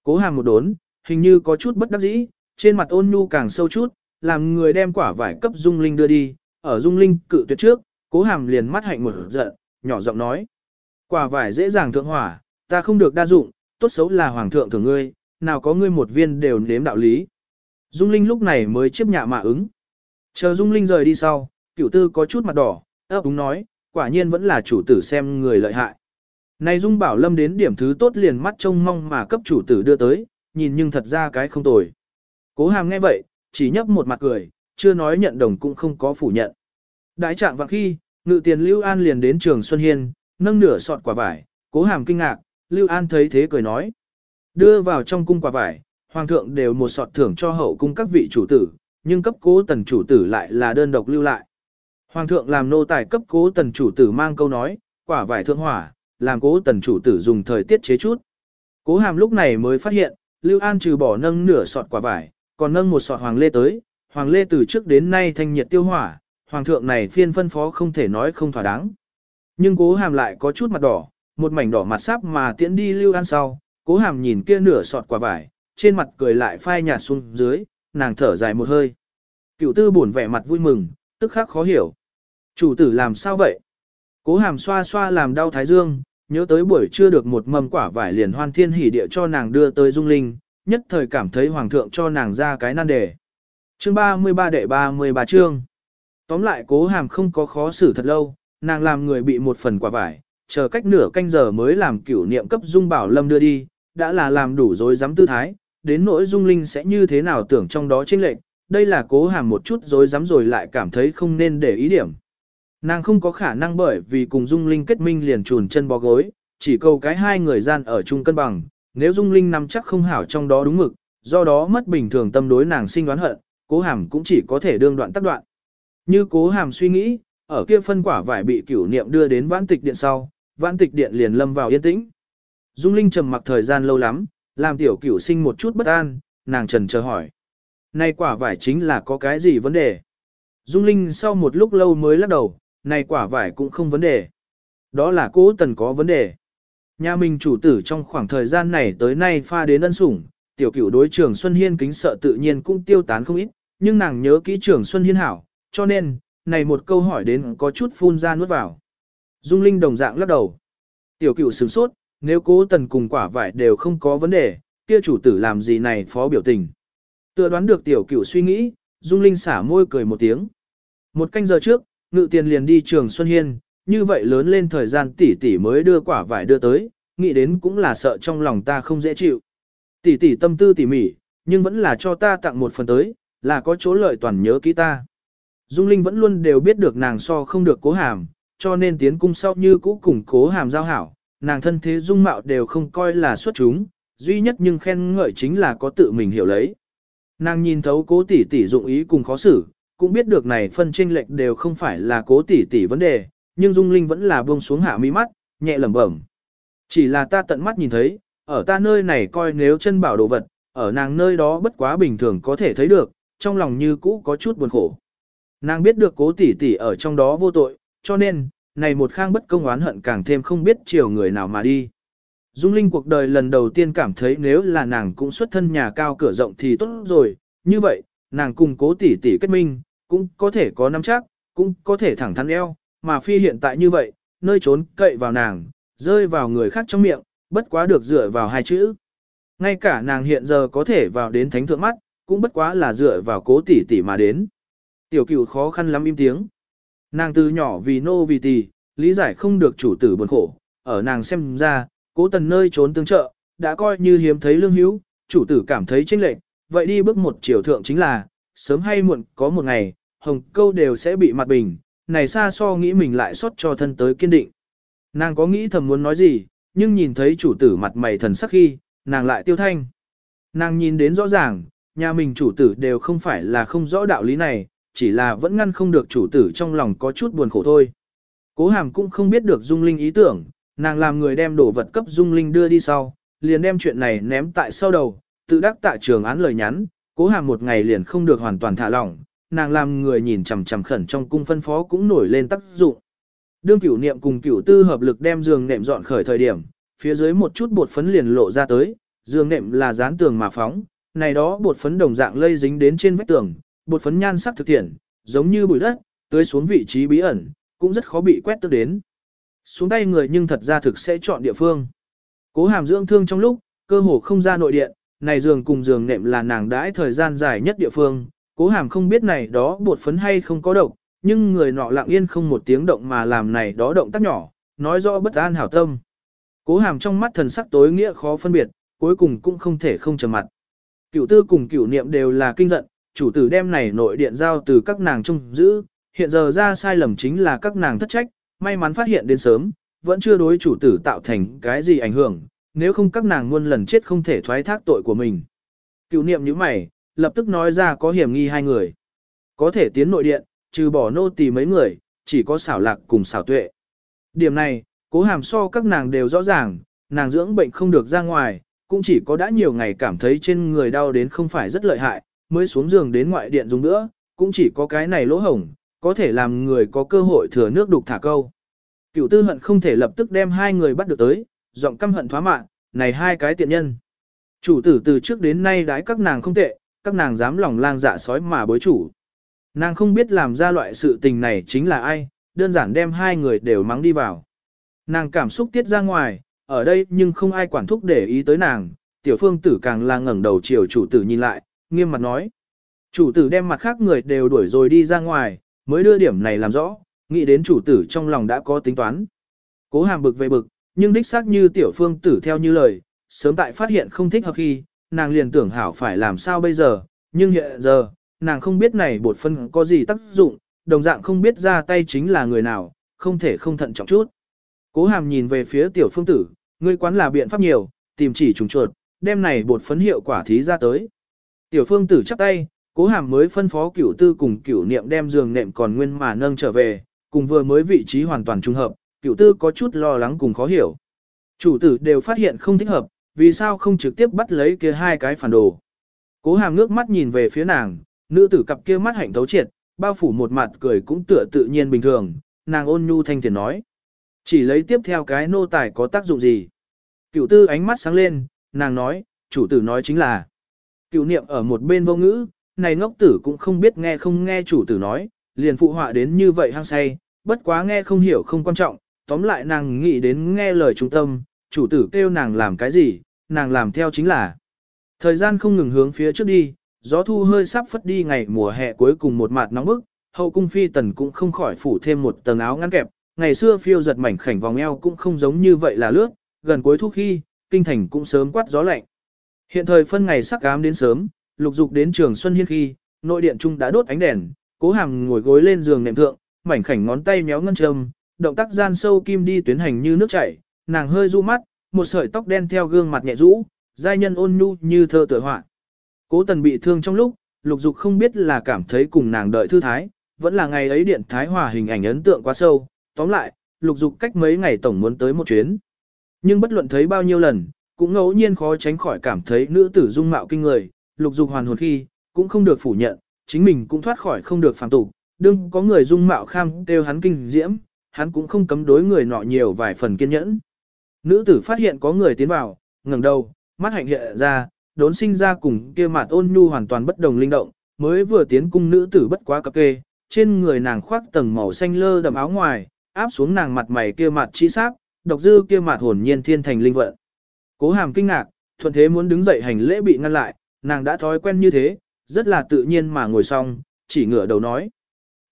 Cố hàm một đốn, hình như có chút bất đắc dĩ, trên mặt ôn nhu càng sâu chút, làm người đem quả vải cấp Dung Linh đưa đi, ở Dung Linh cự tuyệt trước, cố hàm liền mắt hạnh mở giận, nhỏ giọng nói. Quả vải dễ dàng thượng hỏa, ta không được đa dụng, tốt xấu là hoàng thượng thường ngươi, nào có ngươi một viên đều nếm đạo lý. Dung Linh lúc này mới chấp nhạ mà ứng. Chờ Dung Linh rời đi sau, cửu tư có chút mặt đỏ, ấp úng nói, quả nhiên vẫn là chủ tử xem người lợi hại. Này Dung Bảo Lâm đến điểm thứ tốt liền mắt trông mong mà cấp chủ tử đưa tới, nhìn nhưng thật ra cái không tồi. Cố hàm nghe vậy, chỉ nhấp một mặt cười, chưa nói nhận đồng cũng không có phủ nhận. Đại trạng vạn khi, ngự tiền Lưu An liền đến trường Xuân Hiên, nâng nửa sọt quả vải, cố hàm kinh ngạc, Lưu An thấy thế cười nói. Đưa vào trong cung quả vải, hoàng thượng đều một sọt thưởng cho hậu cung các vị chủ tử, nhưng cấp cố tần chủ tử lại là đơn độc lưu lại. Hoàng thượng làm nô tài cấp cố tần chủ tử mang câu nói, quả vải thượng hỏa, làm cố tần chủ tử dùng thời tiết chế chút. Cố hàm lúc này mới phát hiện, Lưu An trừ bỏ nâng nửa sọt quả vải, còn nâng một sọt hoàng lê tới, hoàng lê từ trước đến nay thanh nhiệt tiêu hỏa, hoàng thượng này phiên phân phó không thể nói không thỏa đáng. Nhưng cố hàm lại có chút mặt đỏ, một mảnh đỏ mặt sáp mà tiễn đi Lưu An sau, cố hàm nhìn kia nửa sọt quả vải, trên mặt cười lại phai nhạt xuống dưới, nàng thở dài một hơi. Cựu tư buồn vẻ mặt vui mừng, tức khắc khó hiểu. Chủ tử làm sao vậy? Cố hàm xoa xoa làm đau thái dương, nhớ tới buổi trưa được một mầm quả vải liền hoan thiên hỉ địa cho nàng đưa tới dung linh, nhất thời cảm thấy hoàng thượng cho nàng ra cái nan đề. Chương 33 đệ 33 chương. Tóm lại cố hàm không có khó xử thật lâu, nàng làm người bị một phần quả vải, chờ cách nửa canh giờ mới làm cửu niệm cấp dung bảo lâm đưa đi, đã là làm đủ rồi dám tư thái, đến nỗi dung linh sẽ như thế nào tưởng trong đó chênh lệnh, đây là cố hàm một chút rồi dám rồi lại cảm thấy không nên để ý điểm. Nàng không có khả năng bởi vì cùng dung linh kết minh liền chuồn chân bó gối, chỉ cầu cái hai người gian ở chung cân bằng, nếu dung linh nắm chắc không hảo trong đó đúng mực, do đó mất bình thường tâm đối nàng sinh đoán hận, cố hàm cũng chỉ có thể đương đoạn tắt đoạn. Như cố hàm suy nghĩ, ở kia phân quả vải bị cửu niệm đưa đến vãn tịch điện sau, vãn tịch điện liền lâm vào yên tĩnh. Dung Linh trầm mặc thời gian lâu lắm, làm tiểu cửu sinh một chút bất an, nàng trần chờ hỏi. Này quả vải chính là có cái gì vấn đề? Dung Linh sau một lúc lâu mới lắc đầu, này quả vải cũng không vấn đề. Đó là cố tần có vấn đề. Nhà mình chủ tử trong khoảng thời gian này tới nay pha đến ân sủng, tiểu cửu đối trường Xuân Hiên kính sợ tự nhiên cũng tiêu tán không ít, nhưng nàng nhớ kỹ trường Xuân Hiên hảo, cho nên, này một câu hỏi đến có chút phun ra nuốt vào. Dung Linh đồng dạng lắc đầu. Tiểu cửu sửng sốt, nếu cố tần cùng quả vải đều không có vấn đề, kia chủ tử làm gì này phó biểu tình. Tựa đoán được tiểu cửu suy nghĩ, Dung Linh xả môi cười một tiếng. Một canh giờ trước, ngự tiền liền đi trường Xuân Hiên, như vậy lớn lên thời gian tỷ tỷ mới đưa quả vải đưa tới, nghĩ đến cũng là sợ trong lòng ta không dễ chịu. Tỷ tỷ tâm tư tỉ mỉ, nhưng vẫn là cho ta tặng một phần tới, là có chỗ lợi toàn nhớ kỹ ta. Dung Linh vẫn luôn đều biết được nàng so không được cố hàm, cho nên tiến cung sau như cũ củng cố hàm giao hảo, nàng thân thế dung mạo đều không coi là xuất chúng, duy nhất nhưng khen ngợi chính là có tự mình hiểu lấy. Nàng nhìn thấu cố tỷ tỷ dụng ý cùng khó xử, cũng biết được này phân tranh lệch đều không phải là cố tỷ tỷ vấn đề, nhưng Dung Linh vẫn là buông xuống hạ mi mắt, nhẹ lẩm bẩm. Chỉ là ta tận mắt nhìn thấy, ở ta nơi này coi nếu chân bảo đồ vật, ở nàng nơi đó bất quá bình thường có thể thấy được, trong lòng như cũ có chút buồn khổ. Nàng biết được cố tỷ tỷ ở trong đó vô tội, cho nên, này một khang bất công oán hận càng thêm không biết chiều người nào mà đi. Dung Linh cuộc đời lần đầu tiên cảm thấy nếu là nàng cũng xuất thân nhà cao cửa rộng thì tốt rồi, như vậy, nàng cùng cố tỷ tỷ kết minh, cũng có thể có nắm chắc, cũng có thể thẳng thắn eo, mà phi hiện tại như vậy, nơi trốn cậy vào nàng, rơi vào người khác trong miệng, bất quá được dựa vào hai chữ. Ngay cả nàng hiện giờ có thể vào đến thánh thượng mắt, cũng bất quá là dựa vào cố tỷ tỷ mà đến. Tiểu cửu khó khăn lắm im tiếng. Nàng từ nhỏ vì nô vì tỷ, lý giải không được chủ tử buồn khổ, ở nàng xem ra, cố tần nơi trốn tương trợ, đã coi như hiếm thấy lương hữu, chủ tử cảm thấy chênh lệch, vậy đi bước một chiều thượng chính là, sớm hay muộn có một ngày, hồng câu đều sẽ bị mặt bình, này xa so nghĩ mình lại xót cho thân tới kiên định. Nàng có nghĩ thầm muốn nói gì, nhưng nhìn thấy chủ tử mặt mày thần sắc khi, nàng lại tiêu thanh. Nàng nhìn đến rõ ràng, nhà mình chủ tử đều không phải là không rõ đạo lý này, chỉ là vẫn ngăn không được chủ tử trong lòng có chút buồn khổ thôi. Cố hàm cũng không biết được Dung Linh ý tưởng, nàng làm người đem đồ vật cấp Dung Linh đưa đi sau, liền đem chuyện này ném tại sau đầu, tự đắc tại trường án lời nhắn, cố hàm một ngày liền không được hoàn toàn thả lỏng, nàng làm người nhìn chằm chằm khẩn trong cung phân phó cũng nổi lên tác dụng. Đương cửu niệm cùng cửu tư hợp lực đem giường nệm dọn khởi thời điểm, phía dưới một chút bột phấn liền lộ ra tới, giường nệm là dán tường mà phóng, này đó bột phấn đồng dạng lây dính đến trên vách tường, bột phấn nhan sắc thực thiện, giống như bụi đất, tưới xuống vị trí bí ẩn, cũng rất khó bị quét tức đến. Xuống tay người nhưng thật ra thực sẽ chọn địa phương. Cố hàm dưỡng thương trong lúc, cơ hồ không ra nội điện, này giường cùng giường nệm là nàng đãi thời gian dài nhất địa phương, cố hàm không biết này đó bột phấn hay không có độc, nhưng người nọ lặng yên không một tiếng động mà làm này đó động tác nhỏ, nói rõ bất an hảo tâm. Cố hàm trong mắt thần sắc tối nghĩa khó phân biệt, cuối cùng cũng không thể không trầm mặt. Cửu tư cùng cửu niệm đều là kinh giận, chủ tử đem này nội điện giao từ các nàng trông giữ, hiện giờ ra sai lầm chính là các nàng thất trách, may mắn phát hiện đến sớm, vẫn chưa đối chủ tử tạo thành cái gì ảnh hưởng, nếu không các nàng muôn lần chết không thể thoái thác tội của mình. Cựu niệm như mày, lập tức nói ra có hiểm nghi hai người. Có thể tiến nội điện, trừ bỏ nô tỳ mấy người, chỉ có xảo lạc cùng xảo tuệ. Điểm này, cố hàm so các nàng đều rõ ràng, nàng dưỡng bệnh không được ra ngoài, cũng chỉ có đã nhiều ngày cảm thấy trên người đau đến không phải rất lợi hại, mới xuống giường đến ngoại điện dùng nữa, cũng chỉ có cái này lỗ hổng, có thể làm người có cơ hội thừa nước đục thả câu. Cựu tư hận không thể lập tức đem hai người bắt được tới, giọng căm hận thoá mạng, này hai cái tiện nhân. Chủ tử từ trước đến nay đái các nàng không tệ, các nàng dám lòng lang dạ sói mà bối chủ. Nàng không biết làm ra loại sự tình này chính là ai, đơn giản đem hai người đều mắng đi vào. Nàng cảm xúc tiết ra ngoài, ở đây nhưng không ai quản thúc để ý tới nàng, tiểu phương tử càng là ngẩng đầu chiều chủ tử nhìn lại, nghiêm mặt nói. Chủ tử đem mặt khác người đều đuổi rồi đi ra ngoài, mới đưa điểm này làm rõ, nghĩ đến chủ tử trong lòng đã có tính toán. Cố hàm bực về bực, nhưng đích xác như tiểu phương tử theo như lời, sớm tại phát hiện không thích hợp khi, nàng liền tưởng hảo phải làm sao bây giờ, nhưng hiện giờ, nàng không biết này bột phân có gì tác dụng, đồng dạng không biết ra tay chính là người nào, không thể không thận trọng chút. Cố hàm nhìn về phía tiểu phương tử, ngươi quán là biện pháp nhiều, tìm chỉ trùng chuột, đem này bột phấn hiệu quả thí ra tới. Tiểu phương tử chắp tay, cố hàm mới phân phó cửu tư cùng cửu niệm đem giường nệm còn nguyên mà nâng trở về, cùng vừa mới vị trí hoàn toàn trung hợp, cửu tư có chút lo lắng cùng khó hiểu. Chủ tử đều phát hiện không thích hợp, vì sao không trực tiếp bắt lấy kia hai cái phản đồ. Cố hàm ngước mắt nhìn về phía nàng, nữ tử cặp kia mắt hạnh thấu triệt, bao phủ một mặt cười cũng tựa tự nhiên bình thường, nàng ôn nhu thanh thiền nói. Chỉ lấy tiếp theo cái nô tài có tác dụng gì? Cửu tư ánh mắt sáng lên, nàng nói, chủ tử nói chính là. Cựu niệm ở một bên vô ngữ, này ngốc tử cũng không biết nghe không nghe chủ tử nói, liền phụ họa đến như vậy hăng say, bất quá nghe không hiểu không quan trọng, tóm lại nàng nghĩ đến nghe lời trung tâm, chủ tử kêu nàng làm cái gì, nàng làm theo chính là. Thời gian không ngừng hướng phía trước đi, gió thu hơi sắp phất đi ngày mùa hè cuối cùng một mặt nóng bức, hậu cung phi tần cũng không khỏi phủ thêm một tầng áo ngắn kẹp, ngày xưa phiêu giật mảnh khảnh vòng eo cũng không giống như vậy là lướt, gần cuối thu khi, kinh thành cũng sớm quát gió lạnh. Hiện thời phân ngày sắc ám đến sớm, lục dục đến trường Xuân Hiên khi, nội điện trung đã đốt ánh đèn, cố hàm ngồi gối lên giường nệm thượng, mảnh khảnh ngón tay méo ngân châm, động tác gian sâu kim đi tuyến hành như nước chảy, nàng hơi du mắt, một sợi tóc đen theo gương mặt nhẹ rũ, giai nhân ôn nhu như thơ tự họa. Cố tần bị thương trong lúc, lục dục không biết là cảm thấy cùng nàng đợi thư thái, vẫn là ngày ấy điện thái hòa hình ảnh ấn tượng quá sâu, tóm lại, lục dục cách mấy ngày tổng muốn tới một chuyến. Nhưng bất luận thấy bao nhiêu lần, cũng ngẫu nhiên khó tránh khỏi cảm thấy nữ tử dung mạo kinh người, lục dục hoàn hồn khi, cũng không được phủ nhận, chính mình cũng thoát khỏi không được phàm tục, đương có người dung mạo kham đều hắn kinh diễm, hắn cũng không cấm đối người nọ nhiều vài phần kiên nhẫn. Nữ tử phát hiện có người tiến vào, ngẩng đầu, mắt hạnh hiện ra, đốn sinh ra cùng kia mặt ôn nhu hoàn toàn bất đồng linh động, mới vừa tiến cung nữ tử bất quá cập kê, trên người nàng khoác tầng màu xanh lơ đậm áo ngoài, áp xuống nàng mặt mày kia mặt trí sáp, độc dư kia mặt hồn nhiên thiên thành linh vận. Cố hàm kinh ngạc, thuận thế muốn đứng dậy hành lễ bị ngăn lại, nàng đã thói quen như thế, rất là tự nhiên mà ngồi xong, chỉ ngửa đầu nói.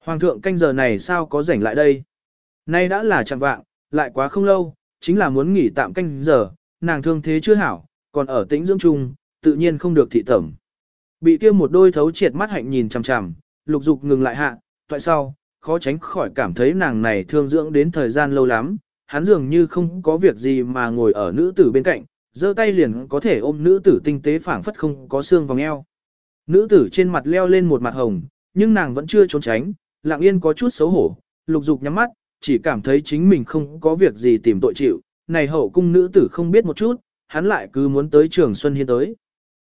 Hoàng thượng canh giờ này sao có rảnh lại đây? Nay đã là chẳng vạng, lại quá không lâu, chính là muốn nghỉ tạm canh giờ, nàng thương thế chưa hảo, còn ở tĩnh dưỡng chung, tự nhiên không được thị tẩm. Bị kia một đôi thấu triệt mắt hạnh nhìn chằm chằm, lục dục ngừng lại hạ, tại sau, khó tránh khỏi cảm thấy nàng này thương dưỡng đến thời gian lâu lắm, hắn dường như không có việc gì mà ngồi ở nữ tử bên cạnh, giơ tay liền có thể ôm nữ tử tinh tế phảng phất không có xương vòng eo. Nữ tử trên mặt leo lên một mặt hồng, nhưng nàng vẫn chưa trốn tránh, lặng yên có chút xấu hổ, lục dục nhắm mắt, chỉ cảm thấy chính mình không có việc gì tìm tội chịu, này hậu cung nữ tử không biết một chút, hắn lại cứ muốn tới trường Xuân Hiên tới.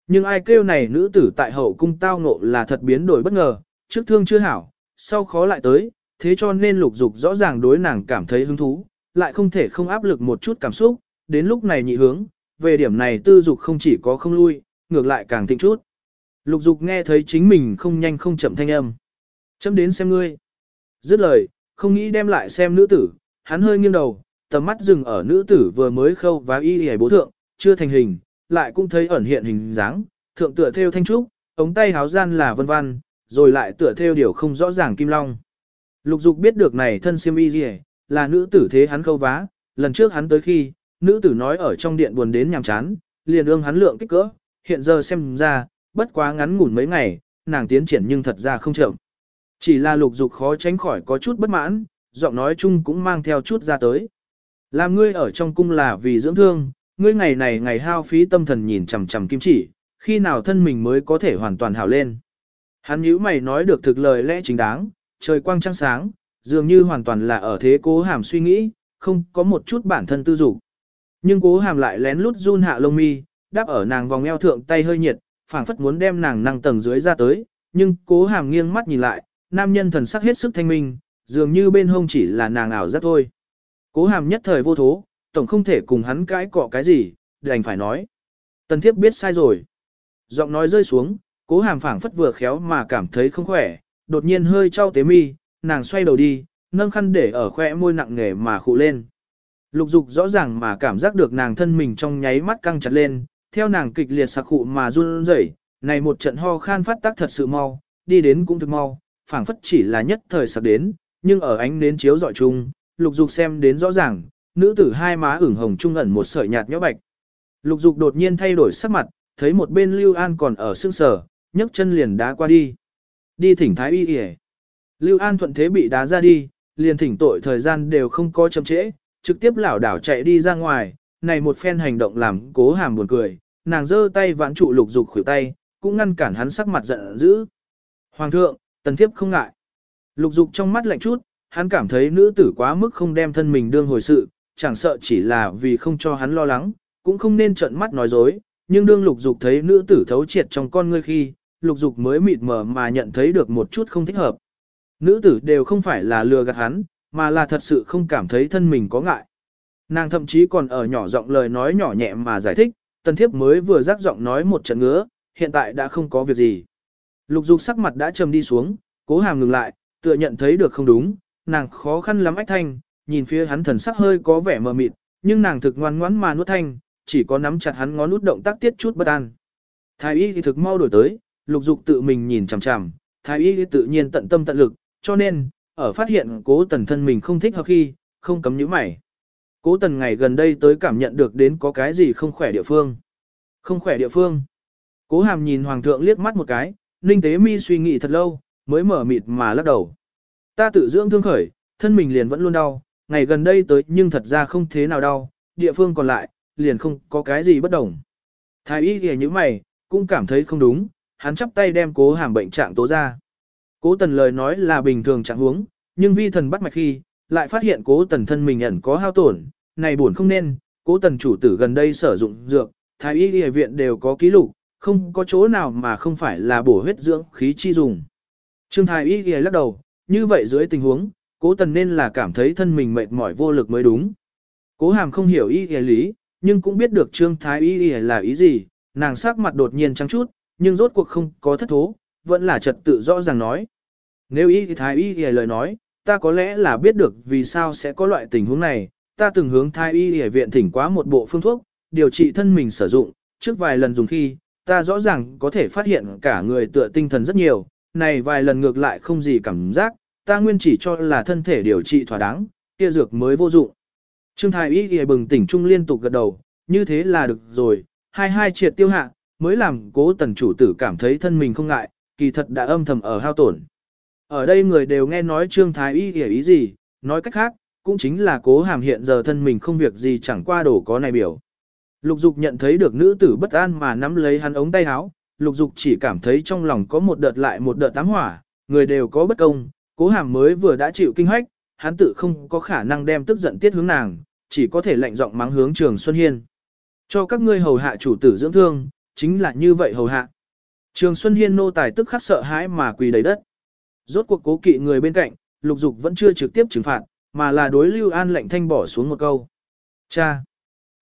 Nhưng ai kêu này nữ tử tại hậu cung tao ngộ là thật biến đổi bất ngờ, trước thương chưa hảo, sau khó lại tới, thế cho nên lục dục rõ ràng đối nàng cảm thấy hứng thú, lại không thể không áp lực một chút cảm xúc, đến lúc này nhị hướng, về điểm này tư dục không chỉ có không lui, ngược lại càng thịnh chút. Lục dục nghe thấy chính mình không nhanh không chậm thanh âm. Chấm đến xem ngươi. Dứt lời, không nghĩ đem lại xem nữ tử, hắn hơi nghiêng đầu, tầm mắt dừng ở nữ tử vừa mới khâu và y hề bố thượng, chưa thành hình, lại cũng thấy ẩn hiện hình dáng, thượng tựa theo thanh trúc, ống tay háo gian là vân vân, rồi lại tựa theo điều không rõ ràng kim long. Lục dục biết được này thân siêm y gì là nữ tử thế hắn khâu vá, lần trước hắn tới khi, nữ tử nói ở trong điện buồn đến nhàm chán, liền ương hắn lượng kích cỡ, hiện giờ xem ra, bất quá ngắn ngủn mấy ngày, nàng tiến triển nhưng thật ra không chậm. Chỉ là lục dục khó tránh khỏi có chút bất mãn, giọng nói chung cũng mang theo chút ra tới. Làm ngươi ở trong cung là vì dưỡng thương, ngươi ngày này ngày hao phí tâm thần nhìn chằm chằm kim chỉ, khi nào thân mình mới có thể hoàn toàn hảo lên. Hắn nhíu mày nói được thực lời lẽ chính đáng, trời quang trăng sáng, dường như hoàn toàn là ở thế cố hàm suy nghĩ, không có một chút bản thân tư dục. Nhưng cố hàm lại lén lút run hạ lông mi, đáp ở nàng vòng eo thượng tay hơi nhiệt, phảng phất muốn đem nàng năng tầng dưới ra tới, nhưng cố hàm nghiêng mắt nhìn lại, nam nhân thần sắc hết sức thanh minh, dường như bên hông chỉ là nàng ảo giác thôi. Cố hàm nhất thời vô thố, tổng không thể cùng hắn cãi cọ cái gì, đành phải nói. Tần thiếp biết sai rồi. Giọng nói rơi xuống, cố hàm phảng phất vừa khéo mà cảm thấy không khỏe, đột nhiên hơi trao tế mi, nàng xoay đầu đi, nâng khăn để ở khoe môi nặng nề mà khụ lên. Lục dục rõ ràng mà cảm giác được nàng thân mình trong nháy mắt căng chặt lên, theo nàng kịch liệt sặc khụ mà run rẩy, này một trận ho khan phát tác thật sự mau, đi đến cũng thực mau, phảng phất chỉ là nhất thời sặc đến, nhưng ở ánh nến chiếu dọi chung, lục dục xem đến rõ ràng, nữ tử hai má ửng hồng trung ẩn một sợi nhạt nhõ bạch. Lục dục đột nhiên thay đổi sắc mặt, thấy một bên Lưu An còn ở sương sở, nhấc chân liền đá qua đi. Đi thỉnh thái y yể. Lưu An thuận thế bị đá ra đi, liền thỉnh tội thời gian đều không có chậm trễ, trực tiếp lảo đảo chạy đi ra ngoài, này một phen hành động làm cố hàm buồn cười, nàng giơ tay vãn trụ lục dục khuỷu tay, cũng ngăn cản hắn sắc mặt giận dữ. Hoàng thượng, tần thiếp không ngại. Lục dục trong mắt lạnh chút, hắn cảm thấy nữ tử quá mức không đem thân mình đương hồi sự, chẳng sợ chỉ là vì không cho hắn lo lắng, cũng không nên trợn mắt nói dối, nhưng đương lục dục thấy nữ tử thấu triệt trong con ngươi khi, lục dục mới mịt mờ mà nhận thấy được một chút không thích hợp. Nữ tử đều không phải là lừa gạt hắn, mà là thật sự không cảm thấy thân mình có ngại. Nàng thậm chí còn ở nhỏ giọng lời nói nhỏ nhẹ mà giải thích, tần thiếp mới vừa rắc giọng nói một trận ngứa, hiện tại đã không có việc gì. Lục dục sắc mặt đã trầm đi xuống, cố hàm ngừng lại, tựa nhận thấy được không đúng, nàng khó khăn lắm ách thanh, nhìn phía hắn thần sắc hơi có vẻ mờ mịt, nhưng nàng thực ngoan ngoãn mà nuốt thanh, chỉ có nắm chặt hắn ngón nút động tác tiết chút bất an. Thái y thì thực mau đổi tới, lục dục tự mình nhìn chằm chằm, thái y thì tự nhiên tận tâm tận lực, cho nên, ở phát hiện cố tần thân mình không thích hợp khi, không cấm nhíu mày. Cố tần ngày gần đây tới cảm nhận được đến có cái gì không khỏe địa phương. Không khỏe địa phương. Cố hàm nhìn hoàng thượng liếc mắt một cái, ninh tế mi suy nghĩ thật lâu, mới mở mịt mà lắc đầu. Ta tự dưỡng thương khởi, thân mình liền vẫn luôn đau, ngày gần đây tới nhưng thật ra không thế nào đau, địa phương còn lại, liền không có cái gì bất đồng. Thái y kìa như mày, cũng cảm thấy không đúng, hắn chắp tay đem cố hàm bệnh trạng tố ra. Cố tần lời nói là bình thường trạng huống, nhưng vi thần bắt mạch khi, lại phát hiện cố tần thân mình ẩn có hao tổn, này buồn không nên, cố tần chủ tử gần đây sử dụng dược, thái y y viện đều có ký lục, không có chỗ nào mà không phải là bổ huyết dưỡng khí chi dùng. Trương thái y y lắc đầu, như vậy dưới tình huống, cố tần nên là cảm thấy thân mình mệt mỏi vô lực mới đúng. Cố hàm không hiểu y y lý, nhưng cũng biết được trương thái y y là ý gì, nàng sắc mặt đột nhiên trắng chút, nhưng rốt cuộc không có thất thố, vẫn là trật tự rõ ràng nói. Nếu y thái y y lời nói, ta có lẽ là biết được vì sao sẽ có loại tình huống này, ta từng hướng thái y y viện thỉnh quá một bộ phương thuốc, điều trị thân mình sử dụng, trước vài lần dùng khi, ta rõ ràng có thể phát hiện cả người tựa tinh thần rất nhiều, này vài lần ngược lại không gì cảm giác, ta nguyên chỉ cho là thân thể điều trị thỏa đáng, kia dược mới vô dụng. Trương thái y y bừng tỉnh trung liên tục gật đầu, như thế là được rồi, hai hai triệt tiêu hạ, mới làm cố tần chủ tử cảm thấy thân mình không ngại, kỳ thật đã âm thầm ở hao tổn. Ở đây người đều nghe nói Trương Thái Y hiểu ý gì, nói cách khác, cũng chính là cố hàm hiện giờ thân mình không việc gì chẳng qua đổ có này biểu. Lục dục nhận thấy được nữ tử bất an mà nắm lấy hắn ống tay áo, lục dục chỉ cảm thấy trong lòng có một đợt lại một đợt tám hỏa, người đều có bất công, cố hàm mới vừa đã chịu kinh hách, hắn tự không có khả năng đem tức giận tiết hướng nàng, chỉ có thể lạnh giọng mắng hướng trường Xuân Hiên. Cho các ngươi hầu hạ chủ tử dưỡng thương, chính là như vậy hầu hạ. Trường Xuân Hiên nô tài tức khắc sợ hãi mà quỳ đầy đất. Rốt cuộc cố kỵ người bên cạnh, lục dục vẫn chưa trực tiếp trừng phạt, mà là đối Lưu An lệnh thanh bỏ xuống một câu. Cha!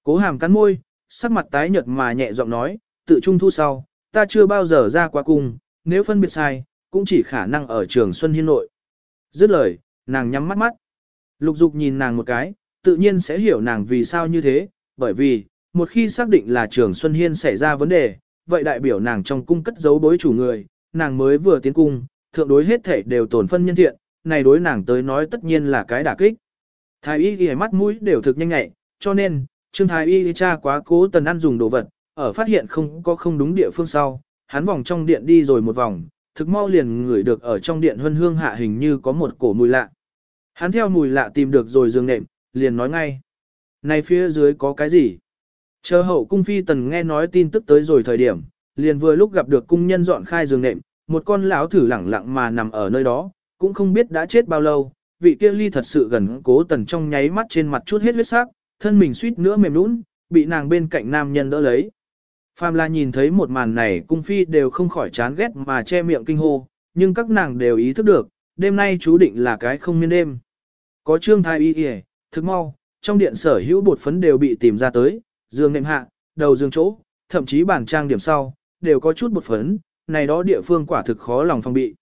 Cố hàm cắn môi, sắc mặt tái nhợt mà nhẹ giọng nói, tự trung thu sau, ta chưa bao giờ ra qua cung, nếu phân biệt sai, cũng chỉ khả năng ở trường Xuân Hiên nội. Dứt lời, nàng nhắm mắt mắt. Lục dục nhìn nàng một cái, tự nhiên sẽ hiểu nàng vì sao như thế, bởi vì, một khi xác định là trường Xuân Hiên xảy ra vấn đề, vậy đại biểu nàng trong cung cất giấu bối chủ người, nàng mới vừa tiến cung, thượng đối hết thể đều tổn phân nhân thiện, này đối nàng tới nói tất nhiên là cái đả kích. Thái y ghi mắt mũi đều thực nhanh nhẹ, cho nên, Trương Thái y cha quá cố tần ăn dùng đồ vật, ở phát hiện không có không đúng địa phương sau, hắn vòng trong điện đi rồi một vòng, thực mau liền ngửi được ở trong điện huân hương hạ hình như có một cổ mùi lạ. Hắn theo mùi lạ tìm được rồi giường nệm, liền nói ngay. Này phía dưới có cái gì? Chờ hậu cung phi tần nghe nói tin tức tới rồi thời điểm, liền vừa lúc gặp được cung nhân dọn khai giường nệm, một con lão thử lẳng lặng mà nằm ở nơi đó, cũng không biết đã chết bao lâu, vị kia ly thật sự gần cố tần trong nháy mắt trên mặt chút hết huyết sắc, thân mình suýt nữa mềm nũng, bị nàng bên cạnh nam nhân đỡ lấy. Phàm la nhìn thấy một màn này cung phi đều không khỏi chán ghét mà che miệng kinh hô, nhưng các nàng đều ý thức được, đêm nay chú định là cái không miên đêm. Có trương thai y y, thức mau, trong điện sở hữu bột phấn đều bị tìm ra tới, giường nệm hạ, đầu giường chỗ, thậm chí bàn trang điểm sau, đều có chút bột phấn, này đó địa phương quả thực khó lòng phòng bị.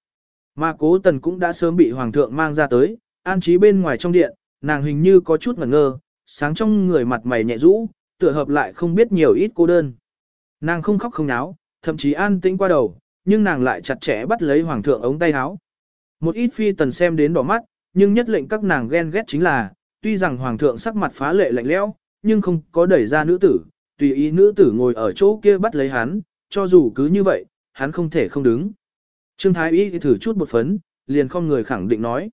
Mà cố tần cũng đã sớm bị hoàng thượng mang ra tới, an trí bên ngoài trong điện, nàng hình như có chút ngẩn ngơ, sáng trong người mặt mày nhẹ rũ, tựa hợp lại không biết nhiều ít cô đơn. Nàng không khóc không náo, thậm chí an tĩnh qua đầu, nhưng nàng lại chặt chẽ bắt lấy hoàng thượng ống tay áo. Một ít phi tần xem đến đỏ mắt, nhưng nhất lệnh các nàng ghen ghét chính là, tuy rằng hoàng thượng sắc mặt phá lệ lạnh lẽo, nhưng không có đẩy ra nữ tử, tùy ý nữ tử ngồi ở chỗ kia bắt lấy hắn, cho dù cứ như vậy, hắn không thể không đứng. Trương Thái Y thử chút một phấn, liền không người khẳng định nói.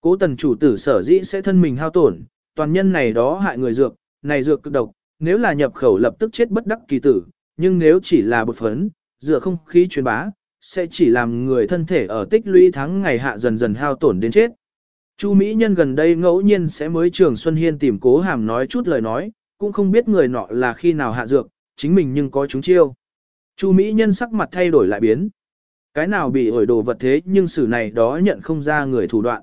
Cố tần chủ tử sở dĩ sẽ thân mình hao tổn, toàn nhân này đó hại người dược, này dược cực độc, nếu là nhập khẩu lập tức chết bất đắc kỳ tử, nhưng nếu chỉ là bột phấn, dựa không khí truyền bá, sẽ chỉ làm người thân thể ở tích lũy tháng ngày hạ dần dần hao tổn đến chết. Chu Mỹ Nhân gần đây ngẫu nhiên sẽ mới trường Xuân Hiên tìm cố hàm nói chút lời nói, cũng không biết người nọ là khi nào hạ dược, chính mình nhưng có chúng chiêu. Chu Mỹ Nhân sắc mặt thay đổi lại biến. Cái nào bị ổi đồ vật thế nhưng xử này đó nhận không ra người thủ đoạn.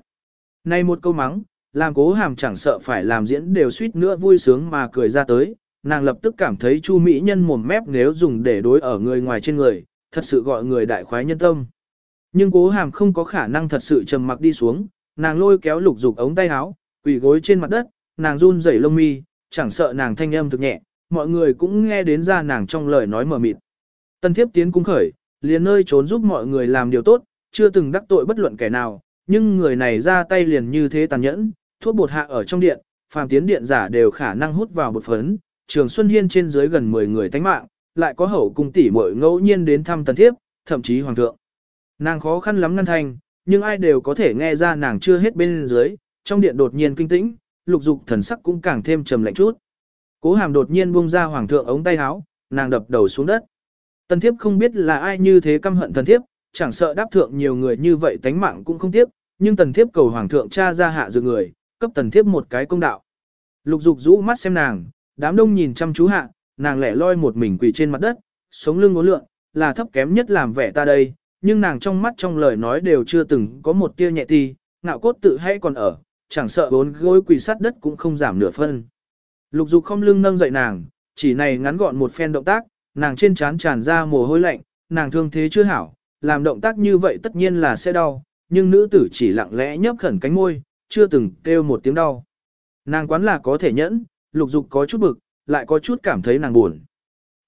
Này một câu mắng, làm cố hàm chẳng sợ phải làm diễn đều suýt nữa vui sướng mà cười ra tới, nàng lập tức cảm thấy chu mỹ nhân mồm mép nếu dùng để đối ở người ngoài trên người, thật sự gọi người đại khoái nhân tâm. Nhưng cố hàm không có khả năng thật sự trầm mặc đi xuống, nàng lôi kéo lục dục ống tay áo, quỳ gối trên mặt đất, nàng run rẩy lông mi, chẳng sợ nàng thanh âm thực nhẹ, mọi người cũng nghe đến ra nàng trong lời nói mờ mịt. Tân thiếp tiến cung khởi, liền nơi trốn giúp mọi người làm điều tốt, chưa từng đắc tội bất luận kẻ nào, nhưng người này ra tay liền như thế tàn nhẫn, thuốc bột hạ ở trong điện, phàm tiến điện giả đều khả năng hút vào bột phấn, Trường Xuân Hiên trên dưới gần 10 người tánh mạng, lại có hậu cung tỷ muội ngẫu nhiên đến thăm tần thiếp, thậm chí hoàng thượng. Nàng khó khăn lắm ngăn thành nhưng ai đều có thể nghe ra nàng chưa hết bên dưới, trong điện đột nhiên kinh tĩnh, lục dục thần sắc cũng càng thêm trầm lạnh chút. Cố hàm đột nhiên buông ra hoàng thượng ống tay áo, nàng đập đầu xuống đất. Tần thiếp không biết là ai như thế căm hận tần thiếp, chẳng sợ đáp thượng nhiều người như vậy tánh mạng cũng không tiếc, nhưng tần thiếp cầu hoàng thượng cha ra hạ dự người, cấp tần thiếp một cái công đạo. Lục dục rũ mắt xem nàng, đám đông nhìn chăm chú hạ, nàng lẻ loi một mình quỳ trên mặt đất, sống lưng ngốn lượn, là thấp kém nhất làm vẻ ta đây, nhưng nàng trong mắt trong lời nói đều chưa từng có một tia nhẹ ti, ngạo cốt tự hay còn ở, chẳng sợ bốn gối quỳ sát đất cũng không giảm nửa phân. Lục dục không lưng nâng dậy nàng, chỉ này ngắn gọn một phen động tác, nàng trên trán tràn ra mồ hôi lạnh, nàng thương thế chưa hảo, làm động tác như vậy tất nhiên là sẽ đau, nhưng nữ tử chỉ lặng lẽ nhấp khẩn cánh môi, chưa từng kêu một tiếng đau. Nàng quán là có thể nhẫn, lục dục có chút bực, lại có chút cảm thấy nàng buồn.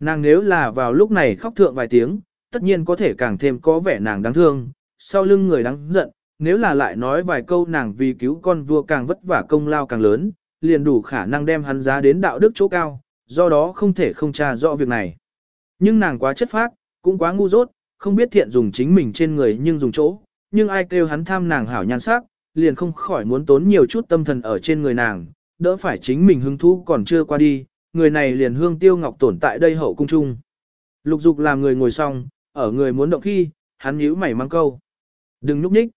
Nàng nếu là vào lúc này khóc thượng vài tiếng, tất nhiên có thể càng thêm có vẻ nàng đáng thương, sau lưng người đáng giận, nếu là lại nói vài câu nàng vì cứu con vua càng vất vả công lao càng lớn, liền đủ khả năng đem hắn giá đến đạo đức chỗ cao, do đó không thể không tra rõ việc này. Nhưng nàng quá chất phác, cũng quá ngu dốt, không biết thiện dùng chính mình trên người nhưng dùng chỗ, nhưng ai kêu hắn tham nàng hảo nhan sắc, liền không khỏi muốn tốn nhiều chút tâm thần ở trên người nàng, đỡ phải chính mình hứng thú còn chưa qua đi, người này liền hương tiêu ngọc tổn tại đây hậu cung trung. Lục dục làm người ngồi xong, ở người muốn động khi, hắn nhíu mày mang câu. Đừng núp nhích.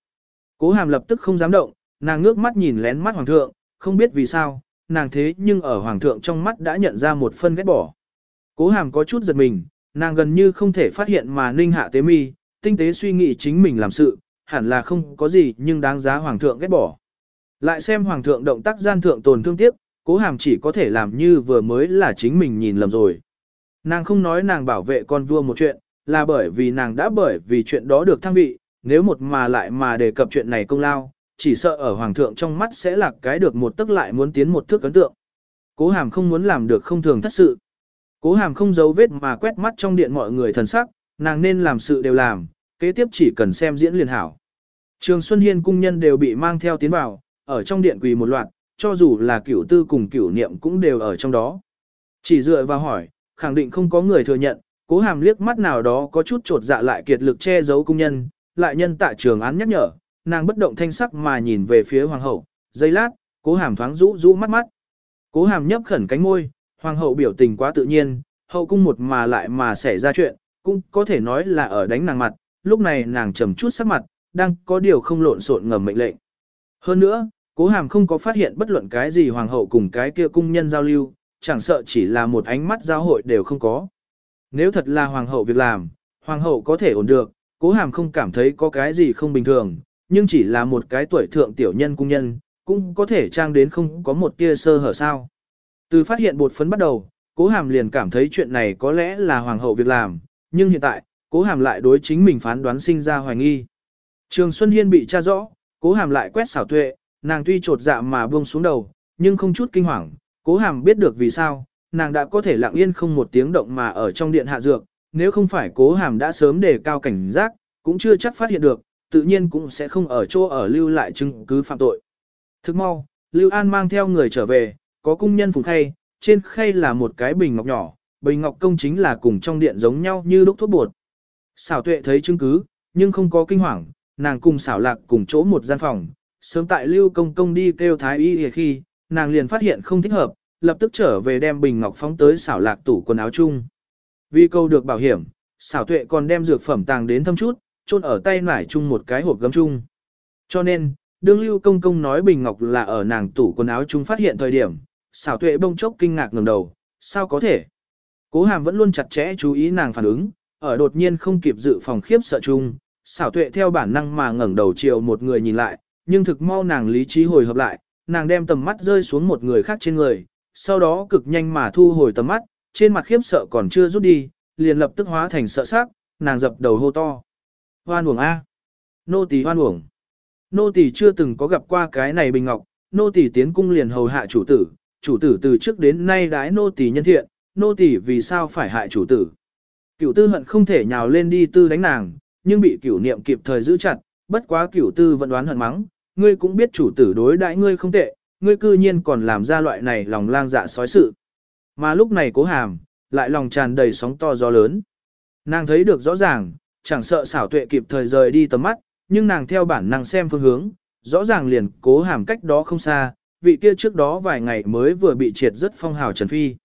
Cố hàm lập tức không dám động, nàng ngước mắt nhìn lén mắt hoàng thượng, không biết vì sao, nàng thế nhưng ở hoàng thượng trong mắt đã nhận ra một phân ghét bỏ. Cố hàm có chút giật mình, nàng gần như không thể phát hiện mà ninh hạ tế mi, tinh tế suy nghĩ chính mình làm sự, hẳn là không có gì nhưng đáng giá hoàng thượng ghét bỏ. Lại xem hoàng thượng động tác gian thượng tồn thương tiếc, cố hàm chỉ có thể làm như vừa mới là chính mình nhìn lầm rồi. Nàng không nói nàng bảo vệ con vua một chuyện, là bởi vì nàng đã bởi vì chuyện đó được thăng vị, nếu một mà lại mà đề cập chuyện này công lao, chỉ sợ ở hoàng thượng trong mắt sẽ là cái được một tức lại muốn tiến một thước ấn tượng. Cố hàm không muốn làm được không thường thất sự. Cố hàm không giấu vết mà quét mắt trong điện mọi người thần sắc, nàng nên làm sự đều làm, kế tiếp chỉ cần xem diễn liền hảo. Trường Xuân Hiên cung nhân đều bị mang theo tiến vào, ở trong điện quỳ một loạt, cho dù là cửu tư cùng cửu niệm cũng đều ở trong đó. Chỉ dựa vào hỏi, khẳng định không có người thừa nhận, cố hàm liếc mắt nào đó có chút trột dạ lại kiệt lực che giấu cung nhân, lại nhân tại trường án nhắc nhở, nàng bất động thanh sắc mà nhìn về phía hoàng hậu, giây lát, cố hàm thoáng rũ rũ mắt mắt. Cố hàm nhấp khẩn cánh môi, hoàng hậu biểu tình quá tự nhiên, hậu cung một mà lại mà xảy ra chuyện, cũng có thể nói là ở đánh nàng mặt, lúc này nàng trầm chút sắc mặt, đang có điều không lộn xộn ngầm mệnh lệnh. Hơn nữa, cố hàm không có phát hiện bất luận cái gì hoàng hậu cùng cái kia cung nhân giao lưu, chẳng sợ chỉ là một ánh mắt giao hội đều không có. Nếu thật là hoàng hậu việc làm, hoàng hậu có thể ổn được, cố hàm không cảm thấy có cái gì không bình thường, nhưng chỉ là một cái tuổi thượng tiểu nhân cung nhân, cũng có thể trang đến không có một tia sơ hở sao. Từ phát hiện bột phấn bắt đầu, cố hàm liền cảm thấy chuyện này có lẽ là hoàng hậu việc làm, nhưng hiện tại, cố hàm lại đối chính mình phán đoán sinh ra hoài nghi. Trường Xuân Hiên bị tra rõ, cố hàm lại quét xảo tuệ, nàng tuy trột dạ mà buông xuống đầu, nhưng không chút kinh hoàng, cố hàm biết được vì sao, nàng đã có thể lặng yên không một tiếng động mà ở trong điện hạ dược, nếu không phải cố hàm đã sớm đề cao cảnh giác, cũng chưa chắc phát hiện được, tự nhiên cũng sẽ không ở chỗ ở lưu lại chứng cứ phạm tội. Thức mau, Lưu An mang theo người trở về, có cung nhân phùng khay, trên khay là một cái bình ngọc nhỏ, bình ngọc công chính là cùng trong điện giống nhau như lúc thuốc bột. Xảo tuệ thấy chứng cứ, nhưng không có kinh hoàng, nàng cùng xảo lạc cùng chỗ một gian phòng, sớm tại Lưu Công Công đi kêu thái y khi, nàng liền phát hiện không thích hợp, lập tức trở về đem bình ngọc phóng tới xảo lạc tủ quần áo chung. Vì câu được bảo hiểm, xảo tuệ còn đem dược phẩm tàng đến thâm chút, chôn ở tay nải chung một cái hộp gấm chung. Cho nên, đương lưu công công nói bình ngọc là ở nàng tủ quần áo chung phát hiện thời điểm, xảo tuệ bông chốc kinh ngạc ngẩng đầu, sao có thể? Cố hàm vẫn luôn chặt chẽ chú ý nàng phản ứng, ở đột nhiên không kịp dự phòng khiếp sợ chung, xảo tuệ theo bản năng mà ngẩng đầu chiều một người nhìn lại, nhưng thực mau nàng lý trí hồi hợp lại, nàng đem tầm mắt rơi xuống một người khác trên người, sau đó cực nhanh mà thu hồi tầm mắt, trên mặt khiếp sợ còn chưa rút đi, liền lập tức hóa thành sợ sắc, nàng dập đầu hô to. Hoan uổng A. Nô tỳ hoan uổng. Nô tỳ chưa từng có gặp qua cái này bình ngọc, nô tỳ tiến cung liền hầu hạ chủ tử, chủ tử từ trước đến nay đái nô tỳ nhân thiện, nô tỳ vì sao phải hại chủ tử. Cửu tư hận không thể nhào lên đi tư đánh nàng, nhưng bị cửu niệm kịp thời giữ chặt, bất quá cửu tư vẫn đoán hận mắng, ngươi cũng biết chủ tử đối đãi ngươi không tệ, ngươi cư nhiên còn làm ra loại này lòng lang dạ sói sự. Mà lúc này cố hàm, lại lòng tràn đầy sóng to gió lớn. Nàng thấy được rõ ràng, chẳng sợ xảo tuệ kịp thời rời đi tầm mắt, nhưng nàng theo bản năng xem phương hướng, rõ ràng liền cố hàm cách đó không xa, vị kia trước đó vài ngày mới vừa bị triệt rất phong hào Trần Phi.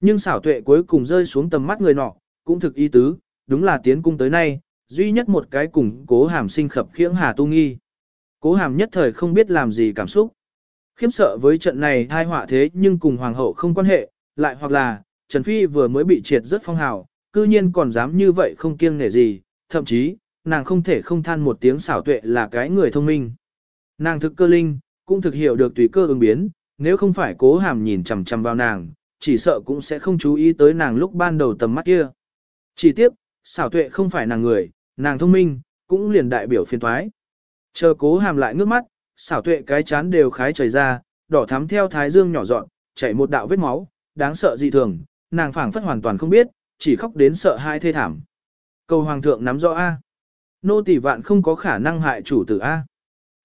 Nhưng xảo tuệ cuối cùng rơi xuống tầm mắt người nọ, cũng thực ý tứ, đúng là tiến cung tới nay, duy nhất một cái cùng cố hàm sinh khập khiễng hà tu nghi. Cố hàm nhất thời không biết làm gì cảm xúc. Khiếm sợ với trận này thai họa thế nhưng cùng hoàng hậu không quan hệ, lại hoặc là, Trần Phi vừa mới bị triệt rất phong hào, cư nhiên còn dám như vậy không kiêng nể gì, thậm chí, nàng không thể không than một tiếng xảo tuệ là cái người thông minh. Nàng thực cơ linh, cũng thực hiểu được tùy cơ ứng biến, nếu không phải cố hàm nhìn chằm chằm vào nàng, chỉ sợ cũng sẽ không chú ý tới nàng lúc ban đầu tầm mắt kia. Chỉ tiếp, xảo tuệ không phải nàng người, nàng thông minh, cũng liền đại biểu phiên thoái. Chờ cố hàm lại ngước mắt, xảo tuệ cái chán đều khái trời ra, đỏ thắm theo thái dương nhỏ dọn, chảy một đạo vết máu, đáng sợ dị thường, nàng phảng phất hoàn toàn không biết, chỉ khóc đến sợ hai thê thảm. Cầu hoàng thượng nắm rõ A. Nô tỷ vạn không có khả năng hại chủ tử A.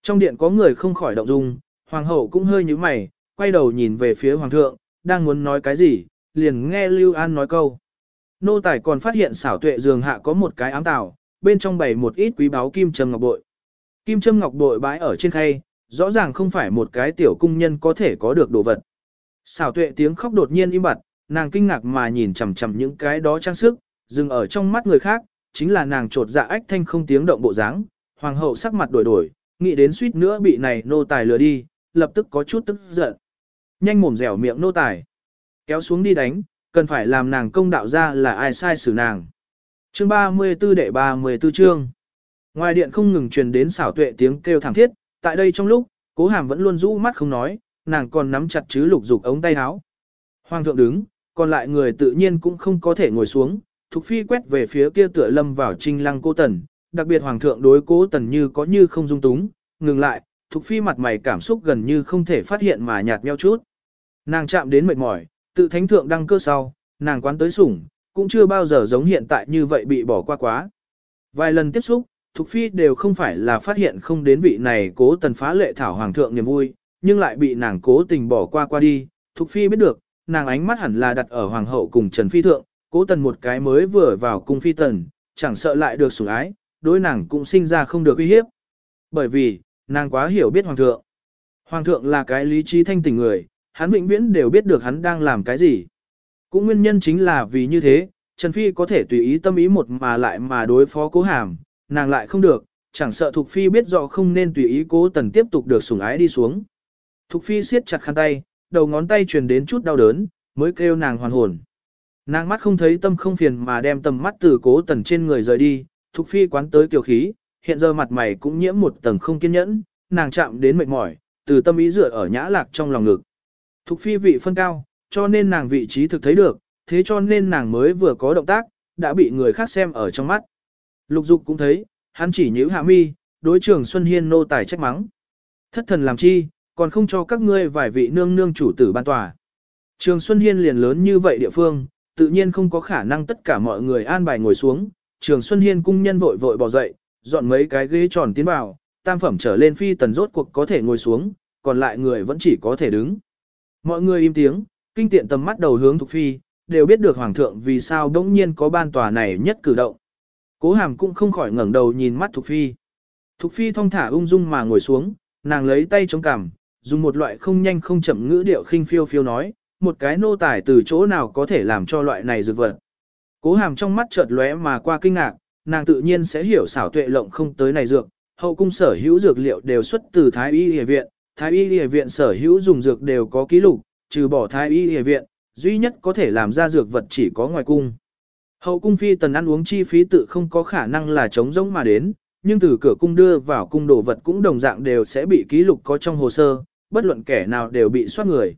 Trong điện có người không khỏi động dung, hoàng hậu cũng hơi như mày, quay đầu nhìn về phía hoàng thượng, đang muốn nói cái gì, liền nghe Lưu An nói câu. Nô tài còn phát hiện xảo tuệ giường hạ có một cái ám tảo, bên trong bày một ít quý báu kim trầm ngọc bội. Kim châm ngọc bội bãi ở trên khay, rõ ràng không phải một cái tiểu cung nhân có thể có được đồ vật. Xảo tuệ tiếng khóc đột nhiên im bặt, nàng kinh ngạc mà nhìn chằm chằm những cái đó trang sức, dừng ở trong mắt người khác, chính là nàng trột dạ ách thanh không tiếng động bộ dáng. Hoàng hậu sắc mặt đổi đổi, nghĩ đến suýt nữa bị này nô tài lừa đi, lập tức có chút tức giận. Nhanh mồm dẻo miệng nô tài. Kéo xuống đi đánh, cần phải làm nàng công đạo ra là ai sai xử nàng. Chương 34 đệ 34 chương. Ngoài điện không ngừng truyền đến xảo tuệ tiếng kêu thảm thiết, tại đây trong lúc, cố hàm vẫn luôn rũ mắt không nói, nàng còn nắm chặt chứ lục dục ống tay áo. Hoàng thượng đứng, còn lại người tự nhiên cũng không có thể ngồi xuống, Thục Phi quét về phía kia tựa lâm vào trinh lăng cô tần, đặc biệt Hoàng thượng đối cố tần như có như không dung túng, ngừng lại, Thục Phi mặt mày cảm xúc gần như không thể phát hiện mà nhạt nheo chút. Nàng chạm đến mệt mỏi, tự thánh thượng đăng cơ sau, nàng quán tới sủng, cũng chưa bao giờ giống hiện tại như vậy bị bỏ qua quá. Vài lần tiếp xúc, Thục Phi đều không phải là phát hiện không đến vị này cố tần phá lệ thảo hoàng thượng niềm vui, nhưng lại bị nàng cố tình bỏ qua qua đi. Thục Phi biết được, nàng ánh mắt hẳn là đặt ở hoàng hậu cùng Trần Phi thượng, cố tần một cái mới vừa vào cung Phi tần, chẳng sợ lại được sủng ái, đối nàng cũng sinh ra không được uy hiếp. Bởi vì, nàng quá hiểu biết hoàng thượng. Hoàng thượng là cái lý trí thanh tình người, hắn vĩnh viễn đều biết được hắn đang làm cái gì. Cũng nguyên nhân chính là vì như thế, Trần Phi có thể tùy ý tâm ý một mà lại mà đối phó cố hàm, nàng lại không được, chẳng sợ Thục Phi biết rõ không nên tùy ý cố tần tiếp tục được sủng ái đi xuống. Thục Phi siết chặt khăn tay, đầu ngón tay truyền đến chút đau đớn, mới kêu nàng hoàn hồn. Nàng mắt không thấy tâm không phiền mà đem tầm mắt từ cố tần trên người rời đi, Thục Phi quán tới kiều khí, hiện giờ mặt mày cũng nhiễm một tầng không kiên nhẫn, nàng chạm đến mệt mỏi, từ tâm ý dựa ở nhã lạc trong lòng ngực. Thục Phi vị phân cao, cho nên nàng vị trí thực thấy được, thế cho nên nàng mới vừa có động tác, đã bị người khác xem ở trong mắt. Lục dục cũng thấy, hắn chỉ nhíu hạ mi, đối trưởng Xuân Hiên nô tài trách mắng. Thất thần làm chi, còn không cho các ngươi vài vị nương nương chủ tử ban tòa. Trường Xuân Hiên liền lớn như vậy địa phương, tự nhiên không có khả năng tất cả mọi người an bài ngồi xuống. Trường Xuân Hiên cung nhân vội vội bỏ dậy, dọn mấy cái ghế tròn tiến vào, tam phẩm trở lên phi tần rốt cuộc có thể ngồi xuống, còn lại người vẫn chỉ có thể đứng. Mọi người im tiếng, kinh tiện tầm mắt đầu hướng thuộc phi, đều biết được hoàng thượng vì sao đống nhiên có ban tòa này nhất cử động. Cố hàm cũng không khỏi ngẩng đầu nhìn mắt Thục Phi. Thục Phi thong thả ung dung mà ngồi xuống, nàng lấy tay chống cằm, dùng một loại không nhanh không chậm ngữ điệu khinh phiêu phiêu nói, một cái nô tài từ chỗ nào có thể làm cho loại này dược vật. Cố hàm trong mắt chợt lóe mà qua kinh ngạc, nàng tự nhiên sẽ hiểu xảo tuệ lộng không tới này dược, hậu cung sở hữu dược liệu đều xuất từ Thái Y Y viện, Thái Y Y viện sở hữu dùng dược đều có ký lục, trừ bỏ Thái Y Y viện, duy nhất có thể làm ra dược vật chỉ có ngoài cung. Hậu cung phi tần ăn uống chi phí tự không có khả năng là chống rỗng mà đến, nhưng từ cửa cung đưa vào cung đồ vật cũng đồng dạng đều sẽ bị ký lục có trong hồ sơ, bất luận kẻ nào đều bị soát người.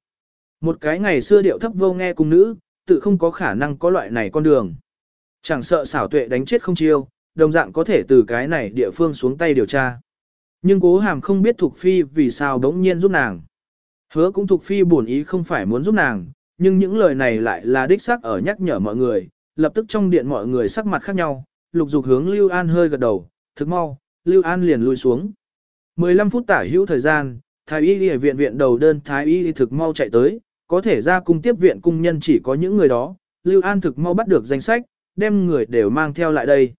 Một cái ngày xưa điệu thấp vô nghe cung nữ, tự không có khả năng có loại này con đường. Chẳng sợ xảo tuệ đánh chết không chiêu, đồng dạng có thể từ cái này địa phương xuống tay điều tra. Nhưng cố hàm không biết Thục Phi vì sao đống nhiên giúp nàng. Hứa cũng Thục Phi buồn ý không phải muốn giúp nàng, nhưng những lời này lại là đích xác ở nhắc nhở mọi người, lập tức trong điện mọi người sắc mặt khác nhau, lục dục hướng Lưu An hơi gật đầu, thực mau, Lưu An liền lui xuống. 15 phút tả hữu thời gian, Thái y đi viện viện đầu đơn Thái y thực mau chạy tới, có thể ra cung tiếp viện cung nhân chỉ có những người đó, Lưu An thực mau bắt được danh sách, đem người đều mang theo lại đây.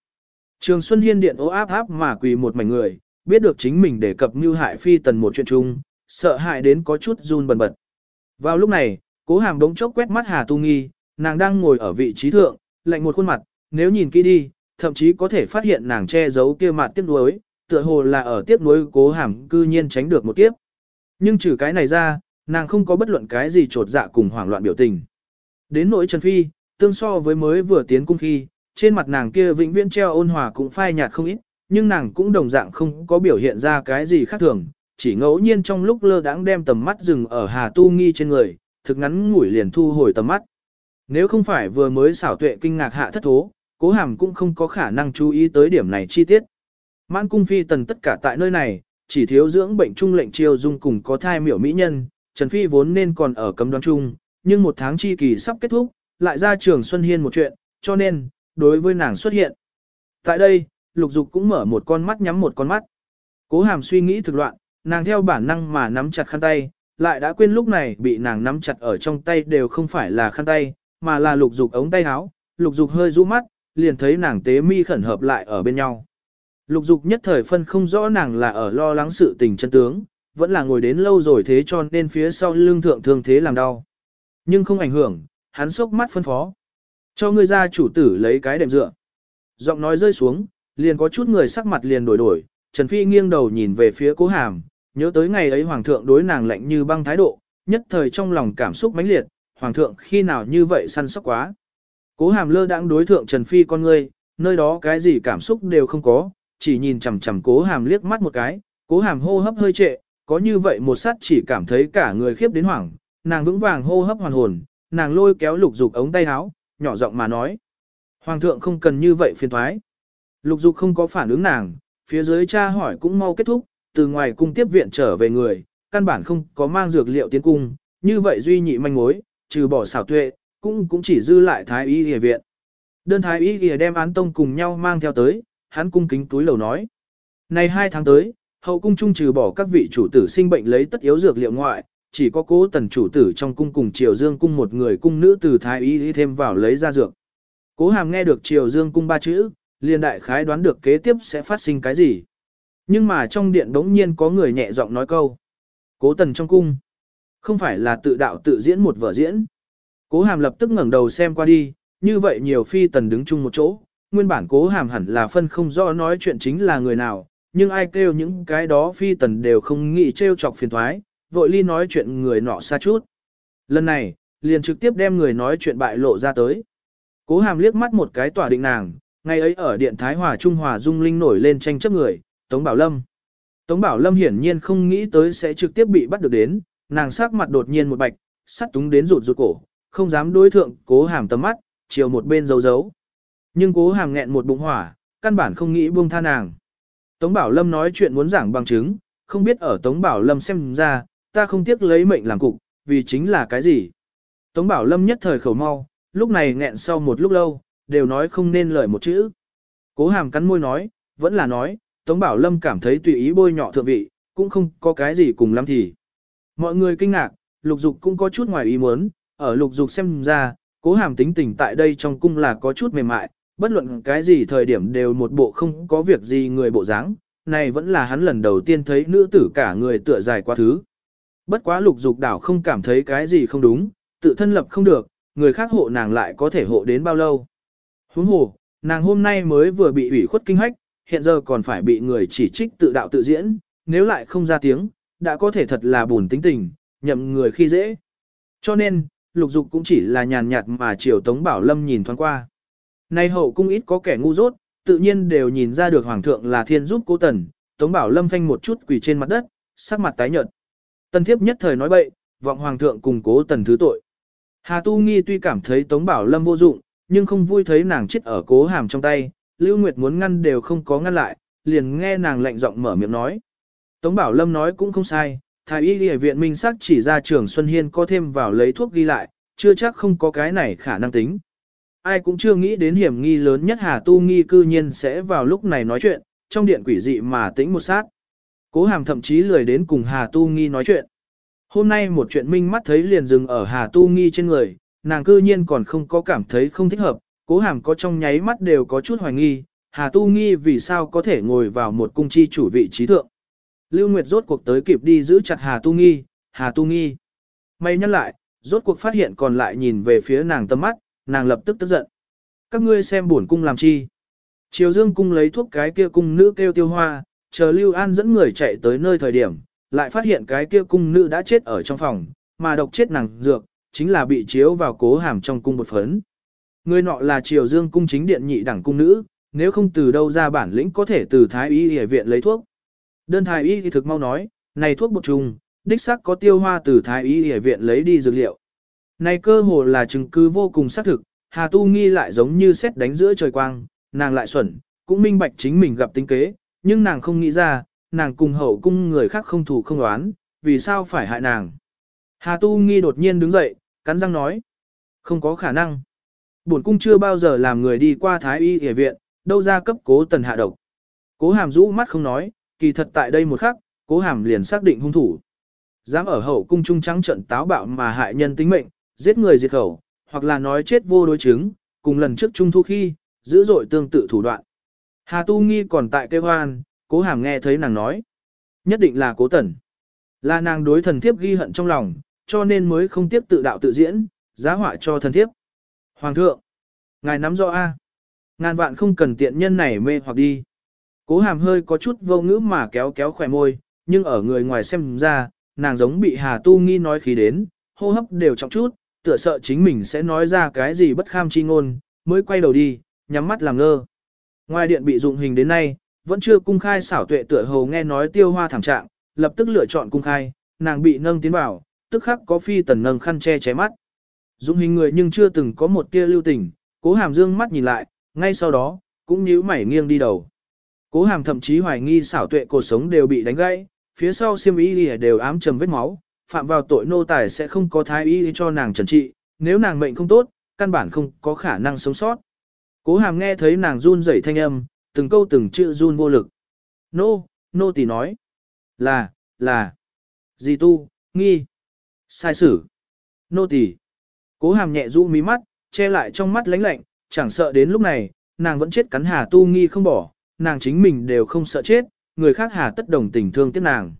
Trường Xuân Hiên điện ố áp áp mà quỳ một mảnh người, biết được chính mình đề cập mưu hại phi tần một chuyện chung, sợ hại đến có chút run bần bật. Vào lúc này, cố hàm đống chốc quét mắt Hà Tu Nghi, nàng đang ngồi ở vị trí thượng, lạnh một khuôn mặt, nếu nhìn kỹ đi, thậm chí có thể phát hiện nàng che giấu kia mặt tiếc nuối, tựa hồ là ở tiếc nuối cố hàm cư nhiên tránh được một kiếp. Nhưng trừ cái này ra, nàng không có bất luận cái gì trột dạ cùng hoảng loạn biểu tình. Đến nỗi Trần Phi, tương so với mới vừa tiến cung khi, trên mặt nàng kia vĩnh viễn treo ôn hòa cũng phai nhạt không ít, nhưng nàng cũng đồng dạng không có biểu hiện ra cái gì khác thường, chỉ ngẫu nhiên trong lúc lơ đãng đem tầm mắt dừng ở Hà Tu Nghi trên người, thực ngắn ngủi liền thu hồi tầm mắt. Nếu không phải vừa mới xảo tuệ kinh ngạc hạ thất thố, cố hàm cũng không có khả năng chú ý tới điểm này chi tiết. Mãn cung phi tần tất cả tại nơi này, chỉ thiếu dưỡng bệnh trung lệnh chiêu dung cùng có thai miểu mỹ nhân, Trần Phi vốn nên còn ở cấm đoán chung, nhưng một tháng chi kỳ sắp kết thúc, lại ra trường Xuân Hiên một chuyện, cho nên, đối với nàng xuất hiện. Tại đây, lục dục cũng mở một con mắt nhắm một con mắt. Cố hàm suy nghĩ thực loạn, nàng theo bản năng mà nắm chặt khăn tay, lại đã quên lúc này bị nàng nắm chặt ở trong tay đều không phải là khăn tay, mà là lục dục ống tay áo, lục dục hơi rũ mắt, liền thấy nàng tế mi khẩn hợp lại ở bên nhau. Lục dục nhất thời phân không rõ nàng là ở lo lắng sự tình chân tướng, vẫn là ngồi đến lâu rồi thế cho nên phía sau lưng thượng thương thế làm đau. Nhưng không ảnh hưởng, hắn sốc mắt phân phó. Cho ngươi ra chủ tử lấy cái đệm dựa. Giọng nói rơi xuống, liền có chút người sắc mặt liền đổi đổi, Trần Phi nghiêng đầu nhìn về phía cố hàm, nhớ tới ngày ấy hoàng thượng đối nàng lạnh như băng thái độ, nhất thời trong lòng cảm xúc mãnh liệt, hoàng thượng khi nào như vậy săn sóc quá. Cố hàm lơ đãng đối thượng Trần Phi con ngươi, nơi đó cái gì cảm xúc đều không có, chỉ nhìn chằm chằm cố hàm liếc mắt một cái, cố hàm hô hấp hơi trệ, có như vậy một sát chỉ cảm thấy cả người khiếp đến hoảng, nàng vững vàng hô hấp hoàn hồn, nàng lôi kéo lục dục ống tay áo, nhỏ giọng mà nói. Hoàng thượng không cần như vậy phiền thoái. Lục dục không có phản ứng nàng, phía dưới cha hỏi cũng mau kết thúc, từ ngoài cung tiếp viện trở về người, căn bản không có mang dược liệu tiến cung, như vậy duy nhị manh mối, trừ bỏ xảo tuệ, cũng cũng chỉ dư lại thái y y viện. Đơn thái y y đem án tông cùng nhau mang theo tới, hắn cung kính túi lầu nói. Này hai tháng tới, hậu cung trung trừ bỏ các vị chủ tử sinh bệnh lấy tất yếu dược liệu ngoại, chỉ có cố tần chủ tử trong cung cùng triều dương cung một người cung nữ từ thái y thêm vào lấy ra dược. Cố hàm nghe được triều dương cung ba chữ, liền đại khái đoán được kế tiếp sẽ phát sinh cái gì. Nhưng mà trong điện đống nhiên có người nhẹ giọng nói câu. Cố tần trong cung. Không phải là tự đạo tự diễn một vở diễn. Cố hàm lập tức ngẩng đầu xem qua đi, như vậy nhiều phi tần đứng chung một chỗ. Nguyên bản cố hàm hẳn là phân không rõ nói chuyện chính là người nào, nhưng ai kêu những cái đó phi tần đều không nghĩ trêu chọc phiền thoái, vội ly nói chuyện người nọ xa chút. Lần này, liền trực tiếp đem người nói chuyện bại lộ ra tới. Cố hàm liếc mắt một cái tỏa định nàng, ngày ấy ở điện Thái Hòa Trung Hòa Dung Linh nổi lên tranh chấp người, Tống Bảo Lâm. Tống Bảo Lâm hiển nhiên không nghĩ tới sẽ trực tiếp bị bắt được đến, nàng sắc mặt đột nhiên một bạch, sắt túng đến rụt rụt cổ, không dám đối thượng cố hàm tầm mắt, chiều một bên giấu giấu. Nhưng cố hàm nghẹn một bụng hỏa, căn bản không nghĩ buông tha nàng. Tống Bảo Lâm nói chuyện muốn giảng bằng chứng, không biết ở Tống Bảo Lâm xem ra, ta không tiếc lấy mệnh làm cục, vì chính là cái gì. Tống Bảo Lâm nhất thời khẩu mau, lúc này nghẹn sau một lúc lâu, đều nói không nên lời một chữ. Cố hàm cắn môi nói, vẫn là nói, Tống Bảo Lâm cảm thấy tùy ý bôi nhọ thượng vị, cũng không có cái gì cùng lắm thì. Mọi người kinh ngạc, lục dục cũng có chút ngoài ý muốn, ở lục dục xem ra, cố hàm tính tình tại đây trong cung là có chút mềm mại, bất luận cái gì thời điểm đều một bộ không có việc gì người bộ dáng. này vẫn là hắn lần đầu tiên thấy nữ tử cả người tựa dài quá thứ. Bất quá lục dục đảo không cảm thấy cái gì không đúng, tự thân lập không được, người khác hộ nàng lại có thể hộ đến bao lâu. Huống hồ, nàng hôm nay mới vừa bị ủy khuất kinh hách, hiện giờ còn phải bị người chỉ trích tự đạo tự diễn, nếu lại không ra tiếng, đã có thể thật là buồn tính tình, nhậm người khi dễ. Cho nên, lục dục cũng chỉ là nhàn nhạt mà triều Tống Bảo Lâm nhìn thoáng qua. Nay hậu cung ít có kẻ ngu dốt, tự nhiên đều nhìn ra được Hoàng thượng là thiên giúp cố tần, Tống Bảo Lâm phanh một chút quỳ trên mặt đất, sắc mặt tái nhợt. Tần thiếp nhất thời nói bậy, vọng hoàng thượng cùng cố tần thứ tội. Hà Tu Nghi tuy cảm thấy Tống Bảo Lâm vô dụng, nhưng không vui thấy nàng chết ở cố hàm trong tay, Lưu Nguyệt muốn ngăn đều không có ngăn lại, liền nghe nàng lạnh giọng mở miệng nói. Tống Bảo Lâm nói cũng không sai, thái y y viện minh xác chỉ ra trường Xuân Hiên có thêm vào lấy thuốc ghi lại, chưa chắc không có cái này khả năng tính. Ai cũng chưa nghĩ đến hiểm nghi lớn nhất Hà Tu Nghi cư nhiên sẽ vào lúc này nói chuyện, trong điện quỷ dị mà tĩnh một sát. Cố hàm thậm chí lười đến cùng Hà Tu Nghi nói chuyện. Hôm nay một chuyện minh mắt thấy liền dừng ở Hà Tu Nghi trên người, nàng cư nhiên còn không có cảm thấy không thích hợp, cố hàm có trong nháy mắt đều có chút hoài nghi, Hà Tu Nghi vì sao có thể ngồi vào một cung chi chủ vị trí thượng. Lưu Nguyệt rốt cuộc tới kịp đi giữ chặt Hà Tu Nghi, Hà Tu Nghi. May nhắc lại, rốt cuộc phát hiện còn lại nhìn về phía nàng tâm mắt, nàng lập tức tức giận. Các ngươi xem buồn cung làm chi. Triều Dương cung lấy thuốc cái kia cung nữ kêu tiêu hoa, chờ Lưu An dẫn người chạy tới nơi thời điểm, lại phát hiện cái kia cung nữ đã chết ở trong phòng, mà độc chết nàng dược, chính là bị chiếu vào cố hàm trong cung một phấn. Người nọ là Triều Dương cung chính điện nhị đẳng cung nữ, nếu không từ đâu ra bản lĩnh có thể từ Thái Y Y viện lấy thuốc. Đơn Thái Y thì thực mau nói, này thuốc bột trùng, đích xác có tiêu hoa từ Thái Y Y viện lấy đi dược liệu. Này cơ hồ là chứng cứ vô cùng xác thực, Hà Tu Nghi lại giống như xét đánh giữa trời quang, nàng lại xuẩn, cũng minh bạch chính mình gặp tính kế, nhưng nàng không nghĩ ra, nàng cùng hậu cung người khác không thủ không đoán, vì sao phải hại nàng. Hà Tu Nghi đột nhiên đứng dậy, cắn răng nói, không có khả năng. Bổn cung chưa bao giờ làm người đi qua Thái Y Y viện, đâu ra cấp cố tần hạ độc. Cố hàm rũ mắt không nói, kỳ thật tại đây một khắc, cố hàm liền xác định hung thủ. Dám ở hậu cung trung trắng trận táo bạo mà hại nhân tính mệnh, giết người diệt khẩu, hoặc là nói chết vô đối chứng, cùng lần trước trung thu khi, dữ dội tương tự thủ đoạn. Hà Tu Nghi còn tại kêu hoan, cố hàm nghe thấy nàng nói. Nhất định là cố tần. Là nàng đối thần thiếp ghi hận trong lòng, cho nên mới không tiếp tự đạo tự diễn, giá họa cho thần thiếp. Hoàng thượng, ngài nắm rõ A. Ngàn vạn không cần tiện nhân này mê hoặc đi. Cố hàm hơi có chút vô ngữ mà kéo kéo khỏe môi, nhưng ở người ngoài xem ra, nàng giống bị Hà Tu Nghi nói khí đến, hô hấp đều trọng chút, tựa sợ chính mình sẽ nói ra cái gì bất kham chi ngôn, mới quay đầu đi, nhắm mắt làm ngơ. Ngoài điện bị dụng hình đến nay, vẫn chưa cung khai xảo tuệ tựa hồ nghe nói tiêu hoa thảm trạng, lập tức lựa chọn cung khai, nàng bị nâng tiến vào, tức khắc có phi tần nâng khăn che cháy mắt. Dụng hình người nhưng chưa từng có một tia lưu tình, cố hàm dương mắt nhìn lại, ngay sau đó, cũng nhíu mảy nghiêng đi đầu. Cố hàm thậm chí hoài nghi xảo tuệ cuộc sống đều bị đánh gãy, phía sau siêm y đều ám trầm vết máu, phạm vào tội nô tài sẽ không có thái y cho nàng trần trị, nếu nàng mệnh không tốt, căn bản không có khả năng sống sót. Cố hàm nghe thấy nàng run rẩy thanh âm, từng câu từng chữ run vô lực. Nô, nô tỳ nói. Là, là. Gì tu, nghi. Sai sử. Nô tỳ. Cố hàm nhẹ rũ mí mắt, che lại trong mắt lánh lạnh, chẳng sợ đến lúc này, nàng vẫn chết cắn hà tu nghi không bỏ, nàng chính mình đều không sợ chết, người khác hà tất đồng tình thương tiếc nàng.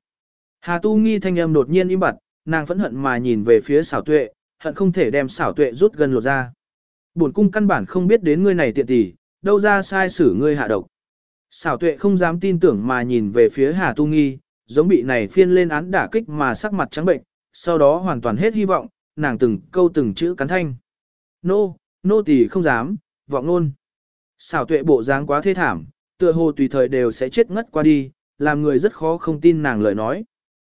Hà tu nghi thanh âm đột nhiên im bặt, nàng phẫn hận mà nhìn về phía xảo tuệ, hận không thể đem xảo tuệ rút gần lột ra. Bổn cung căn bản không biết đến ngươi này tiện tỷ, đâu ra sai xử ngươi hạ độc. Xảo tuệ không dám tin tưởng mà nhìn về phía Hà Tu Nghi, giống bị này phiên lên án đả kích mà sắc mặt trắng bệnh, sau đó hoàn toàn hết hy vọng, nàng từng câu từng chữ cắn thanh. Nô, nô tỷ không dám, vọng luôn. Xảo tuệ bộ dáng quá thê thảm, tựa hồ tùy thời đều sẽ chết ngất qua đi, làm người rất khó không tin nàng lời nói.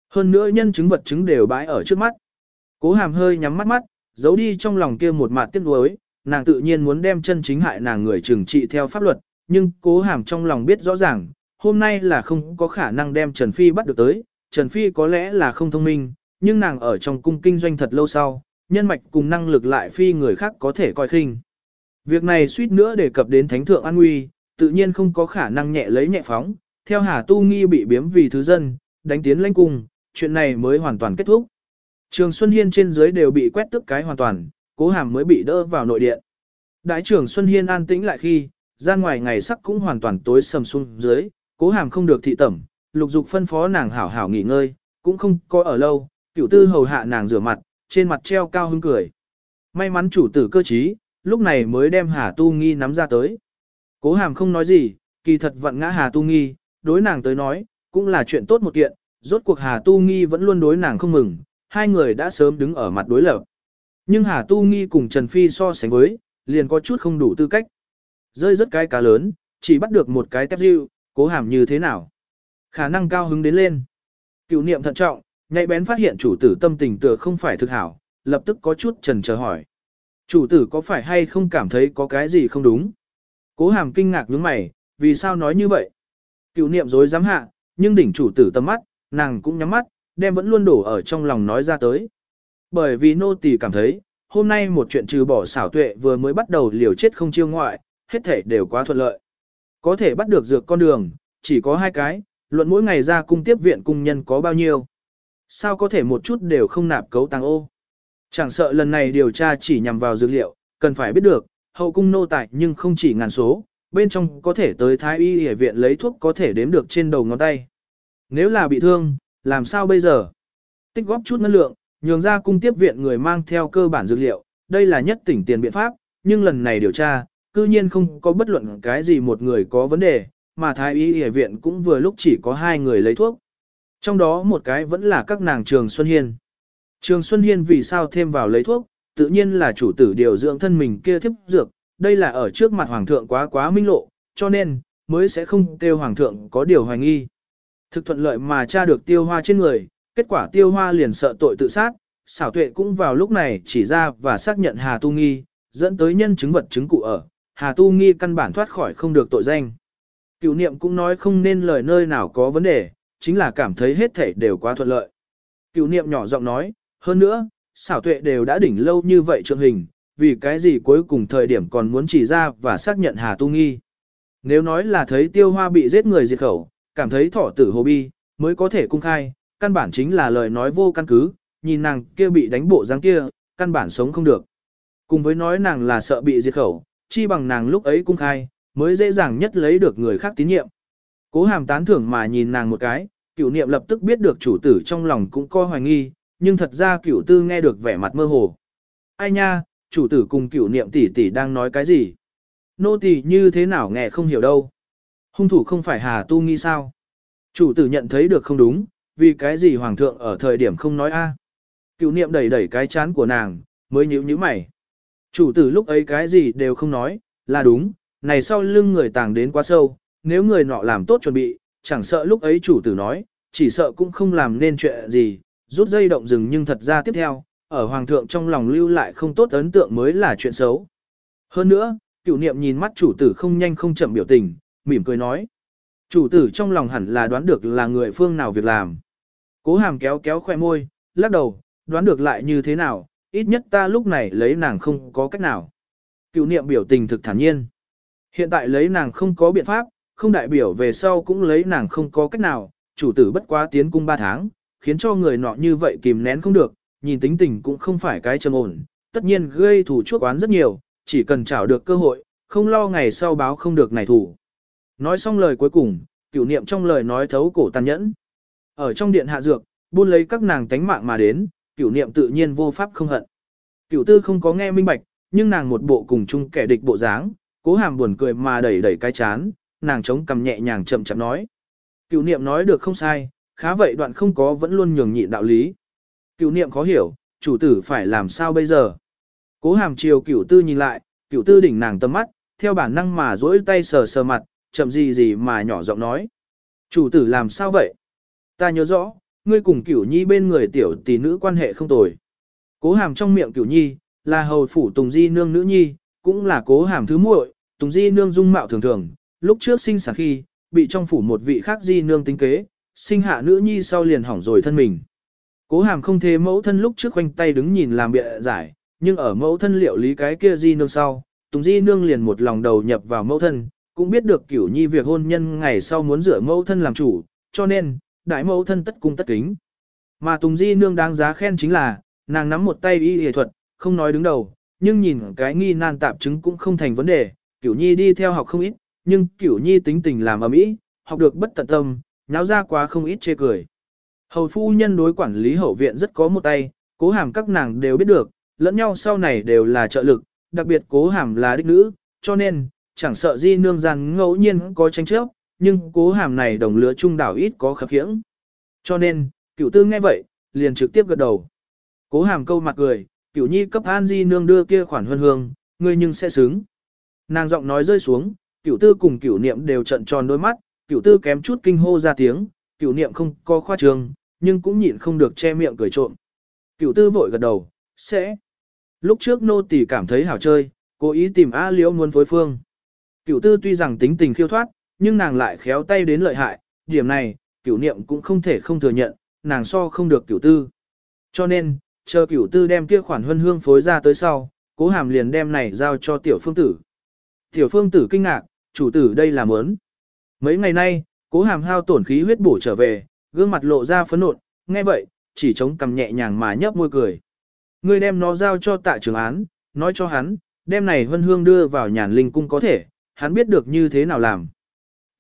Hơn nữa nhân chứng vật chứng đều bãi ở trước mắt. Cố hàm hơi nhắm mắt mắt, giấu đi trong lòng kia một mạt tiếc nuối, nàng tự nhiên muốn đem chân chính hại nàng người trừng trị theo pháp luật, nhưng cố hàm trong lòng biết rõ ràng, hôm nay là không có khả năng đem Trần Phi bắt được tới, Trần Phi có lẽ là không thông minh, nhưng nàng ở trong cung kinh doanh thật lâu sau, nhân mạch cùng năng lực lại phi người khác có thể coi khinh. Việc này suýt nữa đề cập đến thánh thượng an nguy, tự nhiên không có khả năng nhẹ lấy nhẹ phóng, theo Hà Tu Nghi bị biếm vì thứ dân, đánh tiến lãnh cung, chuyện này mới hoàn toàn kết thúc. Trường Xuân Hiên trên dưới đều bị quét tức cái hoàn toàn, cố hàm mới bị đỡ vào nội điện. Đại trưởng Xuân Hiên an tĩnh lại khi, ra ngoài ngày sắc cũng hoàn toàn tối sầm xuống dưới, cố hàm không được thị tẩm, lục dục phân phó nàng hảo hảo nghỉ ngơi, cũng không có ở lâu, cửu tư hầu hạ nàng rửa mặt, trên mặt treo cao hứng cười. May mắn chủ tử cơ trí, lúc này mới đem Hà Tu Nghi nắm ra tới. Cố hàm không nói gì, kỳ thật vận ngã Hà Tu Nghi, đối nàng tới nói, cũng là chuyện tốt một kiện, rốt cuộc Hà Tu Nghi vẫn luôn đối nàng không mừng, hai người đã sớm đứng ở mặt đối lập. Nhưng Hà Tu Nghi cùng Trần Phi so sánh với, liền có chút không đủ tư cách. Rơi rất cái cá lớn, chỉ bắt được một cái tép diêu, cố hàm như thế nào. Khả năng cao hứng đến lên. Cựu niệm thận trọng, Nhạy bén phát hiện chủ tử tâm tình tựa không phải thực hảo, lập tức có chút trần chờ hỏi. Chủ tử có phải hay không cảm thấy có cái gì không đúng? Cố hàm kinh ngạc nhướng mày, vì sao nói như vậy? Cựu niệm dối dám hạ, nhưng đỉnh chủ tử tâm mắt, nàng cũng nhắm mắt, đem vẫn luôn đổ ở trong lòng nói ra tới. Bởi vì nô tỳ cảm thấy, hôm nay một chuyện trừ bỏ xảo tuệ vừa mới bắt đầu liều chết không chiêu ngoại, hết thể đều quá thuận lợi. Có thể bắt được dược con đường, chỉ có hai cái, luận mỗi ngày ra cung tiếp viện cung nhân có bao nhiêu. Sao có thể một chút đều không nạp cấu tăng ô. Chẳng sợ lần này điều tra chỉ nhằm vào dược liệu, cần phải biết được, hậu cung nô tài nhưng không chỉ ngàn số, bên trong có thể tới thái y y viện lấy thuốc có thể đếm được trên đầu ngón tay. Nếu là bị thương, làm sao bây giờ? Tích góp chút ngân lượng, nhường ra cung tiếp viện người mang theo cơ bản dược liệu, đây là nhất tỉnh tiền biện pháp, nhưng lần này điều tra, cư nhiên không có bất luận cái gì một người có vấn đề, mà thái y y viện cũng vừa lúc chỉ có hai người lấy thuốc. Trong đó một cái vẫn là các nàng Trường Xuân Hiên. Trường Xuân Hiên vì sao thêm vào lấy thuốc, tự nhiên là chủ tử điều dưỡng thân mình kia thiếp dược, đây là ở trước mặt Hoàng thượng quá quá minh lộ, cho nên, mới sẽ không kêu Hoàng thượng có điều hoài nghi. Thực thuận lợi mà tra được tiêu hoa trên người, kết quả tiêu hoa liền sợ tội tự sát, xảo tuệ cũng vào lúc này chỉ ra và xác nhận Hà Tu Nghi, dẫn tới nhân chứng vật chứng cụ ở, Hà Tu Nghi căn bản thoát khỏi không được tội danh. Cựu niệm cũng nói không nên lời nơi nào có vấn đề, chính là cảm thấy hết thảy đều quá thuận lợi. Cựu niệm nhỏ giọng nói, hơn nữa, xảo tuệ đều đã đỉnh lâu như vậy trượng hình, vì cái gì cuối cùng thời điểm còn muốn chỉ ra và xác nhận Hà Tu Nghi. Nếu nói là thấy tiêu hoa bị giết người diệt khẩu, cảm thấy thọ tử hồ bi, mới có thể cung khai, căn bản chính là lời nói vô căn cứ, nhìn nàng kia bị đánh bộ dáng kia, căn bản sống không được. Cùng với nói nàng là sợ bị diệt khẩu, chi bằng nàng lúc ấy cung khai, mới dễ dàng nhất lấy được người khác tín nhiệm. Cố hàm tán thưởng mà nhìn nàng một cái, cựu niệm lập tức biết được chủ tử trong lòng cũng coi hoài nghi, nhưng thật ra cửu tư nghe được vẻ mặt mơ hồ. Ai nha, chủ tử cùng cửu niệm tỷ tỷ đang nói cái gì? Nô tỷ như thế nào nghe không hiểu đâu. Hung thủ không phải Hà Tu Nghi sao? Chủ tử nhận thấy được không đúng, vì cái gì hoàng thượng ở thời điểm không nói a? Cửu niệm đẩy đẩy cái chán của nàng, mới nhíu nhíu mày. Chủ tử lúc ấy cái gì đều không nói, là đúng, này sau lưng người tàng đến quá sâu, nếu người nọ làm tốt chuẩn bị, chẳng sợ lúc ấy chủ tử nói, chỉ sợ cũng không làm nên chuyện gì, rút dây động rừng nhưng thật ra tiếp theo, ở hoàng thượng trong lòng lưu lại không tốt ấn tượng mới là chuyện xấu. Hơn nữa, cựu niệm nhìn mắt chủ tử không nhanh không chậm biểu tình, mỉm cười nói. Chủ tử trong lòng hẳn là đoán được là người phương nào việc làm. Cố hàm kéo kéo khoe môi, lắc đầu, đoán được lại như thế nào, ít nhất ta lúc này lấy nàng không có cách nào. Cựu niệm biểu tình thực thản nhiên. Hiện tại lấy nàng không có biện pháp, không đại biểu về sau cũng lấy nàng không có cách nào, chủ tử bất quá tiến cung 3 tháng, khiến cho người nọ như vậy kìm nén không được, nhìn tính tình cũng không phải cái trầm ổn, tất nhiên gây thủ chuốc oán rất nhiều, chỉ cần trảo được cơ hội, không lo ngày sau báo không được này thủ. Nói xong lời cuối cùng, cửu niệm trong lời nói thấu cổ tàn nhẫn. Ở trong điện hạ dược, buôn lấy các nàng tánh mạng mà đến, cửu niệm tự nhiên vô pháp không hận. Cửu tư không có nghe minh bạch, nhưng nàng một bộ cùng chung kẻ địch bộ dáng, cố hàm buồn cười mà đẩy đẩy cái chán, nàng chống cầm nhẹ nhàng chậm chậm nói. Cửu niệm nói được không sai, khá vậy đoạn không có vẫn luôn nhường nhịn đạo lý. Cửu niệm khó hiểu, chủ tử phải làm sao bây giờ? Cố hàm chiều cửu tư nhìn lại, cửu tư đỉnh nàng tâm mắt, theo bản năng mà duỗi tay sờ sờ mặt, chậm gì gì mà nhỏ giọng nói. Chủ tử làm sao vậy? Ta nhớ rõ, ngươi cùng cửu nhi bên người tiểu tỷ nữ quan hệ không tồi. Cố hàm trong miệng cửu nhi, là hầu phủ tùng di nương nữ nhi, cũng là cố hàm thứ muội, tùng di nương dung mạo thường thường, lúc trước sinh sản khi, bị trong phủ một vị khác di nương tính kế, sinh hạ nữ nhi sau liền hỏng rồi thân mình. Cố hàm không thế mẫu thân lúc trước quanh tay đứng nhìn làm bịa giải, nhưng ở mẫu thân liệu lý cái kia di nương sau, Tùng di nương liền một lòng đầu nhập vào mẫu thân, cũng biết được kiểu nhi việc hôn nhân ngày sau muốn rửa mẫu thân làm chủ, cho nên, đại mẫu thân tất cung tất kính. Mà Tùng di nương đáng giá khen chính là, nàng nắm một tay y y thuật, không nói đứng đầu, nhưng nhìn cái nghi nan tạp chứng cũng không thành vấn đề, kiểu nhi đi theo học không ít, nhưng kiểu nhi tính tình làm ầm ĩ, học được bất tận tâm, nháo ra quá không ít chê cười. Hầu phu nhân đối quản lý hậu viện rất có một tay, cố hàm các nàng đều biết được, lẫn nhau sau này đều là trợ lực, đặc biệt cố hàm là đích nữ, cho nên, chẳng sợ di nương gian ngẫu nhiên có tranh chấp, nhưng cố hàm này đồng lứa trung đảo ít có khập khiễng. Cho nên, cửu tư nghe vậy, liền trực tiếp gật đầu. Cố hàm câu mặt cười, cửu nhi cấp an di nương đưa kia khoản huân hương, ngươi nhưng sẽ xứng. Nàng giọng nói rơi xuống, cửu tư cùng cửu niệm đều trận tròn đôi mắt, cửu tư kém chút kinh hô ra tiếng, cửu niệm không có khoa trường, nhưng cũng nhịn không được che miệng cười trộm. Cửu tư vội gật đầu, sẽ. Lúc trước nô tỳ cảm thấy hảo chơi, cố ý tìm A Liễu muốn phối phương. Cửu tư tuy rằng tính tình khiêu thoát, nhưng nàng lại khéo tay đến lợi hại, điểm này, cửu niệm cũng không thể không thừa nhận, nàng so không được cửu tư. Cho nên, chờ cửu tư đem kia khoản huân hương phối ra tới sau, cố hàm liền đem này giao cho tiểu phương tử. Tiểu phương tử kinh ngạc, chủ tử đây là mớn. Mấy ngày nay, cố hàm hao tổn khí huyết bổ trở về, gương mặt lộ ra phấn nộn, nghe vậy, chỉ chống cầm nhẹ nhàng mà nhấp môi cười. Ngươi đem nó giao cho tạ trường án, nói cho hắn, đem này hân hương đưa vào nhàn linh cung có thể, hắn biết được như thế nào làm.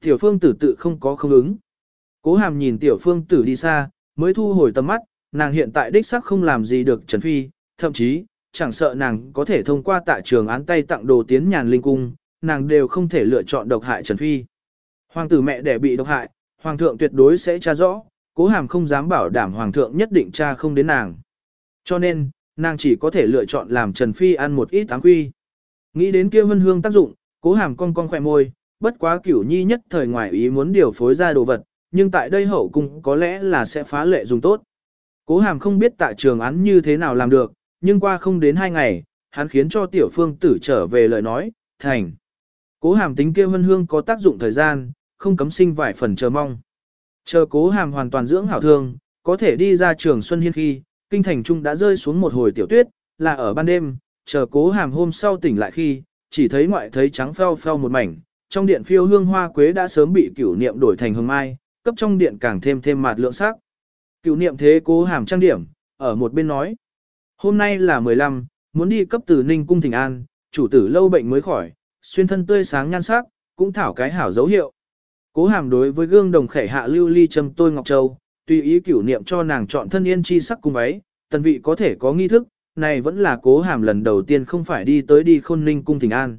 Tiểu phương tử tự không có không ứng. Cố hàm nhìn tiểu phương tử đi xa, mới thu hồi tầm mắt, nàng hiện tại đích sắc không làm gì được Trần Phi, thậm chí, chẳng sợ nàng có thể thông qua tạ trường án tay tặng đồ tiến nhàn linh cung, nàng đều không thể lựa chọn độc hại Trần Phi. Hoàng tử mẹ đẻ bị độc hại, hoàng thượng tuyệt đối sẽ tra rõ, cố hàm không dám bảo đảm hoàng thượng nhất định tra không đến nàng. Cho nên, nàng chỉ có thể lựa chọn làm Trần Phi ăn một ít áng quy. Nghĩ đến kia vân hương tác dụng, cố hàm cong cong khỏe môi, bất quá cửu nhi nhất thời ngoài ý muốn điều phối ra đồ vật, nhưng tại đây hậu cung có lẽ là sẽ phá lệ dùng tốt. Cố hàm không biết tại trường án như thế nào làm được, nhưng qua không đến hai ngày, hắn khiến cho tiểu phương tử trở về lời nói, thành. Cố hàm tính kia vân hương có tác dụng thời gian, không cấm sinh vài phần chờ mong. Chờ cố hàm hoàn toàn dưỡng hảo thương, có thể đi ra trường Xuân Hiên khi, kinh thành trung đã rơi xuống một hồi tiểu tuyết, là ở ban đêm, chờ cố hàm hôm sau tỉnh lại khi, chỉ thấy ngoại thấy trắng pheo pheo một mảnh, trong điện phiêu hương hoa quế đã sớm bị cửu niệm đổi thành hương mai, cấp trong điện càng thêm thêm mạt lượng sắc. Cửu niệm thế cố hàm trang điểm, ở một bên nói. Hôm nay là 15, muốn đi cấp từ Ninh Cung Thịnh An, chủ tử lâu bệnh mới khỏi, xuyên thân tươi sáng nhan sắc, cũng thảo cái hảo dấu hiệu. Cố hàm đối với gương đồng khẻ hạ lưu ly châm tôi Ngọc Châu, tùy ý cửu niệm cho nàng chọn thân yên chi sắc cùng váy, tần vị có thể có nghi thức, này vẫn là cố hàm lần đầu tiên không phải đi tới đi khôn ninh cung thỉnh an.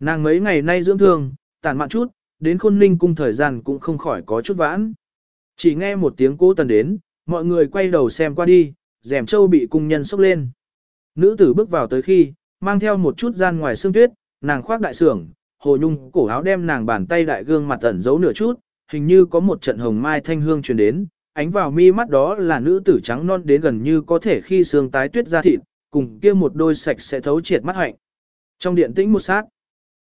Nàng mấy ngày nay dưỡng thương, tàn mạn chút, đến khôn ninh cung thời gian cũng không khỏi có chút vãn. Chỉ nghe một tiếng cố tần đến, mọi người quay đầu xem qua đi, rèm châu bị cung nhân sốc lên. Nữ tử bước vào tới khi, mang theo một chút gian ngoài xương tuyết, nàng khoác đại sưởng, hồ nhung cổ áo đem nàng bàn tay đại gương mặt ẩn giấu nửa chút, hình như có một trận hồng mai thanh hương truyền đến, ánh vào mi mắt đó là nữ tử trắng non đến gần như có thể khi xương tái tuyết ra thịt, cùng kia một đôi sạch sẽ thấu triệt mắt hạnh. Trong điện tĩnh một sát,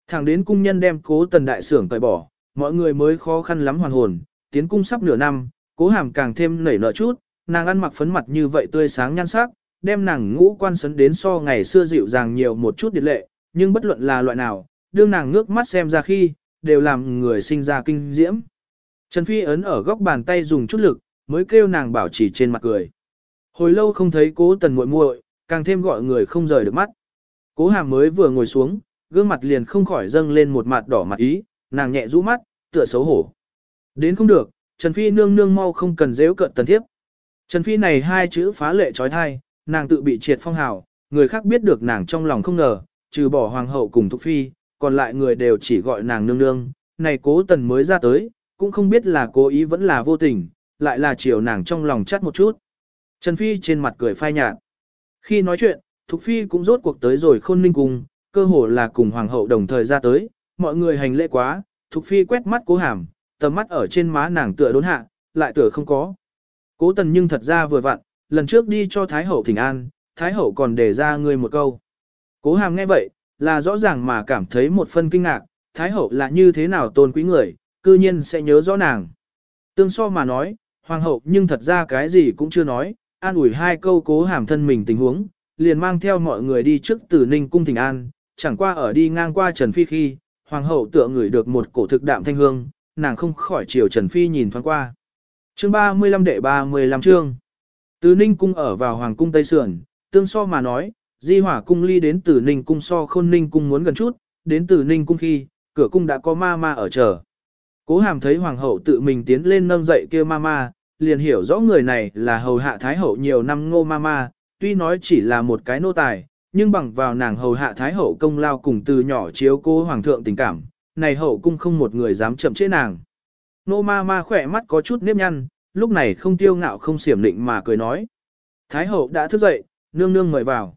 thẳng đến cung nhân đem cố tần đại sưởng cởi bỏ, mọi người mới khó khăn lắm hoàn hồn, tiến cung sắp nửa năm, cố hàm càng thêm nảy nở chút, nàng ăn mặc phấn mặt như vậy tươi sáng nhan sắc, đem nàng ngũ quan sấn đến so ngày xưa dịu dàng nhiều một chút điệt lệ, nhưng bất luận là loại nào, đương nàng ngước mắt xem ra khi, đều làm người sinh ra kinh diễm. Trần Phi ấn ở góc bàn tay dùng chút lực, mới kêu nàng bảo trì trên mặt cười. Hồi lâu không thấy cố tần muội muội, càng thêm gọi người không rời được mắt. Cố hàm mới vừa ngồi xuống, gương mặt liền không khỏi dâng lên một mặt đỏ mặt ý, nàng nhẹ rũ mắt, tựa xấu hổ. Đến không được, Trần Phi nương nương mau không cần dễ cận tần thiếp. Trần Phi này hai chữ phá lệ trói thai, nàng tự bị triệt phong hào, người khác biết được nàng trong lòng không ngờ, trừ bỏ hoàng hậu cùng thục phi, còn lại người đều chỉ gọi nàng nương nương, này cố tần mới ra tới, cũng không biết là cố ý vẫn là vô tình, lại là chiều nàng trong lòng chắt một chút. Trần Phi trên mặt cười phai nhạt. Khi nói chuyện, Thục Phi cũng rốt cuộc tới rồi khôn ninh cùng, cơ hồ là cùng hoàng hậu đồng thời ra tới, mọi người hành lễ quá, Thục Phi quét mắt cố hàm, tầm mắt ở trên má nàng tựa đốn hạ, lại tựa không có. Cố tần nhưng thật ra vừa vặn, lần trước đi cho Thái hậu thỉnh an, Thái hậu còn đề ra người một câu. Cố hàm nghe vậy, là rõ ràng mà cảm thấy một phân kinh ngạc, Thái hậu là như thế nào tôn quý người, cư nhiên sẽ nhớ rõ nàng. Tương so mà nói, Hoàng hậu nhưng thật ra cái gì cũng chưa nói, an ủi hai câu cố hàm thân mình tình huống, liền mang theo mọi người đi trước từ Ninh cung thỉnh an, chẳng qua ở đi ngang qua Trần Phi khi, Hoàng hậu tựa người được một cổ thực đạm thanh hương, nàng không khỏi chiều Trần Phi nhìn thoáng qua. Chương 35 đệ 35 chương. Từ Ninh cung ở vào Hoàng cung Tây Sườn, tương so mà nói, Di Hỏa cung ly đến từ Ninh cung so khôn Ninh cung muốn gần chút, đến từ Ninh cung khi, cửa cung đã có ma ma ở chờ. Cố hàm thấy hoàng hậu tự mình tiến lên nâng dậy kia ma ma, liền hiểu rõ người này là hầu hạ thái hậu nhiều năm ngô ma ma, tuy nói chỉ là một cái nô tài, nhưng bằng vào nàng hầu hạ thái hậu công lao cùng từ nhỏ chiếu cố hoàng thượng tình cảm, này hậu cung không một người dám chậm chế nàng. Nô ma ma khỏe mắt có chút nếp nhăn, lúc này không tiêu ngạo không xiểm định mà cười nói. Thái hậu đã thức dậy, nương nương mời vào.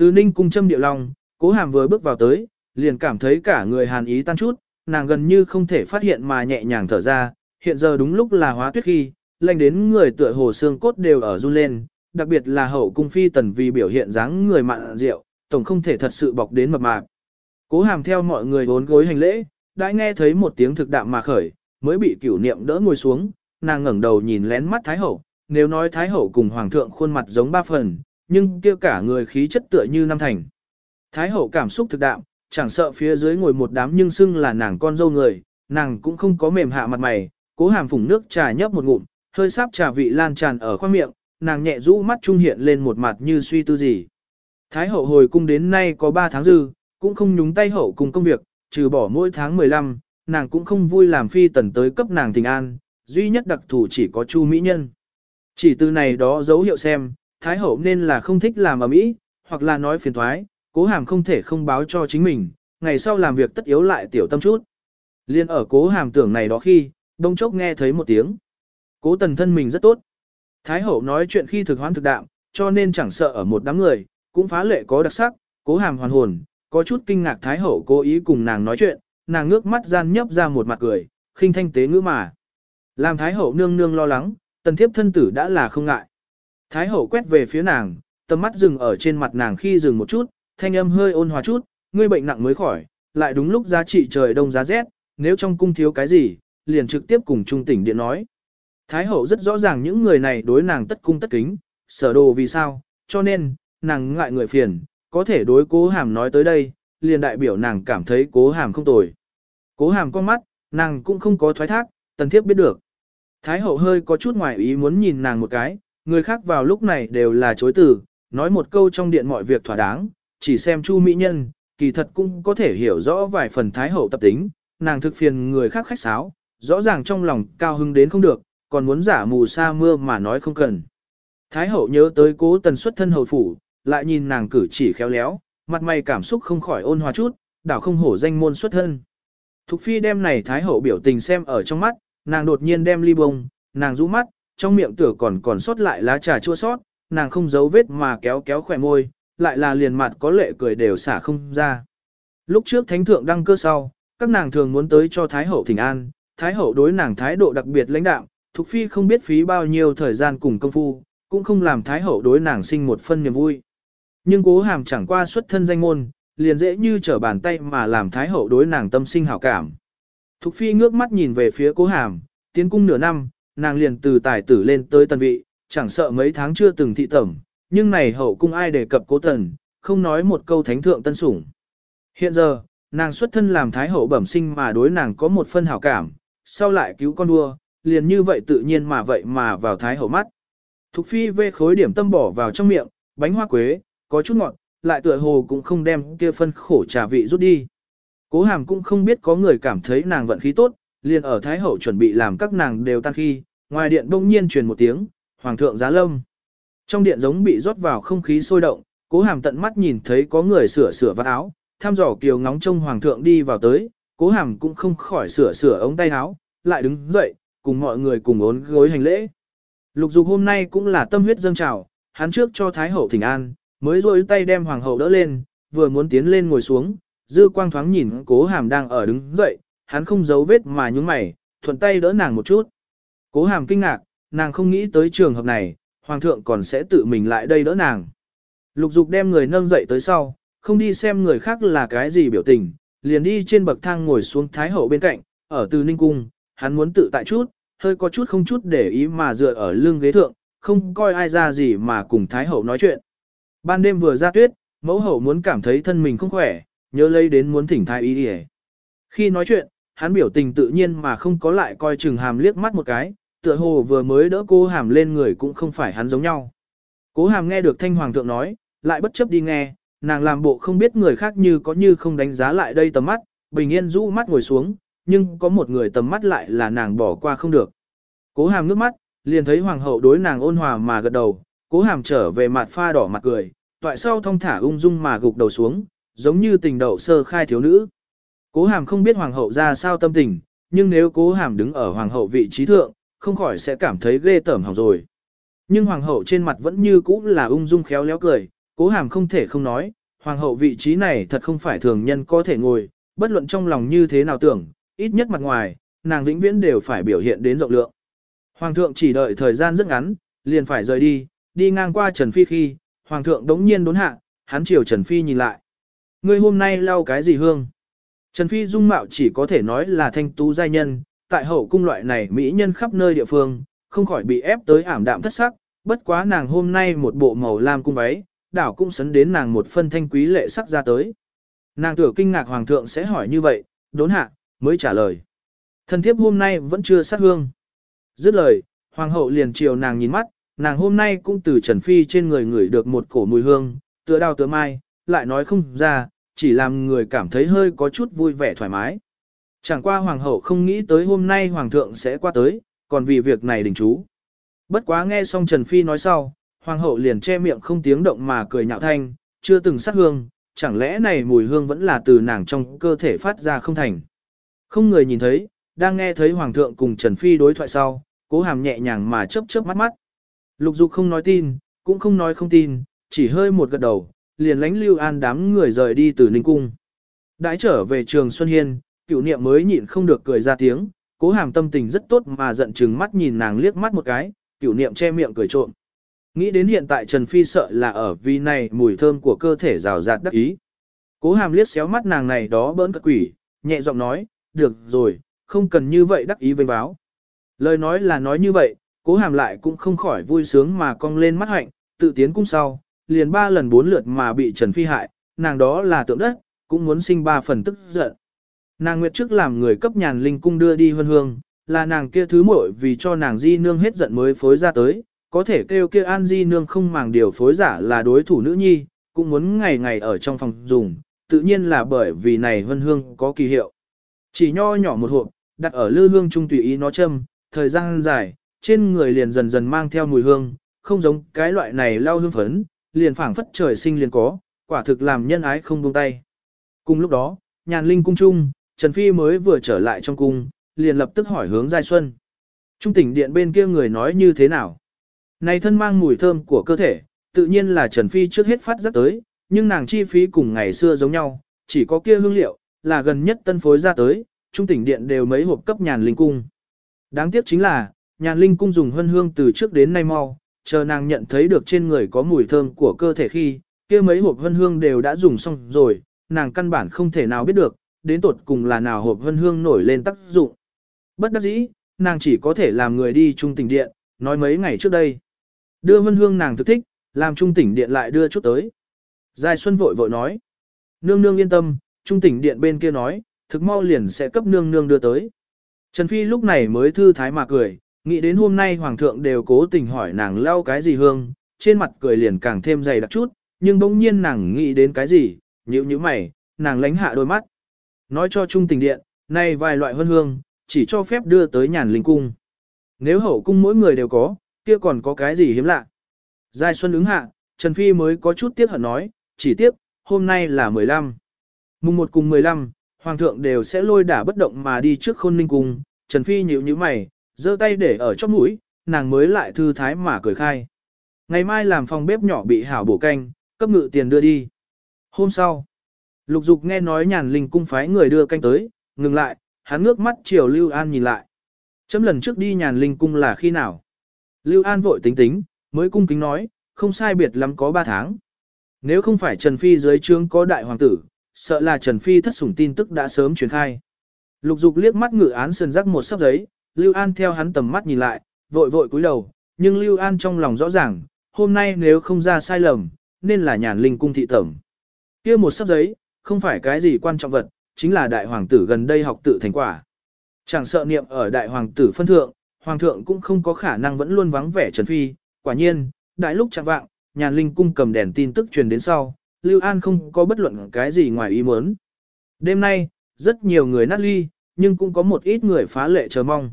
Từ ninh cung châm điệu lòng, cố hàm vừa bước vào tới, liền cảm thấy cả người hàn ý tan chút, nàng gần như không thể phát hiện mà nhẹ nhàng thở ra, hiện giờ đúng lúc là hóa tuyết khi, lạnh đến người tựa hồ xương cốt đều ở run lên, đặc biệt là hậu cung phi tần vì biểu hiện dáng người mặn rượu, tổng không thể thật sự bọc đến mập mạp. Cố hàm theo mọi người vốn gối hành lễ, đã nghe thấy một tiếng thực đạm mà khởi, mới bị cửu niệm đỡ ngồi xuống, nàng ngẩng đầu nhìn lén mắt Thái Hậu, nếu nói Thái Hậu cùng Hoàng thượng khuôn mặt giống ba phần, nhưng kia cả người khí chất tựa như năm thành. Thái Hậu cảm xúc thực đạm, chẳng sợ phía dưới ngồi một đám nhưng xưng là nàng con dâu người, nàng cũng không có mềm hạ mặt mày, cố hàm phủng nước trà nhấp một ngụm, hơi sáp trà vị lan tràn ở khoang miệng, nàng nhẹ rũ mắt trung hiện lên một mặt như suy tư gì. Thái hậu hồi cung đến nay có 3 tháng dư, cũng không nhúng tay hậu cùng công việc, trừ bỏ mỗi tháng 15, nàng cũng không vui làm phi tần tới cấp nàng tình an, duy nhất đặc thủ chỉ có Chu Mỹ Nhân. Chỉ từ này đó dấu hiệu xem, Thái hậu nên là không thích làm ở mỹ, hoặc là nói phiền thoái, cố hàm không thể không báo cho chính mình, ngày sau làm việc tất yếu lại tiểu tâm chút. Liên ở cố hàm tưởng này đó khi, đông chốc nghe thấy một tiếng. Cố tần thân mình rất tốt. Thái hậu nói chuyện khi thực hoán thực đạm, cho nên chẳng sợ ở một đám người, cũng phá lệ có đặc sắc, cố hàm hoàn hồn, có chút kinh ngạc Thái hậu cố ý cùng nàng nói chuyện, nàng ngước mắt gian nhấp ra một mặt cười, khinh thanh tế ngữ mà. Làm Thái hậu nương nương lo lắng, tần thiếp thân tử đã là không ngại. Thái hậu quét về phía nàng, tầm mắt dừng ở trên mặt nàng khi dừng một chút, thanh âm hơi ôn hòa chút, ngươi bệnh nặng mới khỏi, lại đúng lúc giá trị trời đông giá rét, nếu trong cung thiếu cái gì, liền trực tiếp cùng trung tỉnh điện nói. Thái hậu rất rõ ràng những người này đối nàng tất cung tất kính, sở đồ vì sao, cho nên, nàng ngại người phiền, có thể đối cố hàm nói tới đây, liền đại biểu nàng cảm thấy cố hàm không tồi. Cố hàm con mắt, nàng cũng không có thoái thác, tần thiếp biết được. Thái hậu hơi có chút ngoài ý muốn nhìn nàng một cái, người khác vào lúc này đều là chối từ, nói một câu trong điện mọi việc thỏa đáng, chỉ xem chu mỹ nhân, kỳ thật cũng có thể hiểu rõ vài phần thái hậu tập tính, nàng thực phiền người khác khách sáo, rõ ràng trong lòng cao hưng đến không được, còn muốn giả mù sa mưa mà nói không cần. Thái hậu nhớ tới cố tần xuất thân hầu phủ, lại nhìn nàng cử chỉ khéo léo, mặt mày cảm xúc không khỏi ôn hòa chút, đảo không hổ danh môn xuất thân. Thục phi đem này thái hậu biểu tình xem ở trong mắt, nàng đột nhiên đem ly bông, nàng rũ mắt, trong miệng tửa còn còn sót lại lá trà chua sót, nàng không giấu vết mà kéo kéo khỏe môi, lại là liền mặt có lệ cười đều xả không ra. Lúc trước thánh thượng đăng cơ sau, các nàng thường muốn tới cho thái hậu thỉnh an, thái hậu đối nàng thái độ đặc biệt lãnh đạm, Thục Phi không biết phí bao nhiêu thời gian cùng công phu, cũng không làm Thái Hậu đối nàng sinh một phân niềm vui. Nhưng cố hàm chẳng qua xuất thân danh môn, liền dễ như trở bàn tay mà làm Thái Hậu đối nàng tâm sinh hảo cảm. Thục Phi ngước mắt nhìn về phía cố hàm, tiến cung nửa năm, nàng liền từ tài tử lên tới tân vị, chẳng sợ mấy tháng chưa từng thị tẩm, nhưng này hậu cung ai đề cập cố tần, không nói một câu thánh thượng tân sủng. Hiện giờ, nàng xuất thân làm Thái Hậu bẩm sinh mà đối nàng có một phân hảo cảm, sau lại cứu con vua, liền như vậy tự nhiên mà vậy mà vào thái hậu mắt. Thục phi vê khối điểm tâm bỏ vào trong miệng, bánh hoa quế, có chút ngọt, lại tựa hồ cũng không đem kia phân khổ trà vị rút đi. Cố hàm cũng không biết có người cảm thấy nàng vận khí tốt, liền ở thái hậu chuẩn bị làm các nàng đều tan khi, ngoài điện bỗng nhiên truyền một tiếng, hoàng thượng giá lâm. Trong điện giống bị rót vào không khí sôi động, cố hàm tận mắt nhìn thấy có người sửa sửa vạt áo, tham dò kiều ngóng trông hoàng thượng đi vào tới, cố hàm cũng không khỏi sửa sửa ống tay áo, lại đứng dậy, cùng mọi người cùng ốn gối hành lễ. Lục dục hôm nay cũng là tâm huyết dâng trào, hắn trước cho Thái hậu thỉnh an, mới rôi tay đem hoàng hậu đỡ lên, vừa muốn tiến lên ngồi xuống, dư quang thoáng nhìn cố hàm đang ở đứng dậy, hắn không giấu vết mà nhúng mày, thuận tay đỡ nàng một chút. Cố hàm kinh ngạc, nàng không nghĩ tới trường hợp này, hoàng thượng còn sẽ tự mình lại đây đỡ nàng. Lục dục đem người nâng dậy tới sau, không đi xem người khác là cái gì biểu tình, liền đi trên bậc thang ngồi xuống thái hậu bên cạnh, ở từ ninh cung, hắn muốn tự tại chút, hơi có chút không chút để ý mà dựa ở lưng ghế thượng, không coi ai ra gì mà cùng Thái Hậu nói chuyện. Ban đêm vừa ra tuyết, mẫu hậu muốn cảm thấy thân mình không khỏe, nhớ lấy đến muốn thỉnh thái ý đi Khi nói chuyện, hắn biểu tình tự nhiên mà không có lại coi chừng hàm liếc mắt một cái, tựa hồ vừa mới đỡ cô hàm lên người cũng không phải hắn giống nhau. Cố hàm nghe được thanh hoàng thượng nói, lại bất chấp đi nghe, nàng làm bộ không biết người khác như có như không đánh giá lại đây tầm mắt, bình yên rũ mắt ngồi xuống, nhưng có một người tầm mắt lại là nàng bỏ qua không được. Cố hàm nước mắt, liền thấy hoàng hậu đối nàng ôn hòa mà gật đầu, cố hàm trở về mặt pha đỏ mặt cười, toại sau thông thả ung dung mà gục đầu xuống, giống như tình đậu sơ khai thiếu nữ. Cố hàm không biết hoàng hậu ra sao tâm tình, nhưng nếu cố hàm đứng ở hoàng hậu vị trí thượng, không khỏi sẽ cảm thấy ghê tởm hỏng rồi. Nhưng hoàng hậu trên mặt vẫn như cũ là ung dung khéo léo cười, cố hàm không thể không nói, hoàng hậu vị trí này thật không phải thường nhân có thể ngồi, bất luận trong lòng như thế nào tưởng, ít nhất mặt ngoài, nàng vĩnh viễn đều phải biểu hiện đến rộng lượng. Hoàng thượng chỉ đợi thời gian rất ngắn, liền phải rời đi, đi ngang qua Trần Phi khi, Hoàng thượng đống nhiên đốn hạ, hắn chiều Trần Phi nhìn lại. Ngươi hôm nay lau cái gì hương? Trần Phi dung mạo chỉ có thể nói là thanh tú giai nhân, tại hậu cung loại này mỹ nhân khắp nơi địa phương, không khỏi bị ép tới ảm đạm thất sắc, bất quá nàng hôm nay một bộ màu lam cung váy, đảo cũng sấn đến nàng một phân thanh quý lệ sắc ra tới. Nàng tưởng kinh ngạc hoàng thượng sẽ hỏi như vậy, đốn hạ, mới trả lời. Thần thiếp hôm nay vẫn chưa sát hương. Dứt lời, hoàng hậu liền chiều nàng nhìn mắt, nàng hôm nay cũng từ Trần Phi trên người ngửi được một cổ mùi hương, tựa đào tựa mai, lại nói không ra, chỉ làm người cảm thấy hơi có chút vui vẻ thoải mái. Chẳng qua hoàng hậu không nghĩ tới hôm nay hoàng thượng sẽ qua tới, còn vì việc này đình chú. Bất quá nghe xong Trần Phi nói sau, hoàng hậu liền che miệng không tiếng động mà cười nhạo thanh, chưa từng sát hương, chẳng lẽ này mùi hương vẫn là từ nàng trong cơ thể phát ra không thành. Không người nhìn thấy, đang nghe thấy hoàng thượng cùng Trần Phi đối thoại sau, cố hàm nhẹ nhàng mà chớp chớp mắt mắt. Lục dục không nói tin, cũng không nói không tin, chỉ hơi một gật đầu, liền lánh lưu an đám người rời đi từ Ninh Cung. Đãi trở về trường Xuân Hiên, cựu niệm mới nhịn không được cười ra tiếng, cố hàm tâm tình rất tốt mà giận chừng mắt nhìn nàng liếc mắt một cái, cựu niệm che miệng cười trộm. Nghĩ đến hiện tại Trần Phi sợ là ở vì này mùi thơm của cơ thể rào rạt đắc ý. Cố hàm liếc xéo mắt nàng này đó bỡn cất quỷ, nhẹ giọng nói, được rồi, không cần như vậy đắc ý vênh báo. Lời nói là nói như vậy, cố hàm lại cũng không khỏi vui sướng mà cong lên mắt hạnh, tự tiến cung sau, liền ba lần bốn lượt mà bị Trần Phi hại, nàng đó là tượng đất, cũng muốn sinh ba phần tức giận. Nàng nguyệt trước làm người cấp nhàn linh cung đưa đi huân hương, là nàng kia thứ muội vì cho nàng di nương hết giận mới phối ra tới, có thể kêu kia an di nương không màng điều phối giả là đối thủ nữ nhi, cũng muốn ngày ngày ở trong phòng dùng, tự nhiên là bởi vì này huân hương có kỳ hiệu. Chỉ nho nhỏ một hộp, đặt ở lư hương trung tùy ý nó châm, thời gian dài, trên người liền dần dần mang theo mùi hương, không giống cái loại này lau hương phấn, liền phảng phất trời sinh liền có, quả thực làm nhân ái không buông tay. Cùng lúc đó, nhàn linh cung trung, Trần Phi mới vừa trở lại trong cung, liền lập tức hỏi hướng Giai Xuân. Trung tỉnh điện bên kia người nói như thế nào? Này thân mang mùi thơm của cơ thể, tự nhiên là Trần Phi trước hết phát rất tới, nhưng nàng chi phí cùng ngày xưa giống nhau, chỉ có kia hương liệu, là gần nhất tân phối ra tới, trung tỉnh điện đều mấy hộp cấp nhàn linh cung. Đáng tiếc chính là, nhàn linh cung dùng hân hương từ trước đến nay mau, chờ nàng nhận thấy được trên người có mùi thơm của cơ thể khi, kia mấy hộp vân hương đều đã dùng xong rồi, nàng căn bản không thể nào biết được, đến tột cùng là nào hộp vân hương nổi lên tác dụng. Bất đắc dĩ, nàng chỉ có thể làm người đi trung tỉnh điện, nói mấy ngày trước đây. Đưa vân hương nàng thực thích, làm trung tỉnh điện lại đưa chút tới. Giai Xuân vội vội nói. Nương nương yên tâm, trung tỉnh điện bên kia nói, thực mau liền sẽ cấp nương nương đưa tới. Trần Phi lúc này mới thư thái mà cười, nghĩ đến hôm nay hoàng thượng đều cố tình hỏi nàng lau cái gì hương, trên mặt cười liền càng thêm dày đặc chút, nhưng bỗng nhiên nàng nghĩ đến cái gì, nhíu nhíu mày, nàng lánh hạ đôi mắt. Nói cho trung tình điện, nay vài loại hương hương, chỉ cho phép đưa tới nhàn linh cung. Nếu hậu cung mỗi người đều có, kia còn có cái gì hiếm lạ. Giai Xuân ứng hạ, Trần Phi mới có chút tiếc hận nói, chỉ tiếc, hôm nay là 15. Mùng 1 cùng 15, Hoàng thượng đều sẽ lôi đả bất động mà đi trước khôn ninh cung, Trần Phi nhíu nhíu mày, giơ tay để ở chóp mũi, nàng mới lại thư thái mà cười khai. Ngày mai làm phòng bếp nhỏ bị hảo bổ canh, cấp ngự tiền đưa đi. Hôm sau, lục dục nghe nói nhàn linh cung phái người đưa canh tới, ngừng lại, hắn ngước mắt chiều Lưu An nhìn lại. Chấm lần trước đi nhàn linh cung là khi nào? Lưu An vội tính tính, mới cung kính nói, không sai biệt lắm có 3 tháng. Nếu không phải Trần Phi dưới trướng có đại hoàng tử, sợ là Trần Phi thất sủng tin tức đã sớm truyền khai. Lục dục liếc mắt ngự án sơn rắc một sắp giấy, Lưu An theo hắn tầm mắt nhìn lại, vội vội cúi đầu, nhưng Lưu An trong lòng rõ ràng, hôm nay nếu không ra sai lầm, nên là nhàn linh cung thị tẩm. kia một sắp giấy, không phải cái gì quan trọng vật, chính là đại hoàng tử gần đây học tự thành quả. Chẳng sợ niệm ở đại hoàng tử phân thượng, hoàng thượng cũng không có khả năng vẫn luôn vắng vẻ Trần Phi, quả nhiên, đại lúc chẳng vạng, nhàn linh cung cầm đèn tin tức truyền đến sau, Lưu An không có bất luận cái gì ngoài ý muốn. Đêm nay, rất nhiều người nát ly, nhưng cũng có một ít người phá lệ chờ mong.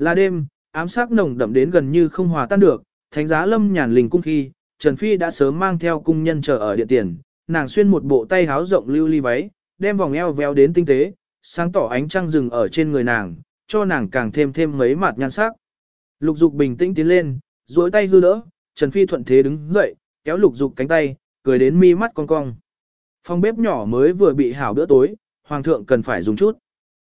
Là đêm, ám sát nồng đậm đến gần như không hòa tan được, thánh giá lâm nhàn lình cung khi, Trần Phi đã sớm mang theo cung nhân chờ ở địa tiền, nàng xuyên một bộ tay háo rộng lưu ly váy, đem vòng eo véo đến tinh tế, sáng tỏ ánh trăng rừng ở trên người nàng, cho nàng càng thêm thêm mấy mặt nhan sắc. Lục Dục bình tĩnh tiến lên, duỗi tay hư đỡ, Trần Phi thuận thế đứng dậy, kéo Lục Dục cánh tay, cười đến mi mắt cong cong. Phòng bếp nhỏ mới vừa bị hảo bữa tối, hoàng thượng cần phải dùng chút.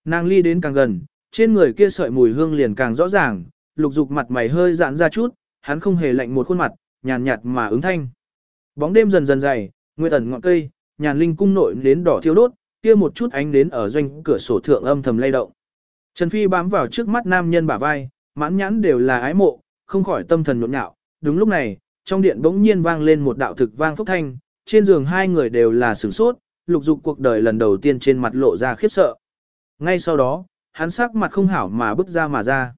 Nàng ly đến càng gần, trên người kia sợi mùi hương liền càng rõ ràng, lục dục mặt mày hơi giãn ra chút, hắn không hề lạnh một khuôn mặt, nhàn nhạt mà ứng thanh. Bóng đêm dần dần dày, nguyệt ẩn ngọn cây, nhàn linh cung nội đến đỏ thiêu đốt, kia một chút ánh đến ở doanh cửa sổ thượng âm thầm lay động. Trần Phi bám vào trước mắt nam nhân bả vai, mãn nhãn đều là ái mộ, không khỏi tâm thần nhộn nhạo. Đúng lúc này, trong điện bỗng nhiên vang lên một đạo thực vang phốc thanh, trên giường hai người đều là sửng sốt, lục dục cuộc đời lần đầu tiên trên mặt lộ ra khiếp sợ. Ngay sau đó, hắn sắc mặt không hảo mà bước ra mà ra.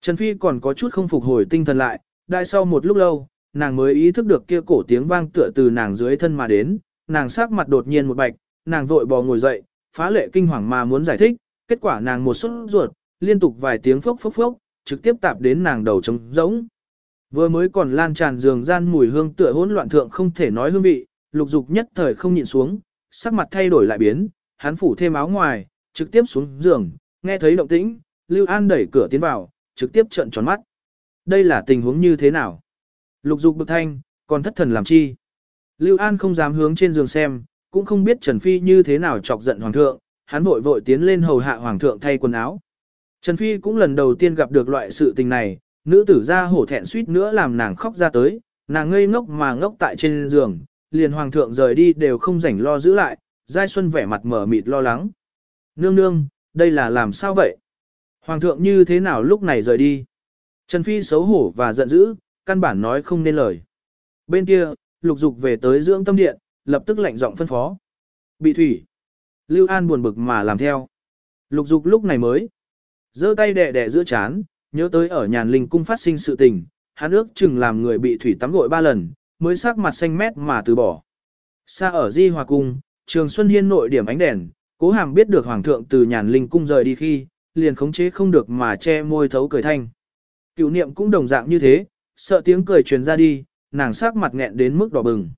Trần Phi còn có chút không phục hồi tinh thần lại, đại sau một lúc lâu, nàng mới ý thức được kia cổ tiếng vang tựa từ nàng dưới thân mà đến, nàng sắc mặt đột nhiên một bạch, nàng vội bò ngồi dậy, phá lệ kinh hoàng mà muốn giải thích, kết quả nàng một suất ruột, liên tục vài tiếng phốc phốc phốc, trực tiếp tạp đến nàng đầu trống rỗng. Vừa mới còn lan tràn giường gian mùi hương tựa hỗn loạn thượng không thể nói hương vị, lục dục nhất thời không nhịn xuống, sắc mặt thay đổi lại biến, hắn phủ thêm áo ngoài, trực tiếp xuống giường, nghe thấy động tĩnh, Lưu An đẩy cửa tiến vào, trực tiếp trợn tròn mắt. Đây là tình huống như thế nào? Lục dục bực thanh, còn thất thần làm chi? Lưu An không dám hướng trên giường xem, cũng không biết Trần Phi như thế nào chọc giận hoàng thượng, hắn vội vội tiến lên hầu hạ hoàng thượng thay quần áo. Trần Phi cũng lần đầu tiên gặp được loại sự tình này, nữ tử ra hổ thẹn suýt nữa làm nàng khóc ra tới, nàng ngây ngốc mà ngốc tại trên giường, liền hoàng thượng rời đi đều không rảnh lo giữ lại, Giai Xuân vẻ mặt mở mịt lo lắng. Nương nương, đây là làm sao vậy? Hoàng thượng như thế nào lúc này rời đi? Trần Phi xấu hổ và giận dữ, căn bản nói không nên lời. Bên kia, lục dục về tới dưỡng tâm điện, lập tức lệnh giọng phân phó. Bị thủy. Lưu An buồn bực mà làm theo. Lục dục lúc này mới. giơ tay đẻ đẻ giữa chán, nhớ tới ở nhàn linh cung phát sinh sự tình, hắn ước chừng làm người bị thủy tắm gội ba lần, mới sắc mặt xanh mét mà từ bỏ. Xa ở Di Hòa Cung, Trường Xuân Hiên nội điểm ánh đèn, cố hàm biết được Hoàng thượng từ nhàn linh cung rời đi khi, liền khống chế không được mà che môi thấu cười thanh. Cựu niệm cũng đồng dạng như thế, sợ tiếng cười truyền ra đi, nàng sắc mặt nghẹn đến mức đỏ bừng.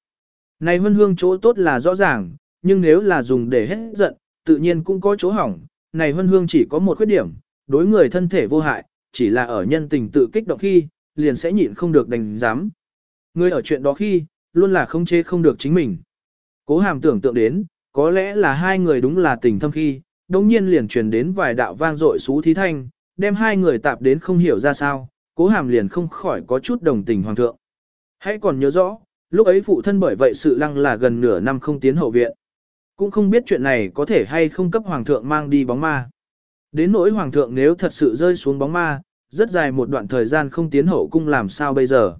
Này huân hương chỗ tốt là rõ ràng, nhưng nếu là dùng để hết giận, tự nhiên cũng có chỗ hỏng. Này huân hương chỉ có một khuyết điểm, đối người thân thể vô hại, chỉ là ở nhân tình tự kích động khi, liền sẽ nhịn không được đành dám. Người ở chuyện đó khi, luôn là không chế không được chính mình. Cố hàm tưởng tượng đến, có lẽ là hai người đúng là tình thâm khi, đồng nhiên liền truyền đến vài đạo vang dội xú thí thanh, đem hai người tạp đến không hiểu ra sao, cố hàm liền không khỏi có chút đồng tình hoàng thượng. Hãy còn nhớ rõ, lúc ấy phụ thân bởi vậy sự lăng là gần nửa năm không tiến hậu viện. Cũng không biết chuyện này có thể hay không cấp hoàng thượng mang đi bóng ma. Đến nỗi hoàng thượng nếu thật sự rơi xuống bóng ma, rất dài một đoạn thời gian không tiến hậu cung làm sao bây giờ.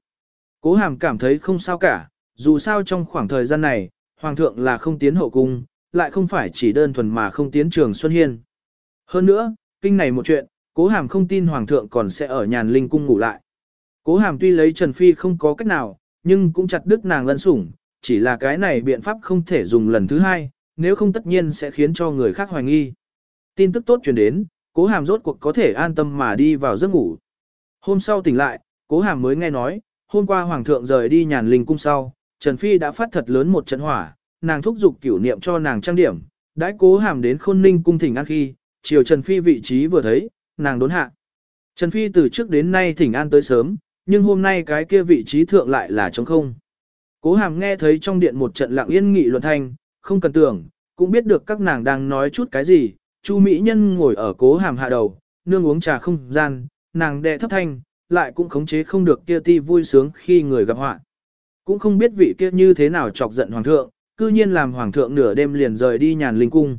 Cố hàm cảm thấy không sao cả, dù sao trong khoảng thời gian này, hoàng thượng là không tiến hậu cung, lại không phải chỉ đơn thuần mà không tiến trường Xuân Hiên. Hơn nữa, kinh này một chuyện, cố hàm không tin hoàng thượng còn sẽ ở nhàn linh cung ngủ lại. Cố hàm tuy lấy Trần Phi không có cách nào, nhưng cũng chặt đứt nàng lân sủng, chỉ là cái này biện pháp không thể dùng lần thứ hai, nếu không tất nhiên sẽ khiến cho người khác hoài nghi. Tin tức tốt truyền đến, cố hàm rốt cuộc có thể an tâm mà đi vào giấc ngủ. Hôm sau tỉnh lại, cố hàm mới nghe nói, hôm qua hoàng thượng rời đi nhàn linh cung sau, Trần Phi đã phát thật lớn một trận hỏa, nàng thúc giục cửu niệm cho nàng trang điểm, đãi cố hàm đến khôn ninh cung thỉnh an khi, chiều Trần Phi vị trí vừa thấy, nàng đốn hạ. Trần Phi từ trước đến nay thỉnh an tới sớm, nhưng hôm nay cái kia vị trí thượng lại là trống không. Cố hàm nghe thấy trong điện một trận lặng yên nghị luận thanh, không cần tưởng, cũng biết được các nàng đang nói chút cái gì, Chu Mỹ Nhân ngồi ở cố hàm hạ đầu, nương uống trà không gian, nàng đệ thấp thanh, lại cũng khống chế không được kia ti vui sướng khi người gặp họa. Cũng không biết vị kia như thế nào chọc giận hoàng thượng, cư nhiên làm hoàng thượng nửa đêm liền rời đi nhàn linh cung.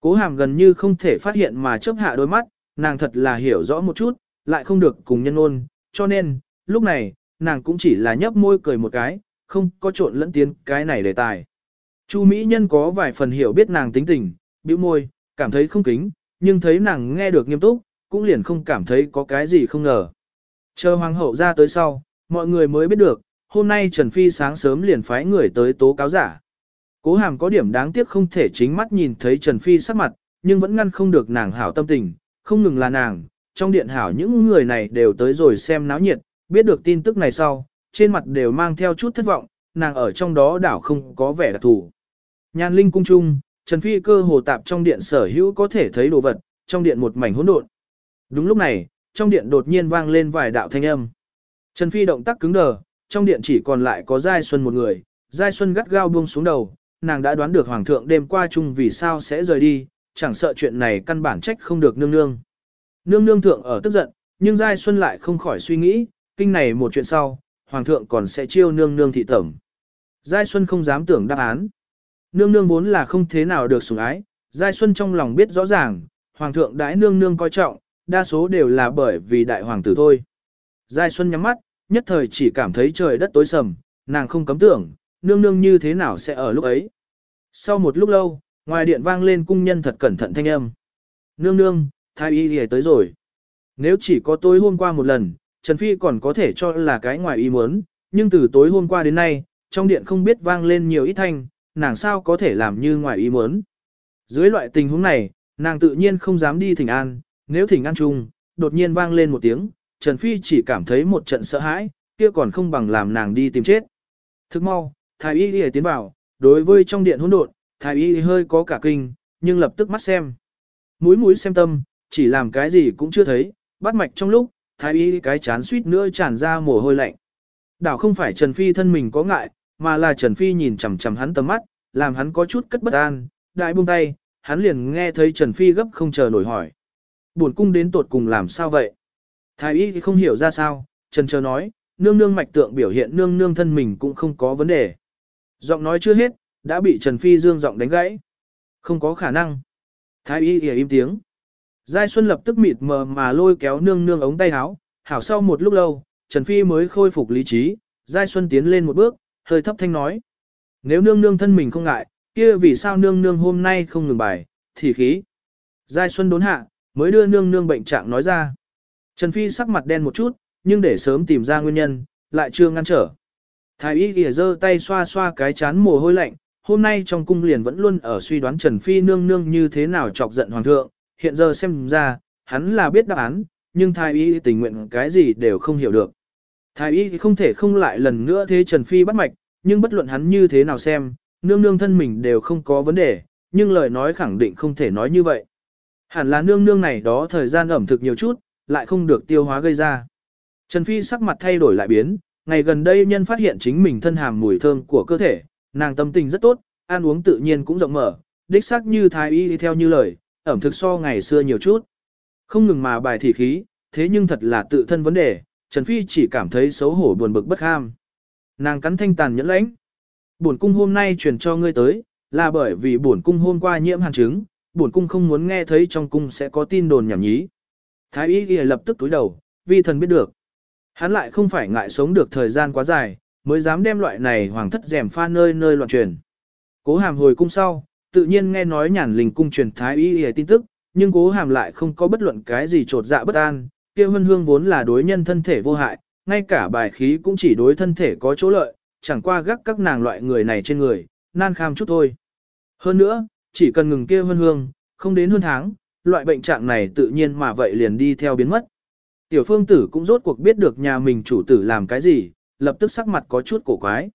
Cố hàm gần như không thể phát hiện mà chớp hạ đôi mắt, nàng thật là hiểu rõ một chút, lại không được cùng nhân ôn, cho nên, lúc này, nàng cũng chỉ là nhấp môi cười một cái, không có trộn lẫn tiến cái này đề tài. Chu Mỹ Nhân có vài phần hiểu biết nàng tính tình, bĩu môi, cảm thấy không kính, nhưng thấy nàng nghe được nghiêm túc, cũng liền không cảm thấy có cái gì không ngờ. Chờ hoàng hậu ra tới sau, mọi người mới biết được, hôm nay Trần Phi sáng sớm liền phái người tới tố cáo giả. Cố hàm có điểm đáng tiếc không thể chính mắt nhìn thấy Trần Phi sắc mặt, nhưng vẫn ngăn không được nàng hảo tâm tình, không ngừng là nàng, trong điện hảo những người này đều tới rồi xem náo nhiệt, biết được tin tức này sau, trên mặt đều mang theo chút thất vọng, nàng ở trong đó đảo không có vẻ đặc thủ. Nhàn linh cung trung, Trần Phi cơ hồ tạp trong điện sở hữu có thể thấy đồ vật, trong điện một mảnh hỗn độn. Đúng lúc này, trong điện đột nhiên vang lên vài đạo thanh âm. Trần Phi động tác cứng đờ, trong điện chỉ còn lại có Giai Xuân một người, Giai Xuân gắt gao buông xuống đầu, nàng đã đoán được Hoàng thượng đêm qua chung vì sao sẽ rời đi, chẳng sợ chuyện này căn bản trách không được nương nương. Nương nương thượng ở tức giận, nhưng Giai Xuân lại không khỏi suy nghĩ, kinh này một chuyện sau, Hoàng thượng còn sẽ chiêu nương nương thị tẩm. Giai Xuân không dám tưởng đáp án. Nương nương vốn là không thế nào được sủng ái, Giai Xuân trong lòng biết rõ ràng, Hoàng thượng đãi nương nương coi trọng, đa số đều là bởi vì đại hoàng tử thôi. Giai Xuân nhắm mắt, nhất thời chỉ cảm thấy trời đất tối sầm, nàng không cấm tưởng, nương nương như thế nào sẽ ở lúc ấy. Sau một lúc lâu, ngoài điện vang lên cung nhân thật cẩn thận thanh âm. Nương nương, thái y thì tới rồi. Nếu chỉ có tối hôm qua một lần, Trần Phi còn có thể cho là cái ngoài ý muốn, nhưng từ tối hôm qua đến nay, trong điện không biết vang lên nhiều ít thanh, nàng sao có thể làm như ngoài ý muốn. Dưới loại tình huống này, nàng tự nhiên không dám đi thỉnh an, nếu thỉnh an chung, đột nhiên vang lên một tiếng, Trần Phi chỉ cảm thấy một trận sợ hãi, kia còn không bằng làm nàng đi tìm chết. Thức mau, thái y đi tiến vào, đối với trong điện hỗn độn, thái y hơi có cả kinh, nhưng lập tức mắt xem. Mũi mũi xem tâm, chỉ làm cái gì cũng chưa thấy, bắt mạch trong lúc, thái y cái chán suýt nữa tràn ra mồ hôi lạnh. Đảo không phải Trần Phi thân mình có ngại, mà là Trần Phi nhìn chằm chằm hắn tầm mắt, làm hắn có chút cất bất an, đại buông tay, hắn liền nghe thấy Trần Phi gấp không chờ nổi hỏi. Buồn cung đến tột cùng làm sao vậy? Thái y thì không hiểu ra sao, Trần chờ nói, nương nương mạch tượng biểu hiện nương nương thân mình cũng không có vấn đề. Giọng nói chưa hết, đã bị Trần Phi dương giọng đánh gãy. Không có khả năng. Thái y thì im tiếng. Giai Xuân lập tức mịt mờ mà lôi kéo nương nương ống tay áo, hảo sau một lúc lâu, Trần Phi mới khôi phục lý trí, Giai Xuân tiến lên một bước, hơi thấp thanh nói. Nếu nương nương thân mình không ngại, kia vì sao nương nương hôm nay không ngừng bài, thì khí. Giai Xuân đốn hạ, mới đưa nương nương bệnh trạng nói ra. Trần Phi sắc mặt đen một chút, nhưng để sớm tìm ra nguyên nhân, lại chưa ngăn trở. Thái y ghi giơ tay xoa xoa cái chán mồ hôi lạnh, hôm nay trong cung liền vẫn luôn ở suy đoán Trần Phi nương nương như thế nào chọc giận hoàng thượng, hiện giờ xem ra, hắn là biết đáp án, nhưng thái y tình nguyện cái gì đều không hiểu được. Thái y không thể không lại lần nữa thế Trần Phi bắt mạch, nhưng bất luận hắn như thế nào xem, nương nương thân mình đều không có vấn đề, nhưng lời nói khẳng định không thể nói như vậy. Hẳn là nương nương này đó thời gian ẩm thực nhiều chút, lại không được tiêu hóa gây ra. Trần Phi sắc mặt thay đổi lại biến, ngày gần đây nhân phát hiện chính mình thân hàm mùi thơm của cơ thể, nàng tâm tình rất tốt, ăn uống tự nhiên cũng rộng mở, đích xác như thái y theo như lời, ẩm thực so ngày xưa nhiều chút. Không ngừng mà bài thị khí, thế nhưng thật là tự thân vấn đề, Trần Phi chỉ cảm thấy xấu hổ buồn bực bất ham. Nàng cắn thanh tàn nhẫn lãnh. Bổn cung hôm nay truyền cho ngươi tới, là bởi vì bổn cung hôm qua nhiễm hàn chứng, bổn cung không muốn nghe thấy trong cung sẽ có tin đồn nhảm nhí. Thái y ghi lập tức túi đầu, vi thần biết được. Hắn lại không phải ngại sống được thời gian quá dài, mới dám đem loại này hoàng thất rèm pha nơi nơi loạn truyền. Cố hàm hồi cung sau, tự nhiên nghe nói nhàn linh cung truyền thái y y tin tức, nhưng cố hàm lại không có bất luận cái gì trột dạ bất an, kia hân hương vốn là đối nhân thân thể vô hại, ngay cả bài khí cũng chỉ đối thân thể có chỗ lợi, chẳng qua gác các nàng loại người này trên người, nan kham chút thôi. Hơn nữa, chỉ cần ngừng kia hân hương, không đến hơn tháng, loại bệnh trạng này tự nhiên mà vậy liền đi theo biến mất. Tiểu phương tử cũng rốt cuộc biết được nhà mình chủ tử làm cái gì, lập tức sắc mặt có chút cổ quái.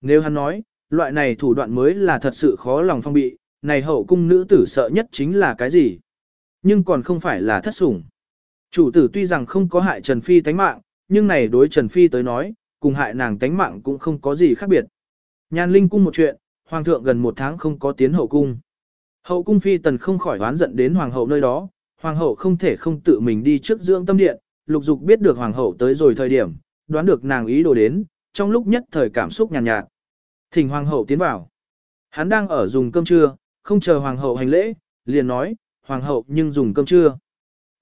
Nếu hắn nói, loại này thủ đoạn mới là thật sự khó lòng phong bị, này hậu cung nữ tử sợ nhất chính là cái gì? Nhưng còn không phải là thất sủng. Chủ tử tuy rằng không có hại Trần Phi tánh mạng, nhưng này đối Trần Phi tới nói, cùng hại nàng tánh mạng cũng không có gì khác biệt. Nhan Linh cung một chuyện, Hoàng thượng gần một tháng không có tiến hậu cung. Hậu cung Phi tần không khỏi oán giận đến Hoàng hậu nơi đó, Hoàng hậu không thể không tự mình đi trước dưỡng tâm điện, lục dục biết được Hoàng hậu tới rồi thời điểm, đoán được nàng ý đồ đến, trong lúc nhất thời cảm xúc nhàn nhạt, nhạt. Thỉnh Hoàng hậu tiến vào. Hắn đang ở dùng cơm trưa, không chờ Hoàng hậu hành lễ, liền nói, Hoàng hậu nhưng dùng cơm trưa.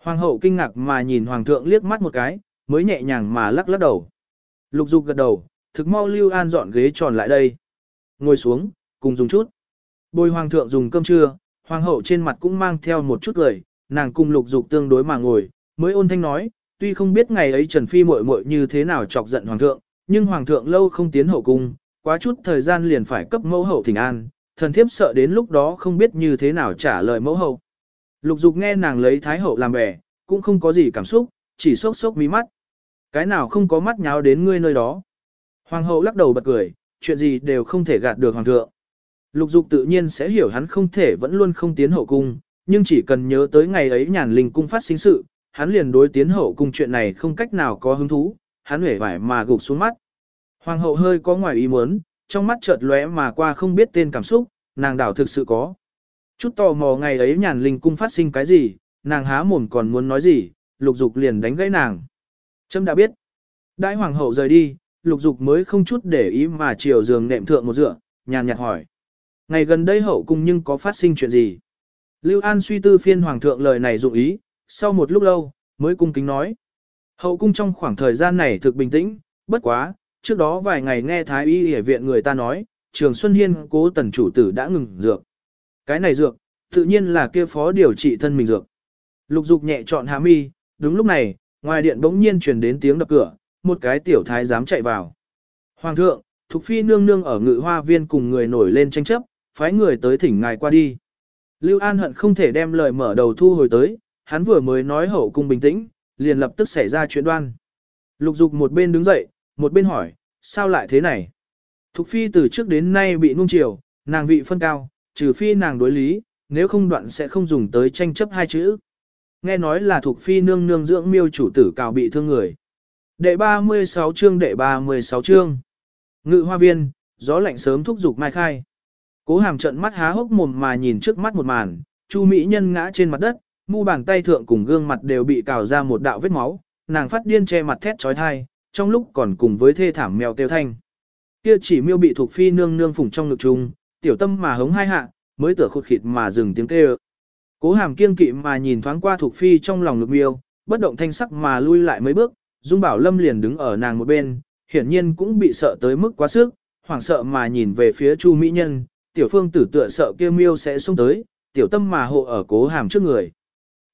Hoàng hậu kinh ngạc mà nhìn Hoàng thượng liếc mắt một cái, mới nhẹ nhàng mà lắc lắc đầu. Lục dục gật đầu, thực mau Lưu An dọn ghế tròn lại đây. Ngồi xuống, cùng dùng chút. Bồi Hoàng thượng dùng cơm trưa, Hoàng hậu trên mặt cũng mang theo một chút cười, nàng cùng lục dục tương đối mà ngồi, mới ôn thanh nói, tuy không biết ngày ấy Trần Phi muội muội như thế nào chọc giận Hoàng thượng, nhưng Hoàng thượng lâu không tiến hậu cung, quá chút thời gian liền phải cấp mẫu hậu thỉnh an, thần thiếp sợ đến lúc đó không biết như thế nào trả lời mẫu hậu. Lục dục nghe nàng lấy Thái hậu làm bẻ, cũng không có gì cảm xúc, chỉ sốc sốc mí mắt. Cái nào không có mắt nháo đến ngươi nơi đó. Hoàng hậu lắc đầu bật cười, chuyện gì đều không thể gạt được hoàng thượng. Lục dục tự nhiên sẽ hiểu hắn không thể vẫn luôn không tiến hậu cung, nhưng chỉ cần nhớ tới ngày ấy nhàn linh cung phát sinh sự, hắn liền đối tiến hậu cung chuyện này không cách nào có hứng thú, hắn hể vải mà gục xuống mắt. Hoàng hậu hơi có ngoài ý muốn, trong mắt chợt lóe mà qua không biết tên cảm xúc, nàng đảo thực sự có. Chút tò mò ngày ấy nhàn linh cung phát sinh cái gì, nàng há mồm còn muốn nói gì, lục dục liền đánh gãy nàng. Trâm đã biết. Đại hoàng hậu rời đi, lục dục mới không chút để ý mà chiều giường nệm thượng một dựa, nhàn nhạt hỏi. Ngày gần đây hậu cung nhưng có phát sinh chuyện gì? Lưu An suy tư phiên hoàng thượng lời này dụng ý, sau một lúc lâu, mới cung kính nói. Hậu cung trong khoảng thời gian này thực bình tĩnh, bất quá, trước đó vài ngày nghe Thái y ở viện người ta nói, Trường Xuân Hiên cố tần chủ tử đã ngừng dược. Cái này dược, tự nhiên là kia phó điều trị thân mình dược. Lục dục nhẹ chọn hạ mi, đúng lúc này, ngoài điện bỗng nhiên truyền đến tiếng đập cửa, một cái tiểu thái dám chạy vào. Hoàng thượng, Thục Phi nương nương ở ngự hoa viên cùng người nổi lên tranh chấp, phái người tới thỉnh ngài qua đi. Lưu An hận không thể đem lời mở đầu thu hồi tới, hắn vừa mới nói hậu cung bình tĩnh, liền lập tức xảy ra chuyện đoan. Lục dục một bên đứng dậy, một bên hỏi, sao lại thế này? Thục Phi từ trước đến nay bị nung chiều, nàng vị phân cao, trừ Phi nàng đối lý, nếu không đoạn sẽ không dùng tới tranh chấp hai chữ. Nghe nói là Thục Phi nương nương dưỡng miêu chủ tử cào bị thương người. Đệ 36 chương đệ 36 chương. Ngự hoa viên, gió lạnh sớm thúc giục mai khai. Cố hàm trận mắt há hốc mồm mà nhìn trước mắt một màn, Chu Mỹ Nhân ngã trên mặt đất, mu bàn tay thượng cùng gương mặt đều bị cào ra một đạo vết máu, nàng phát điên che mặt thét trói thai, trong lúc còn cùng với thê thảm mèo kêu thanh. Kia chỉ miêu bị thuộc phi nương nương phủng trong ngực chung, tiểu tâm mà hống hai hạ, mới tựa khụt khịt mà dừng tiếng kêu. Cố hàm kiên kỵ mà nhìn thoáng qua thuộc phi trong lòng ngực miêu, bất động thanh sắc mà lui lại mấy bước, Dung Bảo Lâm liền đứng ở nàng một bên, hiển nhiên cũng bị sợ tới mức quá sức, hoảng sợ mà nhìn về phía Chu Mỹ Nhân, tiểu phương tử tựa sợ kia miêu sẽ xuống tới, tiểu tâm mà hộ ở cố hàm trước người.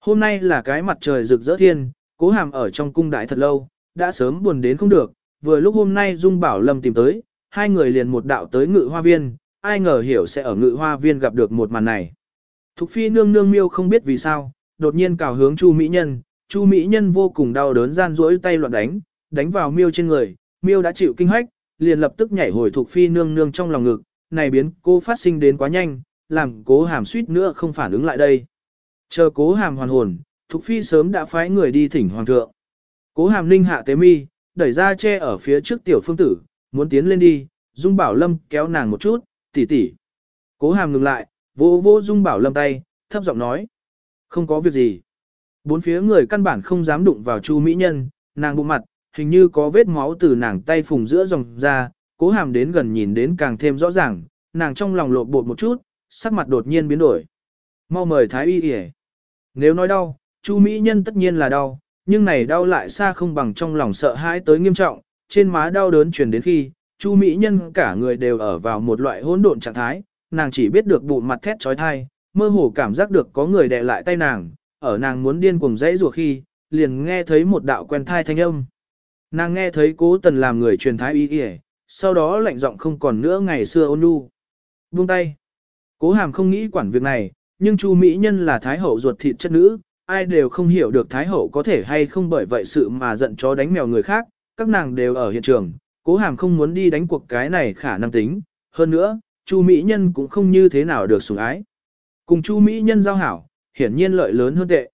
Hôm nay là cái mặt trời rực rỡ thiên, cố hàm ở trong cung đại thật lâu, đã sớm buồn đến không được, vừa lúc hôm nay Dung Bảo Lâm tìm tới, hai người liền một đạo tới ngự hoa viên, ai ngờ hiểu sẽ ở ngự hoa viên gặp được một màn này. Thục phi nương nương miêu không biết vì sao, đột nhiên cào hướng Chu Mỹ Nhân, Chu Mỹ Nhân vô cùng đau đớn gian rỗi tay loạn đánh, đánh vào miêu trên người, miêu đã chịu kinh hách, liền lập tức nhảy hồi Thục phi nương nương trong lòng ngực, này biến cô phát sinh đến quá nhanh, làm cố hàm suýt nữa không phản ứng lại đây. Chờ cố hàm hoàn hồn, Thục phi sớm đã phái người đi thỉnh hoàng thượng. Cố hàm linh hạ tế mi, đẩy ra che ở phía trước tiểu phương tử, muốn tiến lên đi, Dung Bảo Lâm kéo nàng một chút, tỷ tỷ. Cố hàm ngừng lại, vô vô Dung Bảo Lâm tay, thấp giọng nói. Không có việc gì. Bốn phía người căn bản không dám đụng vào Chu Mỹ Nhân, nàng bụng mặt, hình như có vết máu từ nàng tay phùng giữa dòng ra, cố hàm đến gần nhìn đến càng thêm rõ ràng, nàng trong lòng lộn bột một chút, sắc mặt đột nhiên biến đổi. Mau mời Thái Y Y Nếu nói đau, Chu Mỹ Nhân tất nhiên là đau, nhưng này đau lại xa không bằng trong lòng sợ hãi tới nghiêm trọng, trên má đau đớn truyền đến khi, Chu Mỹ Nhân cả người đều ở vào một loại hỗn độn trạng thái, nàng chỉ biết được bụng mặt thét trói thai, mơ hồ cảm giác được có người đè lại tay nàng, ở nàng muốn điên cuồng dãy rủa khi, liền nghe thấy một đạo quen thai thanh âm. Nàng nghe thấy cố tần làm người truyền thái y y, sau đó lạnh giọng không còn nữa ngày xưa ôn nhu. Buông tay. Cố hàm không nghĩ quản việc này, nhưng Chu Mỹ Nhân là thái hậu ruột thịt chất nữ, ai đều không hiểu được thái hậu có thể hay không bởi vậy sự mà giận chó đánh mèo người khác, các nàng đều ở hiện trường, cố hàm không muốn đi đánh cuộc cái này khả năng tính, hơn nữa, Chu Mỹ Nhân cũng không như thế nào được sủng ái. Cùng Chu Mỹ Nhân giao hảo, hiển nhiên lợi lớn hơn tệ.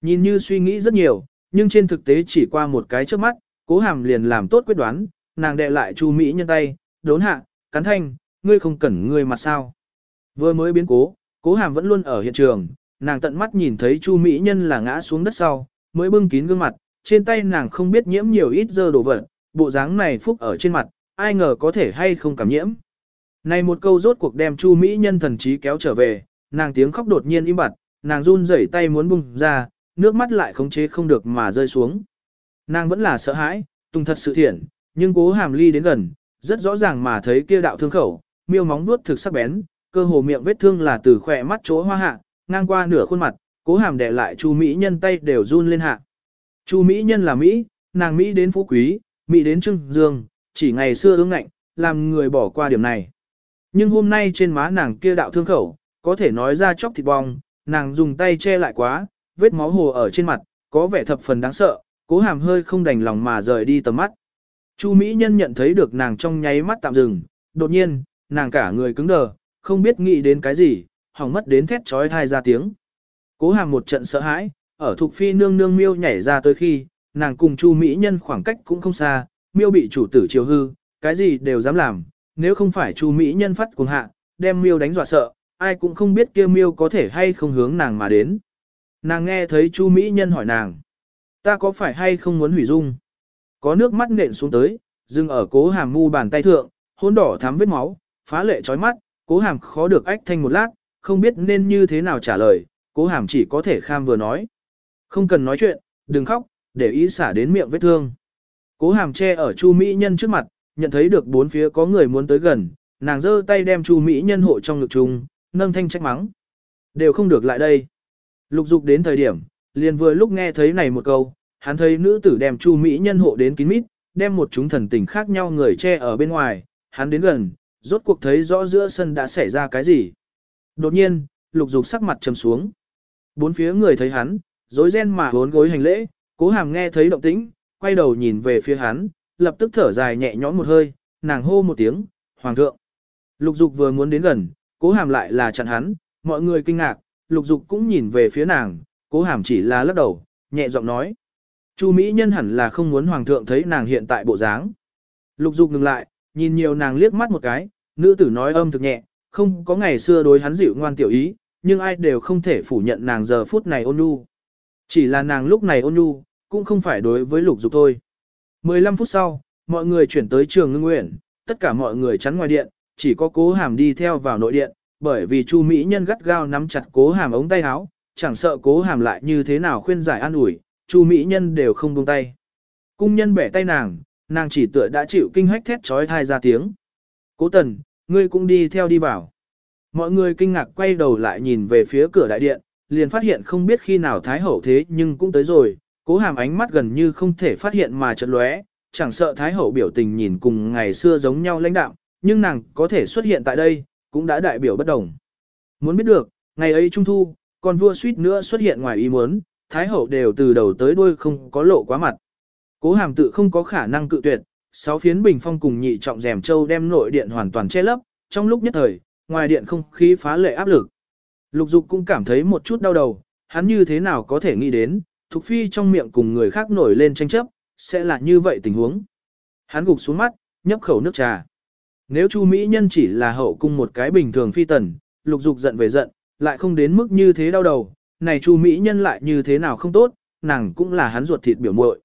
Nhìn như suy nghĩ rất nhiều, nhưng trên thực tế chỉ qua một cái trước mắt, cố hàm liền làm tốt quyết đoán, nàng đệ lại Chu Mỹ nhân tay, đốn hạ, cắn thanh, ngươi không cần ngươi mặt sao. Vừa mới biến cố, cố hàm vẫn luôn ở hiện trường, nàng tận mắt nhìn thấy Chu Mỹ nhân là ngã xuống đất sau, mới bưng kín gương mặt, trên tay nàng không biết nhiễm nhiều ít dơ đồ vật, bộ dáng này phúc ở trên mặt, ai ngờ có thể hay không cảm nhiễm. Này một câu rốt cuộc đem Chu Mỹ nhân thần trí kéo trở về, nàng tiếng khóc đột nhiên im bặt, nàng run rẩy tay muốn bung ra, nước mắt lại khống chế không được mà rơi xuống. Nàng vẫn là sợ hãi, tung thật sự thiện, nhưng cố hàm ly đến gần, rất rõ ràng mà thấy kia đạo thương khẩu, miêu móng nuốt thực sắc bén, cơ hồ miệng vết thương là từ khỏe mắt chỗ hoa hạ, ngang qua nửa khuôn mặt, cố hàm đè lại Chu Mỹ nhân tay đều run lên hạ. Chu Mỹ nhân là Mỹ, nàng Mỹ đến phú quý, Mỹ đến trưng dương, chỉ ngày xưa ương ngạnh, làm người bỏ qua điểm này. Nhưng hôm nay trên má nàng kia đạo thương khẩu, có thể nói ra chóc thịt bong, nàng dùng tay che lại quá, vết máu hồ ở trên mặt, có vẻ thập phần đáng sợ, cố hàm hơi không đành lòng mà rời đi tầm mắt. Chu Mỹ Nhân nhận thấy được nàng trong nháy mắt tạm dừng, đột nhiên, nàng cả người cứng đờ, không biết nghĩ đến cái gì, hỏng mất đến thét trói thai ra tiếng. Cố hàm một trận sợ hãi, ở thuộc phi nương nương miêu nhảy ra tới khi, nàng cùng Chu Mỹ Nhân khoảng cách cũng không xa, miêu bị chủ tử chiều hư, cái gì đều dám làm, nếu không phải Chu Mỹ Nhân phát cuồng hạ, đem miêu đánh dọa sợ, ai cũng không biết kia miêu có thể hay không hướng nàng mà đến. Nàng nghe thấy Chu Mỹ Nhân hỏi nàng. Ta có phải hay không muốn hủy dung? Có nước mắt nện xuống tới, dừng ở cố hàm mu bàn tay thượng, hôn đỏ thắm vết máu, phá lệ chói mắt, cố hàm khó được ách thanh một lát, không biết nên như thế nào trả lời, cố hàm chỉ có thể kham vừa nói. Không cần nói chuyện, đừng khóc, để ý xả đến miệng vết thương. Cố hàm che ở Chu Mỹ Nhân trước mặt, nhận thấy được bốn phía có người muốn tới gần, nàng giơ tay đem Chu Mỹ Nhân hộ trong ngực chung, nâng thanh trách mắng. Đều không được lại đây. Lục dục đến thời điểm, liền vừa lúc nghe thấy này một câu, hắn thấy nữ tử đem Chu Mỹ Nhân hộ đến kín mít, đem một chúng thần tình khác nhau người che ở bên ngoài, hắn đến gần, rốt cuộc thấy rõ giữa sân đã xảy ra cái gì. Đột nhiên, lục dục sắc mặt trầm xuống. Bốn phía người thấy hắn, rối ren mà bốn gối hành lễ, cố hàm nghe thấy động tĩnh, quay đầu nhìn về phía hắn, lập tức thở dài nhẹ nhõm một hơi, nàng hô một tiếng, hoàng thượng. Lục dục vừa muốn đến gần, cố hàm lại là chặn hắn, mọi người kinh ngạc, lục dục cũng nhìn về phía nàng, cố hàm chỉ là lắc đầu, nhẹ giọng nói. Chu Mỹ nhân hẳn là không muốn hoàng thượng thấy nàng hiện tại bộ dáng. Lục dục ngừng lại, nhìn nhiều nàng liếc mắt một cái, nữ tử nói âm thực nhẹ, không có ngày xưa đối hắn dịu ngoan tiểu ý, nhưng ai đều không thể phủ nhận nàng giờ phút này ôn nhu. Chỉ là nàng lúc này ôn nhu, cũng không phải đối với lục dục thôi. 15 phút sau, mọi người chuyển tới trường ngưng nguyện, tất cả mọi người chắn ngoài điện, chỉ có cố hàm đi theo vào nội điện, bởi vì Chu Mỹ nhân gắt gao nắm chặt cố hàm ống tay áo, chẳng sợ cố hàm lại như thế nào khuyên giải an ủi, Chu Mỹ nhân đều không buông tay. Cung nhân bẻ tay nàng, nàng chỉ tựa đã chịu kinh hách thét trói thai ra tiếng. Cố tần, ngươi cũng đi theo đi vào. Mọi người kinh ngạc quay đầu lại nhìn về phía cửa đại điện, liền phát hiện không biết khi nào Thái Hậu thế nhưng cũng tới rồi, cố hàm ánh mắt gần như không thể phát hiện mà chợt lóe, chẳng sợ Thái Hậu biểu tình nhìn cùng ngày xưa giống nhau lãnh đạo, nhưng nàng có thể xuất hiện tại đây, cũng đã đại biểu bất đồng. Muốn biết được, ngày ấy Trung Thu, con vua suýt nữa xuất hiện ngoài ý muốn, Thái Hậu đều từ đầu tới đuôi không có lộ quá mặt. Cố hàm tự không có khả năng cự tuyệt, sáu phiến bình phong cùng nhị trọng rèm châu đem nội điện hoàn toàn che lấp, trong lúc nhất thời, ngoài điện không khí phá lệ áp lực. Lục dục cũng cảm thấy một chút đau đầu, hắn như thế nào có thể nghĩ đến, Thục Phi trong miệng cùng người khác nổi lên tranh chấp, sẽ là như vậy tình huống. Hắn gục xuống mắt, nhấp khẩu nước trà. Nếu Chu Mỹ Nhân chỉ là hậu cung một cái bình thường phi tần, lục dục giận về giận, lại không đến mức như thế đau đầu, này Chu Mỹ Nhân lại như thế nào không tốt, nàng cũng là hắn ruột thịt biểu muội.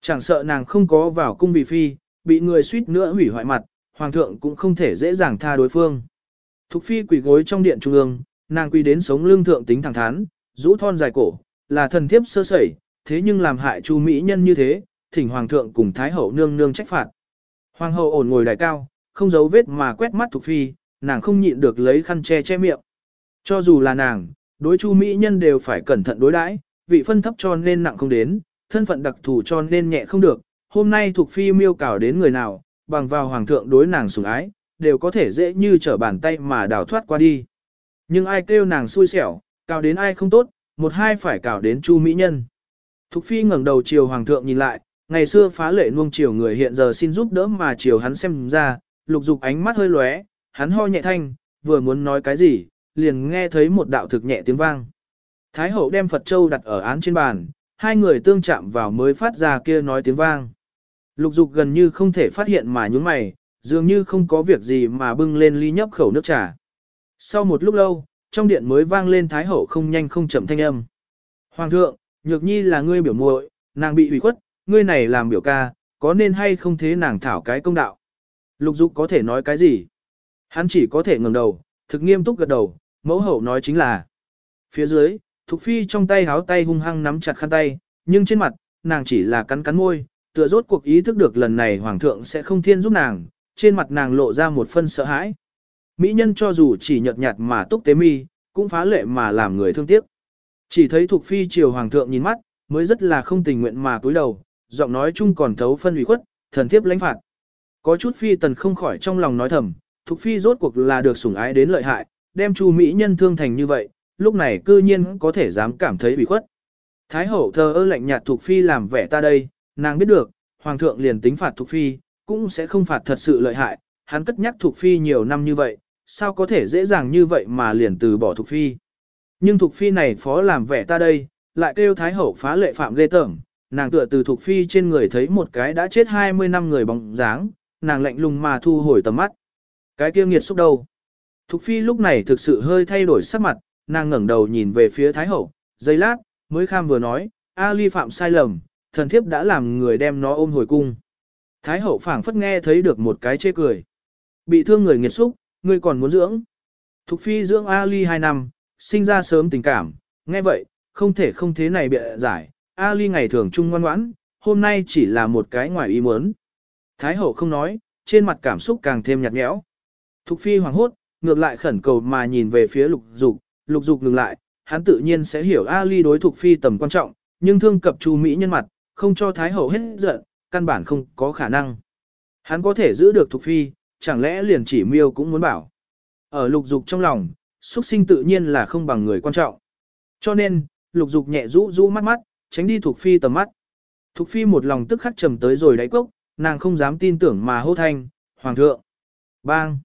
Chẳng sợ nàng không có vào cung vì phi, bị người suýt nữa hủy hoại mặt, hoàng thượng cũng không thể dễ dàng tha đối phương. Thục phi quỳ gối trong điện trung ương, nàng quỳ đến sống lương thượng tính thẳng thắn, rũ thon dài cổ, là thần thiếp sơ sẩy, thế nhưng làm hại Chu mỹ nhân như thế, thỉnh hoàng thượng cùng thái hậu nương nương trách phạt. Hoàng hậu ổn ngồi đài cao, không giấu vết mà quét mắt Thục phi, nàng không nhịn được lấy khăn che che miệng. Cho dù là nàng, đối Chu mỹ nhân đều phải cẩn thận đối đãi, vị phân thấp cho nên nặng không đến, thân phận đặc thù cho nên nhẹ không được, hôm nay thuộc phi miêu cào đến người nào, bằng vào hoàng thượng đối nàng sủng ái, đều có thể dễ như trở bàn tay mà đào thoát qua đi. Nhưng ai kêu nàng xui xẻo, cào đến ai không tốt, một hai phải cào đến chu mỹ nhân. Thục phi ngẩng đầu chiều hoàng thượng nhìn lại, ngày xưa phá lệ nuông chiều người hiện giờ xin giúp đỡ mà chiều hắn xem ra, lục dục ánh mắt hơi lóe, hắn ho nhẹ thanh, vừa muốn nói cái gì, liền nghe thấy một đạo thực nhẹ tiếng vang. Thái hậu đem Phật Châu đặt ở án trên bàn, hai người tương chạm vào mới phát ra kia nói tiếng vang. Lục dục gần như không thể phát hiện mà nhúng mày, dường như không có việc gì mà bưng lên ly nhấp khẩu nước trà. Sau một lúc lâu, trong điện mới vang lên thái hậu không nhanh không chậm thanh âm. Hoàng thượng, nhược nhi là ngươi biểu muội, nàng bị ủy khuất, ngươi này làm biểu ca, có nên hay không thế nàng thảo cái công đạo. Lục dục có thể nói cái gì? Hắn chỉ có thể ngẩng đầu, thực nghiêm túc gật đầu, mẫu hậu nói chính là. Phía dưới, Thục Phi trong tay háo tay hung hăng nắm chặt khăn tay, nhưng trên mặt, nàng chỉ là cắn cắn môi, tựa rốt cuộc ý thức được lần này Hoàng thượng sẽ không thiên giúp nàng, trên mặt nàng lộ ra một phân sợ hãi. Mỹ nhân cho dù chỉ nhợt nhạt mà túc tế mi, cũng phá lệ mà làm người thương tiếc. Chỉ thấy Thục Phi chiều Hoàng thượng nhìn mắt, mới rất là không tình nguyện mà cúi đầu, giọng nói chung còn thấu phân ủy khuất, thần thiếp lãnh phạt. Có chút Phi tần không khỏi trong lòng nói thầm, Thục Phi rốt cuộc là được sủng ái đến lợi hại, đem Chu Mỹ nhân thương thành như vậy, lúc này cư nhiên có thể dám cảm thấy bị khuất. Thái hậu thờ ơ lạnh nhạt thuộc phi làm vẻ ta đây, nàng biết được, hoàng thượng liền tính phạt thuộc phi, cũng sẽ không phạt thật sự lợi hại, hắn cất nhắc thuộc phi nhiều năm như vậy, sao có thể dễ dàng như vậy mà liền từ bỏ thuộc phi. Nhưng thuộc phi này phó làm vẻ ta đây, lại kêu thái hậu phá lệ phạm ghê tởm, nàng tựa từ thuộc phi trên người thấy một cái đã chết 20 năm người bóng dáng, nàng lạnh lùng mà thu hồi tầm mắt. Cái kia nghiệt xúc đâu? Thục phi lúc này thực sự hơi thay đổi sắc mặt, nàng ngẩng đầu nhìn về phía Thái Hậu, giây lát, mới kham vừa nói, A Ly phạm sai lầm, thần thiếp đã làm người đem nó ôm hồi cung. Thái hậu phảng phất nghe thấy được một cái chê cười. Bị thương người nghiệt xúc, ngươi còn muốn dưỡng. Thục phi dưỡng Ali 2 năm, sinh ra sớm tình cảm, nghe vậy, không thể không thế này bịa giải. Ali ngày thường trung ngoan ngoãn, hôm nay chỉ là một cái ngoài ý muốn. Thái hậu không nói, trên mặt cảm xúc càng thêm nhạt nhẽo. Thục phi hoàng hốt, ngược lại khẩn cầu mà nhìn về phía lục dục, lục dục ngừng lại, hắn tự nhiên sẽ hiểu Ali đối thuộc phi tầm quan trọng, nhưng thương cập chu Mỹ nhân mặt, không cho Thái hậu hết giận, căn bản không có khả năng. Hắn có thể giữ được thuộc phi, chẳng lẽ liền chỉ miêu cũng muốn bảo. Ở lục dục trong lòng, xuất sinh tự nhiên là không bằng người quan trọng. Cho nên, lục dục nhẹ rũ rũ mắt mắt, tránh đi thuộc phi tầm mắt. Thục phi một lòng tức khắc trầm tới rồi đáy cốc, nàng không dám tin tưởng mà hô thanh, Hoàng thượng. Bang.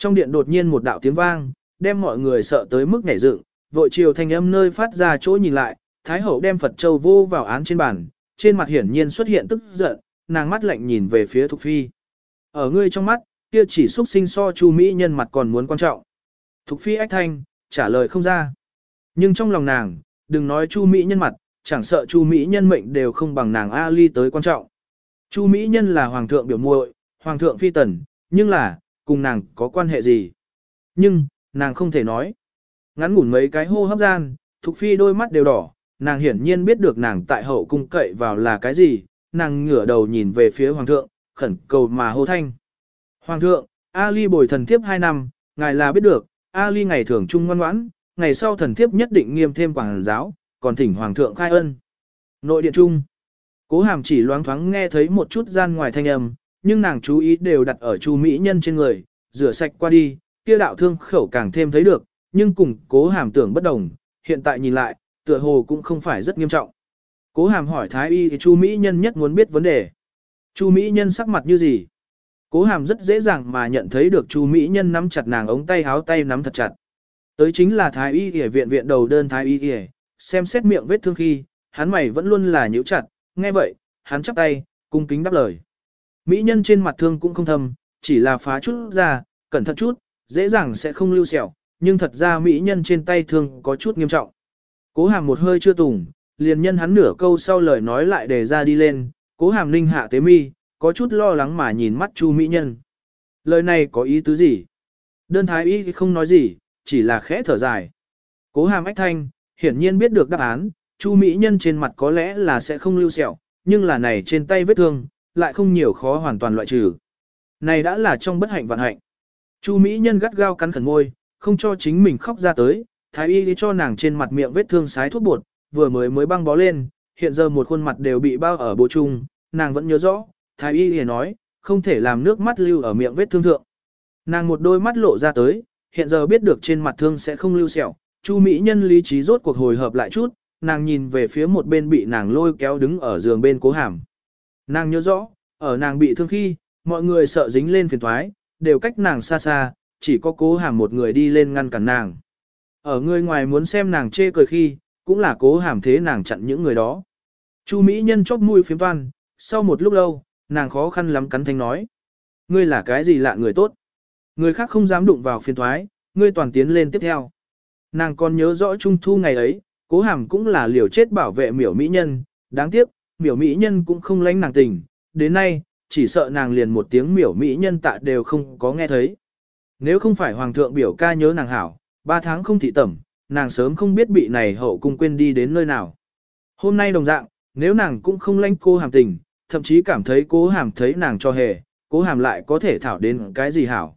Trong điện đột nhiên một đạo tiếng vang, đem mọi người sợ tới mức nhảy dựng, vội chiều thanh âm nơi phát ra chỗ nhìn lại, Thái hậu đem Phật Châu vô vào án trên bàn, trên mặt hiển nhiên xuất hiện tức giận, nàng mắt lạnh nhìn về phía Thục Phi. Ở ngươi trong mắt, kia chỉ xuất sinh so Chu Mỹ nhân mặt còn muốn quan trọng. Thục Phi ách thanh, trả lời không ra. Nhưng trong lòng nàng, đừng nói Chu Mỹ nhân mặt, chẳng sợ Chu Mỹ nhân mệnh đều không bằng nàng A Ly tới quan trọng. Chu Mỹ nhân là hoàng thượng biểu muội, hoàng thượng phi tần, nhưng là, cùng nàng có quan hệ gì? Nhưng, nàng không thể nói. Ngắn ngủn mấy cái hô hấp gian, Thục Phi đôi mắt đều đỏ, nàng hiển nhiên biết được nàng tại hậu cung cậy vào là cái gì, nàng ngửa đầu nhìn về phía hoàng thượng, khẩn cầu mà hô thanh. Hoàng thượng, Ali bồi thần thiếp 2 năm, ngài là biết được, Ali ngày thường trung ngoan ngoãn, ngày sau thần thiếp nhất định nghiêm thêm quảng giáo, còn thỉnh hoàng thượng khai ân. Nội điện trung, cố hàm chỉ loáng thoáng nghe thấy một chút gian ngoài thanh âm, nhưng nàng chú ý đều đặt ở chu mỹ nhân trên người, rửa sạch qua đi, kia đạo thương khẩu càng thêm thấy được, nhưng cùng cố hàm tưởng bất đồng, hiện tại nhìn lại, tựa hồ cũng không phải rất nghiêm trọng. Cố hàm hỏi thái y thì chu mỹ nhân nhất muốn biết vấn đề. Chu mỹ nhân sắc mặt như gì? Cố hàm rất dễ dàng mà nhận thấy được chu mỹ nhân nắm chặt nàng ống tay háo tay nắm thật chặt. Tới chính là thái y y viện viện đầu đơn thái y y, xem xét miệng vết thương khi, hắn mày vẫn luôn là nhíu chặt, nghe vậy, hắn chắp tay, cung kính đáp lời. Mỹ nhân trên mặt thương cũng không thâm, chỉ là phá chút ra, cẩn thận chút, dễ dàng sẽ không lưu sẹo, nhưng thật ra Mỹ nhân trên tay thương có chút nghiêm trọng. Cố hàm một hơi chưa tùng, liền nhân hắn nửa câu sau lời nói lại để ra đi lên, cố hàm ninh hạ tế mi, có chút lo lắng mà nhìn mắt chu Mỹ nhân. Lời này có ý tứ gì? Đơn thái y không nói gì, chỉ là khẽ thở dài. Cố hàm ách thanh, hiển nhiên biết được đáp án, chu Mỹ nhân trên mặt có lẽ là sẽ không lưu sẹo, nhưng là này trên tay vết thương, lại không nhiều khó hoàn toàn loại trừ. Này đã là trong bất hạnh vạn hạnh. Chu Mỹ nhân gắt gao cắn khẩn môi, không cho chính mình khóc ra tới, thái y đi cho nàng trên mặt miệng vết thương sái thuốc bột, vừa mới mới băng bó lên, hiện giờ một khuôn mặt đều bị bao ở bộ trung, nàng vẫn nhớ rõ, thái y liền nói, không thể làm nước mắt lưu ở miệng vết thương thượng. Nàng một đôi mắt lộ ra tới, hiện giờ biết được trên mặt thương sẽ không lưu sẹo, Chu Mỹ nhân lý trí rốt cuộc hồi hợp lại chút, nàng nhìn về phía một bên bị nàng lôi kéo đứng ở giường bên cố hàm. Nàng nhớ rõ, ở nàng bị thương khi, mọi người sợ dính lên phiền thoái, đều cách nàng xa xa, chỉ có cố hàm một người đi lên ngăn cản nàng. Ở người ngoài muốn xem nàng chê cười khi, cũng là cố hàm thế nàng chặn những người đó. Chu Mỹ nhân chóp mũi phiếm toan, sau một lúc lâu, nàng khó khăn lắm cắn thanh nói. Ngươi là cái gì lạ người tốt? Người khác không dám đụng vào phiền thoái, ngươi toàn tiến lên tiếp theo. Nàng còn nhớ rõ trung thu ngày ấy, cố hàm cũng là liều chết bảo vệ miểu mỹ nhân, đáng tiếc, miểu mỹ nhân cũng không lánh nàng tình, đến nay, chỉ sợ nàng liền một tiếng miểu mỹ nhân tạ đều không có nghe thấy. Nếu không phải hoàng thượng biểu ca nhớ nàng hảo, ba tháng không thị tẩm, nàng sớm không biết bị này hậu cung quên đi đến nơi nào. Hôm nay đồng dạng, nếu nàng cũng không lánh cô hàm tình, thậm chí cảm thấy cố hàm thấy nàng cho hề, cố hàm lại có thể thảo đến cái gì hảo.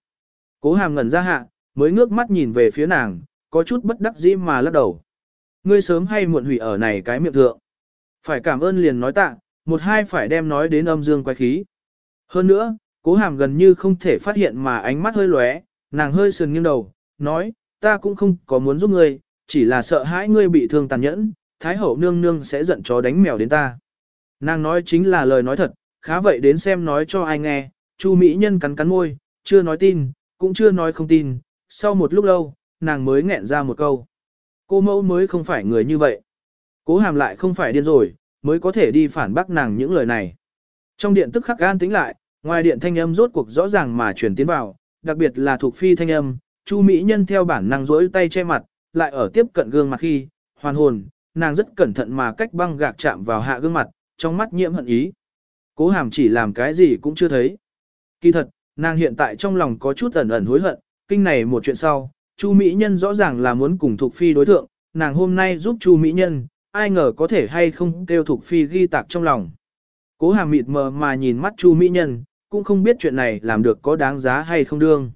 Cố hàm ngẩn ra hạ, mới ngước mắt nhìn về phía nàng, có chút bất đắc dĩ mà lắc đầu. Ngươi sớm hay muộn hủy ở này cái miệng thượng. Phải cảm ơn liền nói tạ, một hai phải đem nói đến âm dương Quái khí. Hơn nữa, cố hàm gần như không thể phát hiện mà ánh mắt hơi lóe, nàng hơi sườn nghiêng đầu, nói, ta cũng không có muốn giúp ngươi, chỉ là sợ hãi ngươi bị thương tàn nhẫn, thái hậu nương nương sẽ giận chó đánh mèo đến ta. Nàng nói chính là lời nói thật, khá vậy đến xem nói cho ai nghe, Chu Mỹ Nhân cắn cắn môi, chưa nói tin, cũng chưa nói không tin, sau một lúc lâu, nàng mới nghẹn ra một câu. Cô mẫu mới không phải người như vậy. Cố hàm lại không phải điên rồi, mới có thể đi phản bác nàng những lời này. Trong điện tức khắc gan tính lại, ngoài điện thanh âm rốt cuộc rõ ràng mà truyền tiến vào, đặc biệt là thuộc phi thanh âm, Chu Mỹ Nhân theo bản năng rỗi tay che mặt, lại ở tiếp cận gương mặt khi, hoàn hồn, nàng rất cẩn thận mà cách băng gạc chạm vào hạ gương mặt, trong mắt nhiễm hận ý. Cố hàm chỉ làm cái gì cũng chưa thấy. Kỳ thật, nàng hiện tại trong lòng có chút ẩn ẩn hối hận, kinh này một chuyện sau, Chu Mỹ Nhân rõ ràng là muốn cùng thuộc Phi đối thượng, nàng hôm nay giúp Chu Mỹ Nhân, ai ngờ có thể hay không kêu Thục Phi ghi tạc trong lòng. Cố hàm mịt mờ mà nhìn mắt Chu Mỹ Nhân, cũng không biết chuyện này làm được có đáng giá hay không đương.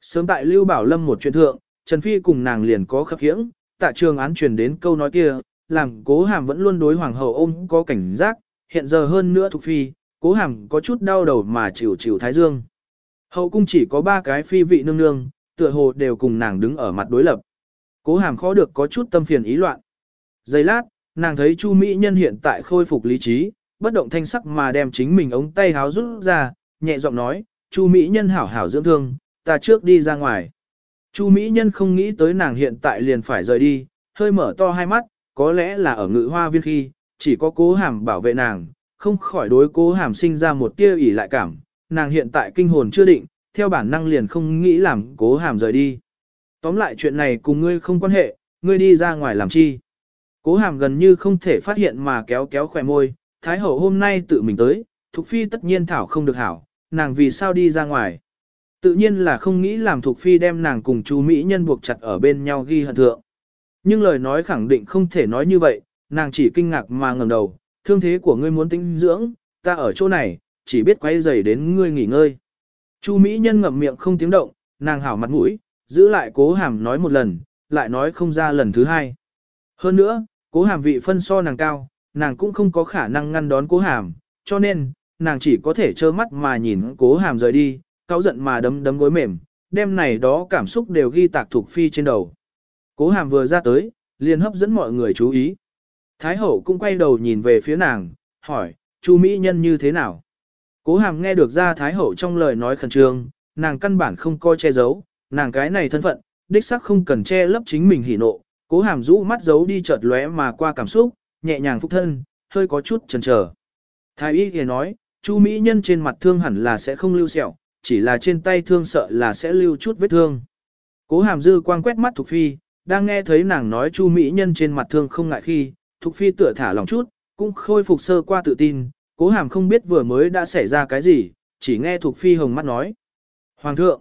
Sớm tại Lưu Bảo Lâm một chuyện thượng, Trần Phi cùng nàng liền có khập khiễng, Tạ trường án truyền đến câu nói kia, làm cố hàm vẫn luôn đối hoàng hậu ôm có cảnh giác, hiện giờ hơn nữa Thục Phi, cố hàm có chút đau đầu mà chịu chịu thái dương. Hậu cung chỉ có ba cái phi vị nương nương, tựa hồ đều cùng nàng đứng ở mặt đối lập. Cố hàm khó được có chút tâm phiền ý loạn. Giây lát, nàng thấy Chu Mỹ Nhân hiện tại khôi phục lý trí, bất động thanh sắc mà đem chính mình ống tay háo rút ra, nhẹ giọng nói, Chu Mỹ Nhân hảo hảo dưỡng thương, ta trước đi ra ngoài. Chu Mỹ Nhân không nghĩ tới nàng hiện tại liền phải rời đi, hơi mở to hai mắt, có lẽ là ở ngự hoa viên khi, chỉ có cố hàm bảo vệ nàng, không khỏi đối cố hàm sinh ra một tia ỉ lại cảm, nàng hiện tại kinh hồn chưa định, theo bản năng liền không nghĩ làm cố hàm rời đi. Tóm lại chuyện này cùng ngươi không quan hệ, ngươi đi ra ngoài làm chi. Cố hàm gần như không thể phát hiện mà kéo kéo khỏe môi, Thái hậu hôm nay tự mình tới, Thục Phi tất nhiên thảo không được hảo, nàng vì sao đi ra ngoài. Tự nhiên là không nghĩ làm Thục Phi đem nàng cùng chú Mỹ nhân buộc chặt ở bên nhau ghi hận thượng. Nhưng lời nói khẳng định không thể nói như vậy, nàng chỉ kinh ngạc mà ngẩng đầu, thương thế của ngươi muốn tinh dưỡng, ta ở chỗ này, chỉ biết quay giày đến ngươi nghỉ ngơi. Chu Mỹ nhân ngậm miệng không tiếng động, nàng hảo mặt mũi, giữ lại cố hàm nói một lần, lại nói không ra lần thứ hai. Hơn nữa, cố hàm vị phân so nàng cao, nàng cũng không có khả năng ngăn đón cố hàm, cho nên, nàng chỉ có thể trơ mắt mà nhìn cố hàm rời đi, cáu giận mà đấm đấm gối mềm, đêm này đó cảm xúc đều ghi tạc thuộc phi trên đầu. Cố hàm vừa ra tới, liền hấp dẫn mọi người chú ý. Thái hậu cũng quay đầu nhìn về phía nàng, hỏi, chu Mỹ nhân như thế nào? Cố hàm nghe được ra Thái hậu trong lời nói khẩn trương, nàng căn bản không coi che giấu, nàng cái này thân phận, đích sắc không cần che lấp chính mình hỉ nộ. Cố hàm rũ mắt giấu đi chợt lóe mà qua cảm xúc, nhẹ nhàng phúc thân, hơi có chút chần chờ. Thái y thì nói, Chu Mỹ nhân trên mặt thương hẳn là sẽ không lưu sẹo, chỉ là trên tay thương sợ là sẽ lưu chút vết thương. Cố hàm dư quang quét mắt Thục Phi, đang nghe thấy nàng nói Chu Mỹ nhân trên mặt thương không ngại khi, Thục Phi tựa thả lòng chút, cũng khôi phục sơ qua tự tin, cố hàm không biết vừa mới đã xảy ra cái gì, chỉ nghe Thục Phi hồng mắt nói. Hoàng thượng,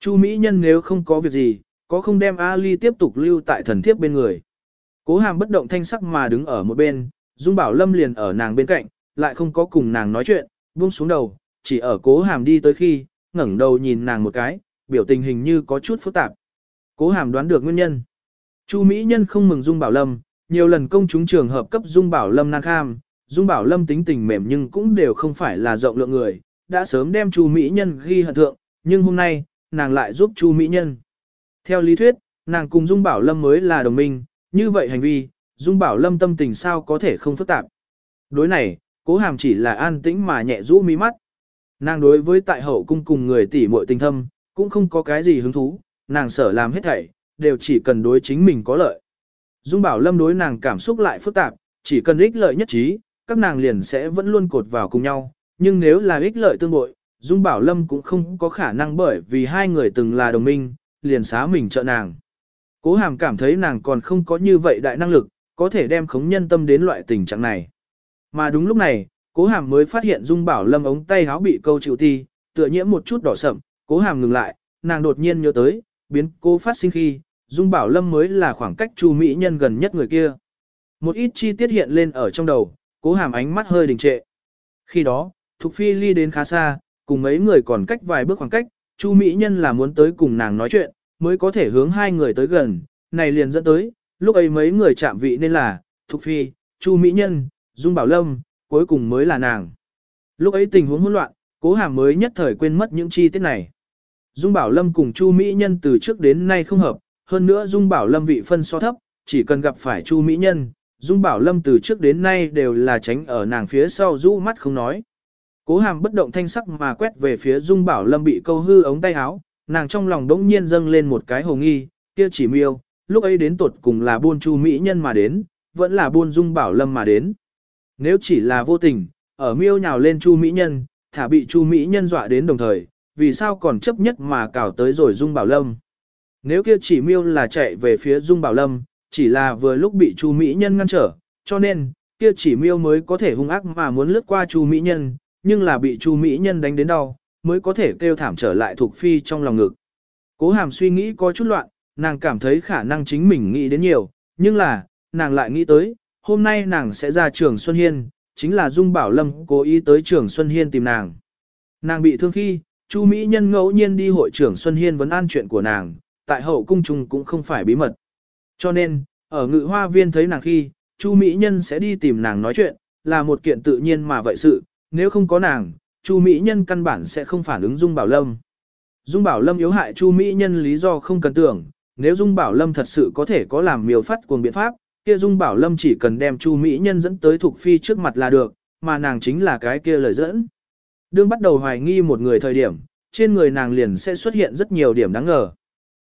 Chu Mỹ nhân nếu không có việc gì, có không đem Ali tiếp tục lưu tại thần thiếp bên người. Cố hàm bất động thanh sắc mà đứng ở một bên, Dung Bảo Lâm liền ở nàng bên cạnh, lại không có cùng nàng nói chuyện, buông xuống đầu, chỉ ở cố hàm đi tới khi, ngẩng đầu nhìn nàng một cái, biểu tình hình như có chút phức tạp. Cố hàm đoán được nguyên nhân. Chu Mỹ Nhân không mừng Dung Bảo Lâm, nhiều lần công chúng trường hợp cấp Dung Bảo Lâm nan kham, Dung Bảo Lâm tính tình mềm nhưng cũng đều không phải là rộng lượng người, đã sớm đem Chu Mỹ Nhân ghi hận thượng, nhưng hôm nay, nàng lại giúp Chu Mỹ Nhân. Theo lý thuyết, nàng cùng Dung Bảo Lâm mới là đồng minh, như vậy hành vi, Dung Bảo Lâm tâm tình sao có thể không phức tạp. Đối này, cố hàm chỉ là an tĩnh mà nhẹ rũ mi mắt. Nàng đối với tại hậu cung cùng người tỷ muội tình thâm, cũng không có cái gì hứng thú, nàng sở làm hết thảy, đều chỉ cần đối chính mình có lợi. Dung Bảo Lâm đối nàng cảm xúc lại phức tạp, chỉ cần ích lợi nhất trí, các nàng liền sẽ vẫn luôn cột vào cùng nhau, nhưng nếu là ích lợi tương bội, Dung Bảo Lâm cũng không có khả năng bởi vì hai người từng là đồng minh, liền xá mình trợ nàng. Cố hàm cảm thấy nàng còn không có như vậy đại năng lực, có thể đem khống nhân tâm đến loại tình trạng này. Mà đúng lúc này, cố hàm mới phát hiện Dung Bảo Lâm ống tay áo bị câu chịu ti, tựa nhiễm một chút đỏ sậm, cố hàm ngừng lại, nàng đột nhiên nhớ tới, biến cố phát sinh khi, Dung Bảo Lâm mới là khoảng cách Chu Mỹ nhân gần nhất người kia. Một ít chi tiết hiện lên ở trong đầu, cố hàm ánh mắt hơi đình trệ. Khi đó, Thục Phi ly đến khá xa, cùng mấy người còn cách vài bước khoảng cách, Chu Mỹ nhân là muốn tới cùng nàng nói chuyện, mới có thể hướng hai người tới gần, này liền dẫn tới, lúc ấy mấy người chạm vị nên là, Thục Phi, Chu Mỹ Nhân, Dung Bảo Lâm, cuối cùng mới là nàng. Lúc ấy tình huống hỗn loạn, cố hàm mới nhất thời quên mất những chi tiết này. Dung Bảo Lâm cùng Chu Mỹ Nhân từ trước đến nay không hợp, hơn nữa Dung Bảo Lâm vị phân so thấp, chỉ cần gặp phải Chu Mỹ Nhân, Dung Bảo Lâm từ trước đến nay đều là tránh ở nàng phía sau rũ mắt không nói. Cố hàm bất động thanh sắc mà quét về phía Dung Bảo Lâm bị câu hư ống tay áo, nàng trong lòng đống nhiên dâng lên một cái hồ nghi, kia chỉ miêu, lúc ấy đến tuột cùng là buôn chu mỹ nhân mà đến, vẫn là buôn dung bảo lâm mà đến. Nếu chỉ là vô tình, ở miêu nhào lên chu mỹ nhân, thả bị chu mỹ nhân dọa đến đồng thời, vì sao còn chấp nhất mà cào tới rồi dung bảo lâm. Nếu kia chỉ miêu là chạy về phía dung bảo lâm, chỉ là vừa lúc bị chu mỹ nhân ngăn trở, cho nên, kia chỉ miêu mới có thể hung ác mà muốn lướt qua Chu Mỹ Nhân, nhưng là bị Chu Mỹ Nhân đánh đến đau, mới có thể kêu thảm trở lại thuộc phi trong lòng ngực. Cố hàm suy nghĩ có chút loạn, nàng cảm thấy khả năng chính mình nghĩ đến nhiều, nhưng là, nàng lại nghĩ tới, hôm nay nàng sẽ ra trường Xuân Hiên, chính là Dung Bảo Lâm cố ý tới trường Xuân Hiên tìm nàng. Nàng bị thương khi, Chu Mỹ Nhân ngẫu nhiên đi hội trưởng Xuân Hiên vấn an chuyện của nàng, tại hậu cung trùng cũng không phải bí mật. Cho nên, ở ngự hoa viên thấy nàng khi, Chu Mỹ Nhân sẽ đi tìm nàng nói chuyện, là một kiện tự nhiên mà vậy sự, nếu không có nàng, Chu Mỹ Nhân căn bản sẽ không phản ứng Dung Bảo Lâm. Dung Bảo Lâm yếu hại Chu Mỹ Nhân lý do không cần tưởng, nếu Dung Bảo Lâm thật sự có thể có làm miêu phát cuồng biện pháp, kia Dung Bảo Lâm chỉ cần đem Chu Mỹ Nhân dẫn tới Thục Phi trước mặt là được, mà nàng chính là cái kia lời dẫn. Đương bắt đầu hoài nghi một người thời điểm, trên người nàng liền sẽ xuất hiện rất nhiều điểm đáng ngờ.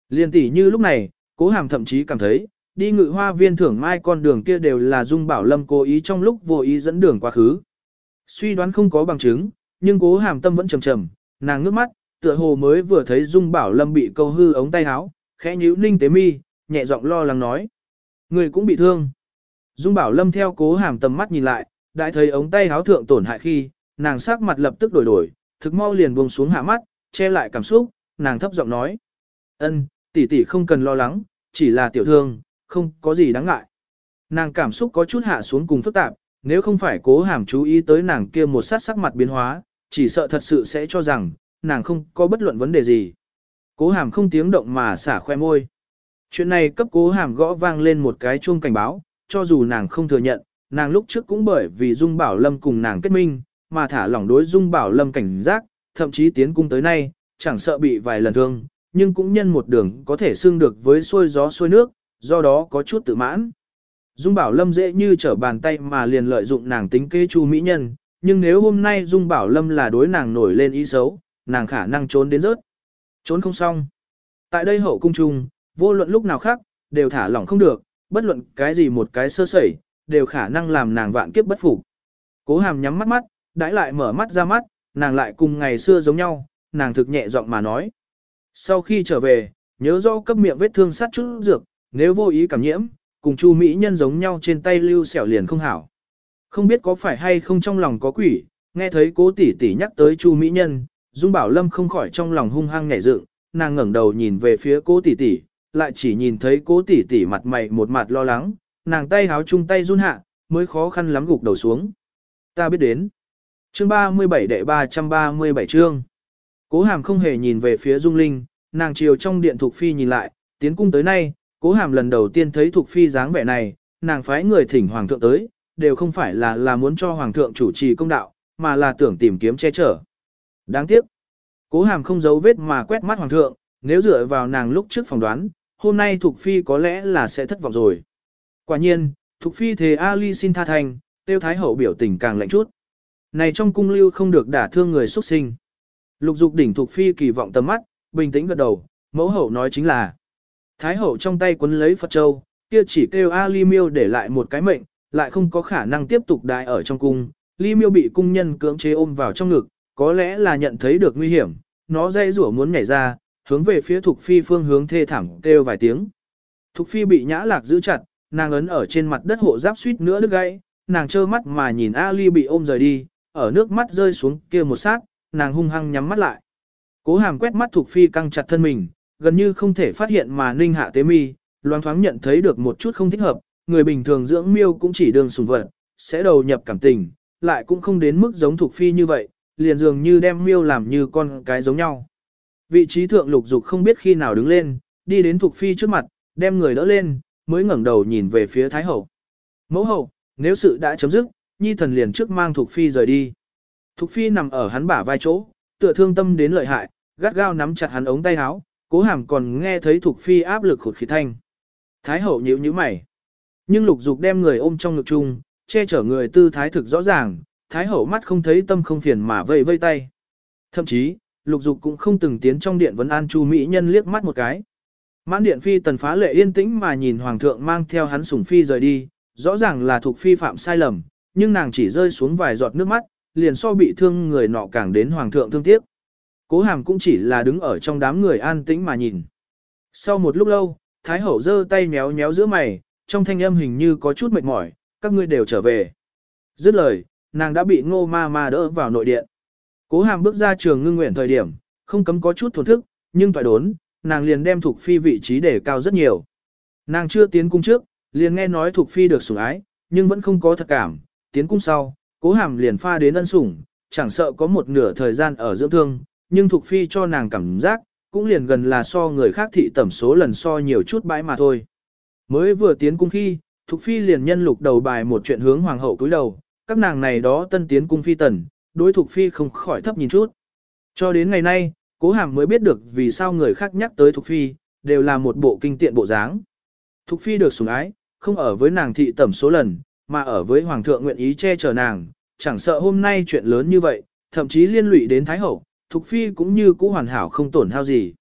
Liên tỷ như lúc này, cố hàm thậm chí cảm thấy, đi ngự hoa viên thưởng mai con đường kia đều là Dung Bảo Lâm cố ý trong lúc vô ý dẫn đường quá khứ. Suy đoán không có bằng chứng, nhưng cố hàm tâm vẫn trầm trầm, nàng ngước mắt, tựa hồ mới vừa thấy Dung Bảo Lâm bị câu hư ống tay áo, khẽ nhíu ninh tế mi, nhẹ giọng lo lắng nói. Người cũng bị thương. Dung Bảo Lâm theo cố hàm tầm mắt nhìn lại, đại thấy ống tay áo thượng tổn hại khi, nàng sắc mặt lập tức đổi đổi, thực mau liền buông xuống hạ mắt, che lại cảm xúc, nàng thấp giọng nói. ân, tỷ tỷ không cần lo lắng, chỉ là tiểu thương, không có gì đáng ngại. Nàng cảm xúc có chút hạ xuống cùng phức tạp, nếu không phải cố hàm chú ý tới nàng kia một sát sắc mặt biến hóa, chỉ sợ thật sự sẽ cho rằng, nàng không có bất luận vấn đề gì. Cố hàm không tiếng động mà xả khoe môi. Chuyện này cấp cố hàm gõ vang lên một cái chuông cảnh báo, cho dù nàng không thừa nhận, nàng lúc trước cũng bởi vì Dung Bảo Lâm cùng nàng kết minh, mà thả lỏng đối Dung Bảo Lâm cảnh giác, thậm chí tiến cung tới nay, chẳng sợ bị vài lần thương, nhưng cũng nhân một đường có thể xương được với xuôi gió xuôi nước, do đó có chút tự mãn. Dung Bảo Lâm dễ như trở bàn tay mà liền lợi dụng nàng tính kế chu mỹ nhân, nhưng nếu hôm nay Dung Bảo Lâm là đối nàng nổi lên ý xấu, nàng khả năng trốn đến rớt. Trốn không xong. Tại đây hậu cung trung, vô luận lúc nào khác, đều thả lỏng không được, bất luận cái gì một cái sơ sẩy, đều khả năng làm nàng vạn kiếp bất phục. Cố hàm nhắm mắt mắt, đãi lại mở mắt ra mắt, nàng lại cùng ngày xưa giống nhau, nàng thực nhẹ giọng mà nói. Sau khi trở về, nhớ rõ cấp miệng vết thương sát chút dược, nếu vô ý cảm nhiễm, cùng chu mỹ nhân giống nhau trên tay lưu xẻo liền không hảo. Không biết có phải hay không trong lòng có quỷ, nghe thấy cố tỷ tỷ nhắc tới chu mỹ nhân, Dung Bảo Lâm không khỏi trong lòng hung hăng nhảy dựng, nàng ngẩng đầu nhìn về phía cố tỷ tỷ, lại chỉ nhìn thấy cố tỷ tỷ mặt mày một mặt lo lắng, nàng tay háo chung tay run hạ, mới khó khăn lắm gục đầu xuống. Ta biết đến. Chương 37 đệ 337 chương. Cố hàm không hề nhìn về phía Dung Linh, nàng chiều trong điện Thục Phi nhìn lại, tiến cung tới nay, cố hàm lần đầu tiên thấy Thục Phi dáng vẻ này, nàng phái người thỉnh Hoàng thượng tới, đều không phải là là muốn cho Hoàng thượng chủ trì công đạo, mà là tưởng tìm kiếm che chở. Đáng tiếc, cố hàm không giấu vết mà quét mắt Hoàng thượng, nếu dựa vào nàng lúc trước phỏng đoán, hôm nay Thục Phi có lẽ là sẽ thất vọng rồi. Quả nhiên, Thục Phi thề Ali xin tha thành, tiêu thái hậu biểu tình càng lạnh chút. Này trong cung lưu không được đả thương người xuất sinh. Lục dục đỉnh thuộc phi kỳ vọng tầm mắt, bình tĩnh gật đầu, mẫu hậu nói chính là. Thái hậu trong tay quấn lấy Phật Châu, kia chỉ kêu A Ly Miêu để lại một cái mệnh, lại không có khả năng tiếp tục đại ở trong cung. Ly Miêu bị cung nhân cưỡng chế ôm vào trong ngực, có lẽ là nhận thấy được nguy hiểm, nó dây rủa muốn nhảy ra, hướng về phía Thục Phi phương hướng thê thảm kêu vài tiếng. Thục Phi bị nhã lạc giữ chặt, nàng ấn ở trên mặt đất hộ giáp suýt nữa đứt gãy, nàng trơ mắt mà nhìn A Ly bị ôm rời đi, ở nước mắt rơi xuống kia một sát, nàng hung hăng nhắm mắt lại. Cố hàm quét mắt Thục phi căng chặt thân mình, gần như không thể phát hiện mà ninh hạ tế mi, loáng thoáng nhận thấy được một chút không thích hợp, người bình thường dưỡng miêu cũng chỉ đường sùng vật, sẽ đầu nhập cảm tình, lại cũng không đến mức giống thuộc phi như vậy, liền dường như đem miêu làm như con cái giống nhau. Vị trí thượng lục dục không biết khi nào đứng lên, đi đến thuộc phi trước mặt, đem người đỡ lên, mới ngẩng đầu nhìn về phía thái hậu. Mẫu hậu, nếu sự đã chấm dứt, nhi thần liền trước mang Thuộc Phi rời đi. Thục Phi nằm ở hắn bả vai chỗ, tựa thương tâm đến lợi hại, gắt gao nắm chặt hắn ống tay áo, cố hàm còn nghe thấy Thục Phi áp lực khụt khí thanh. Thái hậu nhíu nhíu mày. Nhưng lục dục đem người ôm trong ngực chung, che chở người tư thái thực rõ ràng, Thái hậu mắt không thấy tâm không phiền mà vây vây tay. Thậm chí, lục dục cũng không từng tiến trong điện vấn an chu mỹ nhân liếc mắt một cái. Mãn điện phi tần phá lệ yên tĩnh mà nhìn hoàng thượng mang theo hắn sủng phi rời đi, rõ ràng là thuộc phi phạm sai lầm, nhưng nàng chỉ rơi xuống vài giọt nước mắt, liền so bị thương người nọ càng đến hoàng thượng thương tiếc. Cố hàm cũng chỉ là đứng ở trong đám người an tĩnh mà nhìn. Sau một lúc lâu, Thái hậu giơ tay méo méo giữa mày, trong thanh âm hình như có chút mệt mỏi, các ngươi đều trở về. Dứt lời, nàng đã bị ngô ma ma đỡ vào nội điện. Cố hàm bước ra trường ngưng nguyện thời điểm, không cấm có chút thổn thức, nhưng phải đốn, nàng liền đem thuộc phi vị trí để cao rất nhiều. Nàng chưa tiến cung trước, liền nghe nói thuộc phi được sủng ái, nhưng vẫn không có thật cảm, tiến cung sau, cố hàm liền pha đến ân sủng, chẳng sợ có một nửa thời gian ở dưỡng thương, nhưng Thục phi cho nàng cảm giác, cũng liền gần là so người khác thị tẩm số lần so nhiều chút bãi mà thôi. Mới vừa tiến cung khi, Thục Phi liền nhân lục đầu bài một chuyện hướng hoàng hậu cúi đầu, các nàng này đó tân tiến cung phi tần, đối Thục Phi không khỏi thấp nhìn chút. Cho đến ngày nay, Cố Hàm mới biết được vì sao người khác nhắc tới Thục Phi, đều là một bộ kinh tiện bộ dáng. Thục Phi được sủng ái, không ở với nàng thị tẩm số lần, mà ở với Hoàng thượng nguyện ý che chở nàng, chẳng sợ hôm nay chuyện lớn như vậy, thậm chí liên lụy đến Thái Hậu, Thục Phi cũng như cũ hoàn hảo không tổn hao gì.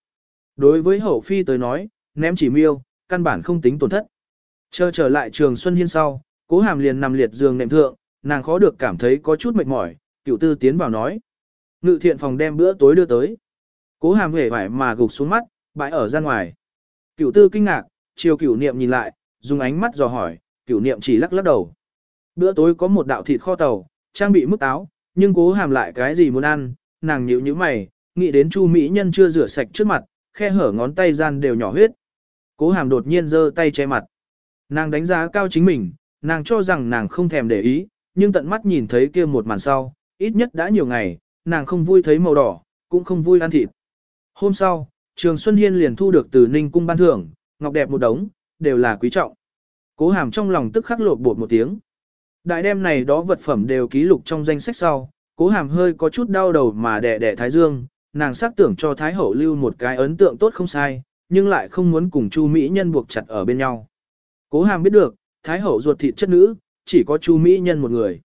Đối với Hậu Phi tới nói, ném chỉ miêu, căn bản không tính tổn thất. Chờ trở lại trường Xuân Hiên sau, cố hàm liền nằm liệt giường nệm thượng, nàng khó được cảm thấy có chút mệt mỏi, cựu tư tiến vào nói. Ngự thiện phòng đem bữa tối đưa tới. Cố hàm hề vải mà gục xuống mắt, bãi ở ra ngoài. Cựu tư kinh ngạc, chiều cựu niệm nhìn lại, dùng ánh mắt dò hỏi, cựu niệm chỉ lắc lắc đầu. Bữa tối có một đạo thịt kho tàu, trang bị mức táo, nhưng cố hàm lại cái gì muốn ăn, nàng nhíu nhíu mày, nghĩ đến chu mỹ nhân chưa rửa sạch trước mặt, khe hở ngón tay gian đều nhỏ huyết. Cố hàm đột nhiên giơ tay che mặt. Nàng đánh giá cao chính mình, nàng cho rằng nàng không thèm để ý, nhưng tận mắt nhìn thấy kia một màn sau, ít nhất đã nhiều ngày, nàng không vui thấy màu đỏ, cũng không vui ăn thịt. Hôm sau, Trường Xuân Hiên liền thu được từ Ninh Cung ban thưởng, ngọc đẹp một đống, đều là quý trọng. Cố hàm trong lòng tức khắc lột bột một tiếng. Đại đem này đó vật phẩm đều ký lục trong danh sách sau, cố hàm hơi có chút đau đầu mà đẻ đẻ Thái Dương, nàng xác tưởng cho Thái Hậu lưu một cái ấn tượng tốt không sai, nhưng lại không muốn cùng Chu Mỹ Nhân buộc chặt ở bên nhau. Cố hàm biết được, Thái Hậu ruột thịt chất nữ, chỉ có Chu Mỹ Nhân một người.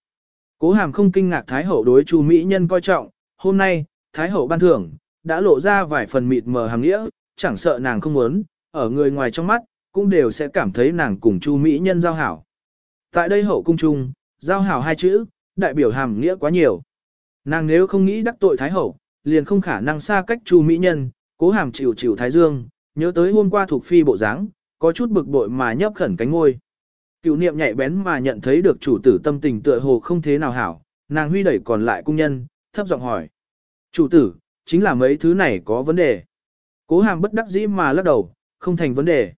Cố hàm không kinh ngạc Thái Hậu đối Chu Mỹ Nhân coi trọng, hôm nay, Thái Hậu ban thưởng, đã lộ ra vài phần mịt mờ hàng nghĩa, chẳng sợ nàng không muốn, ở người ngoài trong mắt, cũng đều sẽ cảm thấy nàng cùng Chu Mỹ Nhân giao hảo. Tại đây hậu cung trung, giao hảo hai chữ, đại biểu hàm nghĩa quá nhiều. Nàng nếu không nghĩ đắc tội Thái Hậu, liền không khả năng xa cách Chu Mỹ Nhân, cố hàm chịu chịu Thái Dương, nhớ tới hôm qua thuộc phi bộ dáng, có chút bực bội mà nhấp khẩn cánh ngôi. Cựu niệm nhạy bén mà nhận thấy được chủ tử tâm tình tựa hồ không thế nào hảo, nàng huy đẩy còn lại cung nhân, thấp giọng hỏi. Chủ tử, chính là mấy thứ này có vấn đề. Cố hàm bất đắc dĩ mà lắc đầu, không thành vấn đề.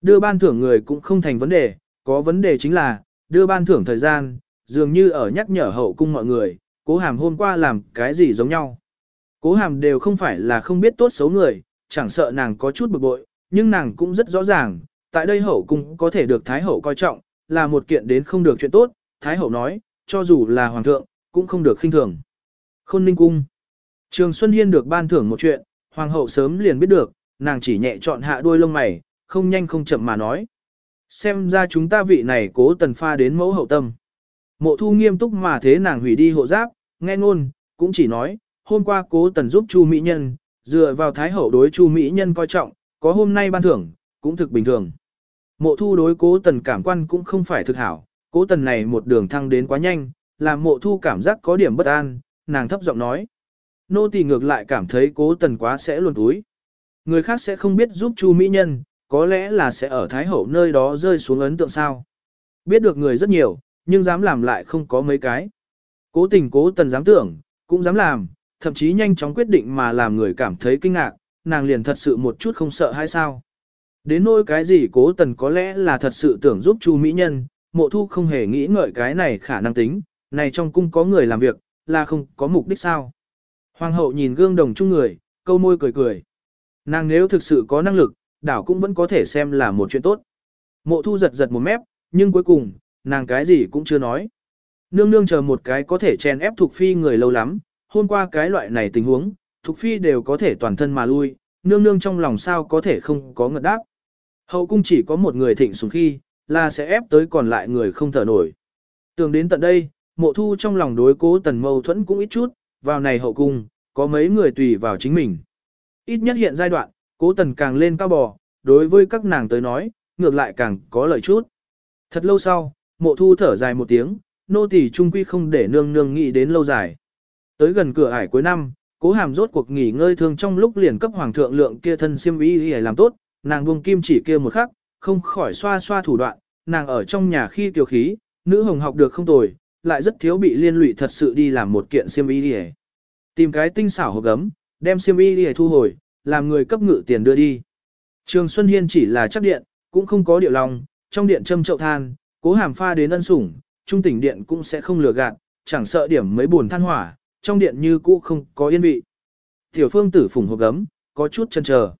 Đưa ban thưởng người cũng không thành vấn đề, có vấn đề chính là, đưa ban thưởng thời gian, dường như ở nhắc nhở hậu cung mọi người, cố hàm hôm qua làm cái gì giống nhau. Cố hàm đều không phải là không biết tốt xấu người, chẳng sợ nàng có chút bực bội, nhưng nàng cũng rất rõ ràng, tại đây hậu cung có thể được Thái hậu coi trọng, là một kiện đến không được chuyện tốt, Thái hậu nói, cho dù là hoàng thượng, cũng không được khinh thường. Khôn ninh cung. Trường Xuân Hiên được ban thưởng một chuyện, hoàng hậu sớm liền biết được, nàng chỉ nhẹ chọn hạ đuôi lông mày, không nhanh không chậm mà nói. Xem ra chúng ta vị này cố tần pha đến mẫu hậu tâm. Mộ thu nghiêm túc mà thế nàng hủy đi hộ giáp, nghe ngôn, cũng chỉ nói, hôm qua cố tần giúp Chu Mỹ Nhân, dựa vào thái hậu đối Chu Mỹ Nhân coi trọng, có hôm nay ban thưởng, cũng thực bình thường. Mộ thu đối cố tần cảm quan cũng không phải thực hảo, cố tần này một đường thăng đến quá nhanh, làm mộ thu cảm giác có điểm bất an, nàng thấp giọng nói. Nô tỳ ngược lại cảm thấy cố tần quá sẽ luồn túi. Người khác sẽ không biết giúp Chu Mỹ Nhân, có lẽ là sẽ ở Thái Hậu nơi đó rơi xuống ấn tượng sao. Biết được người rất nhiều, nhưng dám làm lại không có mấy cái. Cố tình cố tần dám tưởng, cũng dám làm, thậm chí nhanh chóng quyết định mà làm người cảm thấy kinh ngạc, nàng liền thật sự một chút không sợ hay sao. Đến nỗi cái gì cố tần có lẽ là thật sự tưởng giúp Chu Mỹ Nhân, mộ thu không hề nghĩ ngợi cái này khả năng tính, này trong cung có người làm việc, là không có mục đích sao. Hoàng hậu nhìn gương đồng chung người, câu môi cười cười. Nàng nếu thực sự có năng lực, đảo cũng vẫn có thể xem là một chuyện tốt. Mộ thu giật giật một mép, nhưng cuối cùng, nàng cái gì cũng chưa nói. Nương nương chờ một cái có thể chèn ép thuộc phi người lâu lắm, hôm qua cái loại này tình huống, thuộc phi đều có thể toàn thân mà lui, nương nương trong lòng sao có thể không có ngợt đáp. Hậu cung chỉ có một người thịnh xuống khi, là sẽ ép tới còn lại người không thở nổi. Tưởng đến tận đây, mộ thu trong lòng đối cố tần mâu thuẫn cũng ít chút, vào này hậu cung, có mấy người tùy vào chính mình. Ít nhất hiện giai đoạn, cố tần càng lên cao bò, đối với các nàng tới nói, ngược lại càng có lợi chút. Thật lâu sau, mộ thu thở dài một tiếng, nô tỳ trung quy không để nương nương nghĩ đến lâu dài. Tới gần cửa ải cuối năm, cố hàm rốt cuộc nghỉ ngơi thương trong lúc liền cấp hoàng thượng lượng kia thân siêm y để làm tốt, nàng buông kim chỉ kia một khắc, không khỏi xoa xoa thủ đoạn, nàng ở trong nhà khi tiểu khí, nữ hồng học được không tồi, lại rất thiếu bị liên lụy thật sự đi làm một kiện xiêm y đi Tìm cái tinh xảo hộp gấm, đem xiêm y đi thu hồi, làm người cấp ngự tiền đưa đi. Trường Xuân Hiên chỉ là chắc điện, cũng không có điệu lòng, trong điện châm chậu than, cố hàm pha đến ân sủng, trung tỉnh điện cũng sẽ không lừa gạt, chẳng sợ điểm mấy buồn than hỏa, trong điện như cũ không có yên vị. Tiểu phương tử phùng hộp gấm, có chút chân chờ.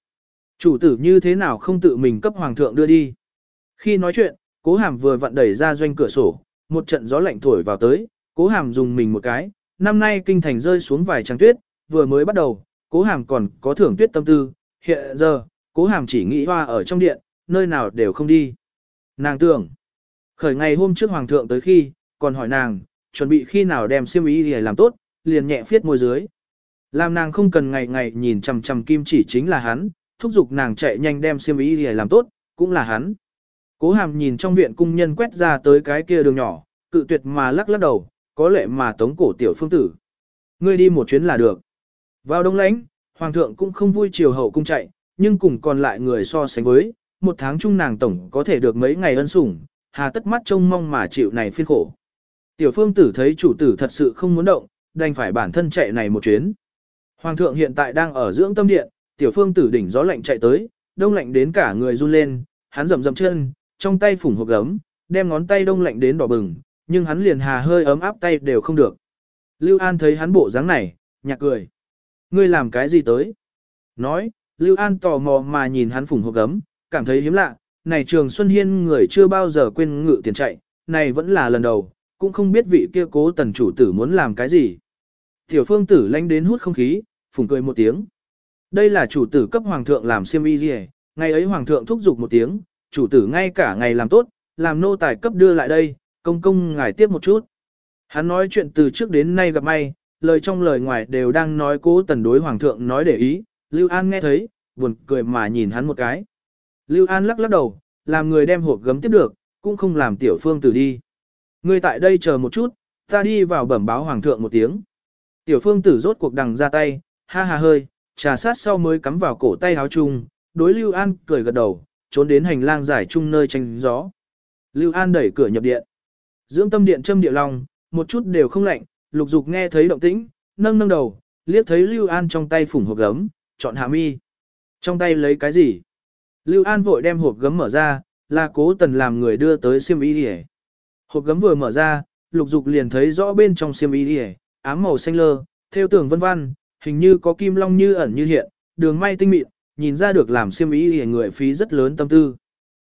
Chủ tử như thế nào không tự mình cấp hoàng thượng đưa đi. Khi nói chuyện, cố hàm vừa vặn đẩy ra doanh cửa sổ, một trận gió lạnh thổi vào tới, cố hàm dùng mình một cái, năm nay kinh thành rơi xuống vài trăng tuyết, vừa mới bắt đầu, cố hàm còn có thưởng tuyết tâm tư, hiện giờ, cố hàm chỉ nghĩ hoa ở trong điện, nơi nào đều không đi. Nàng tưởng, khởi ngày hôm trước hoàng thượng tới khi, còn hỏi nàng, chuẩn bị khi nào đem siêm ý để làm tốt, liền nhẹ phiết môi dưới. Làm nàng không cần ngày ngày nhìn chằm chằm kim chỉ chính là hắn, thúc giục nàng chạy nhanh đem siêm ý để làm tốt, cũng là hắn. Cố hàm nhìn trong viện cung nhân quét ra tới cái kia đường nhỏ, cự tuyệt mà lắc lắc đầu, có lệ mà tống cổ tiểu phương tử. Ngươi đi một chuyến là được. Vào đông lãnh, hoàng thượng cũng không vui chiều hậu cung chạy, nhưng cùng còn lại người so sánh với, một tháng chung nàng tổng có thể được mấy ngày ân sủng, hà tất mắt trông mong mà chịu này phiên khổ. Tiểu phương tử thấy chủ tử thật sự không muốn động, đành phải bản thân chạy này một chuyến. Hoàng thượng hiện tại đang ở dưỡng tâm điện, tiểu phương tử đỉnh gió lạnh chạy tới, đông lạnh đến cả người run lên, hắn rầm rầm chân, trong tay phủng hộp gấm, đem ngón tay đông lạnh đến đỏ bừng, nhưng hắn liền hà hơi ấm áp tay đều không được. Lưu An thấy hắn bộ dáng này, nhạc cười. Ngươi làm cái gì tới? Nói, Lưu An tò mò mà nhìn hắn phủng hộp gấm, cảm thấy hiếm lạ, này trường Xuân Hiên người chưa bao giờ quên ngự tiền chạy, này vẫn là lần đầu, cũng không biết vị kia cố tần chủ tử muốn làm cái gì. Tiểu phương tử lánh đến hút không khí, phùng cười một tiếng. Đây là chủ tử cấp hoàng thượng làm siêm y gì ngày ấy hoàng thượng thúc giục một tiếng, chủ tử ngay cả ngày làm tốt, làm nô tài cấp đưa lại đây, công công ngài tiếp một chút. Hắn nói chuyện từ trước đến nay gặp may, lời trong lời ngoài đều đang nói cố tần đối hoàng thượng nói để ý, Lưu An nghe thấy, buồn cười mà nhìn hắn một cái. Lưu An lắc lắc đầu, làm người đem hộp gấm tiếp được, cũng không làm tiểu phương tử đi. Ngươi tại đây chờ một chút, ta đi vào bẩm báo hoàng thượng một tiếng. Tiểu phương tử rốt cuộc đằng ra tay, ha ha hơi, trà sát sau mới cắm vào cổ tay áo chung, đối Lưu An cười gật đầu, trốn đến hành lang giải chung nơi tranh gió. Lưu An đẩy cửa nhập điện. Dưỡng tâm điện châm địa long, một chút đều không lạnh, lục dục nghe thấy động tĩnh, nâng nâng đầu, liếc thấy Lưu An trong tay phủng hộp gấm, chọn hạ mi. Trong tay lấy cái gì? Lưu An vội đem hộp gấm mở ra, là cố tần làm người đưa tới xiêm y đi Hộp gấm vừa mở ra, lục dục liền thấy rõ bên trong xiêm y đi ám màu xanh lơ, theo tưởng vân vân, hình như có kim long như ẩn như hiện, đường may tinh mịn, nhìn ra được làm xiêm y đi người phí rất lớn tâm tư.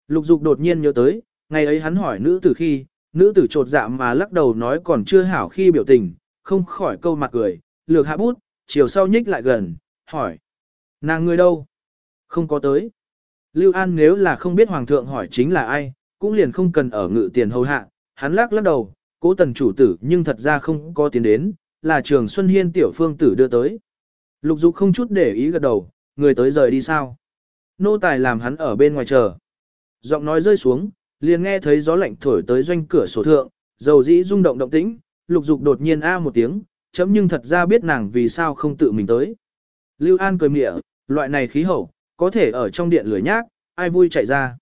Lục dục đột nhiên nhớ tới, ngày ấy hắn hỏi nữ tử khi, nữ tử trột dạ mà lắc đầu nói còn chưa hảo khi biểu tình, không khỏi câu mặt cười, lược hạ bút, chiều sau nhích lại gần, hỏi. Nàng người đâu? Không có tới. Lưu An nếu là không biết Hoàng thượng hỏi chính là ai, cũng liền không cần ở ngự tiền hầu hạ, hắn lắc lắc đầu, cố tần chủ tử nhưng thật ra không có tiền đến, là trường Xuân Hiên tiểu phương tử đưa tới. Lục dục không chút để ý gật đầu, người tới rời đi sao. Nô tài làm hắn ở bên ngoài chờ. Giọng nói rơi xuống, liền nghe thấy gió lạnh thổi tới doanh cửa sổ thượng, dầu dĩ rung động động tĩnh, lục dục đột nhiên a một tiếng, chấm nhưng thật ra biết nàng vì sao không tự mình tới. Lưu An cười mỉa, loại này khí hậu, có thể ở trong điện lười nhác, ai vui chạy ra.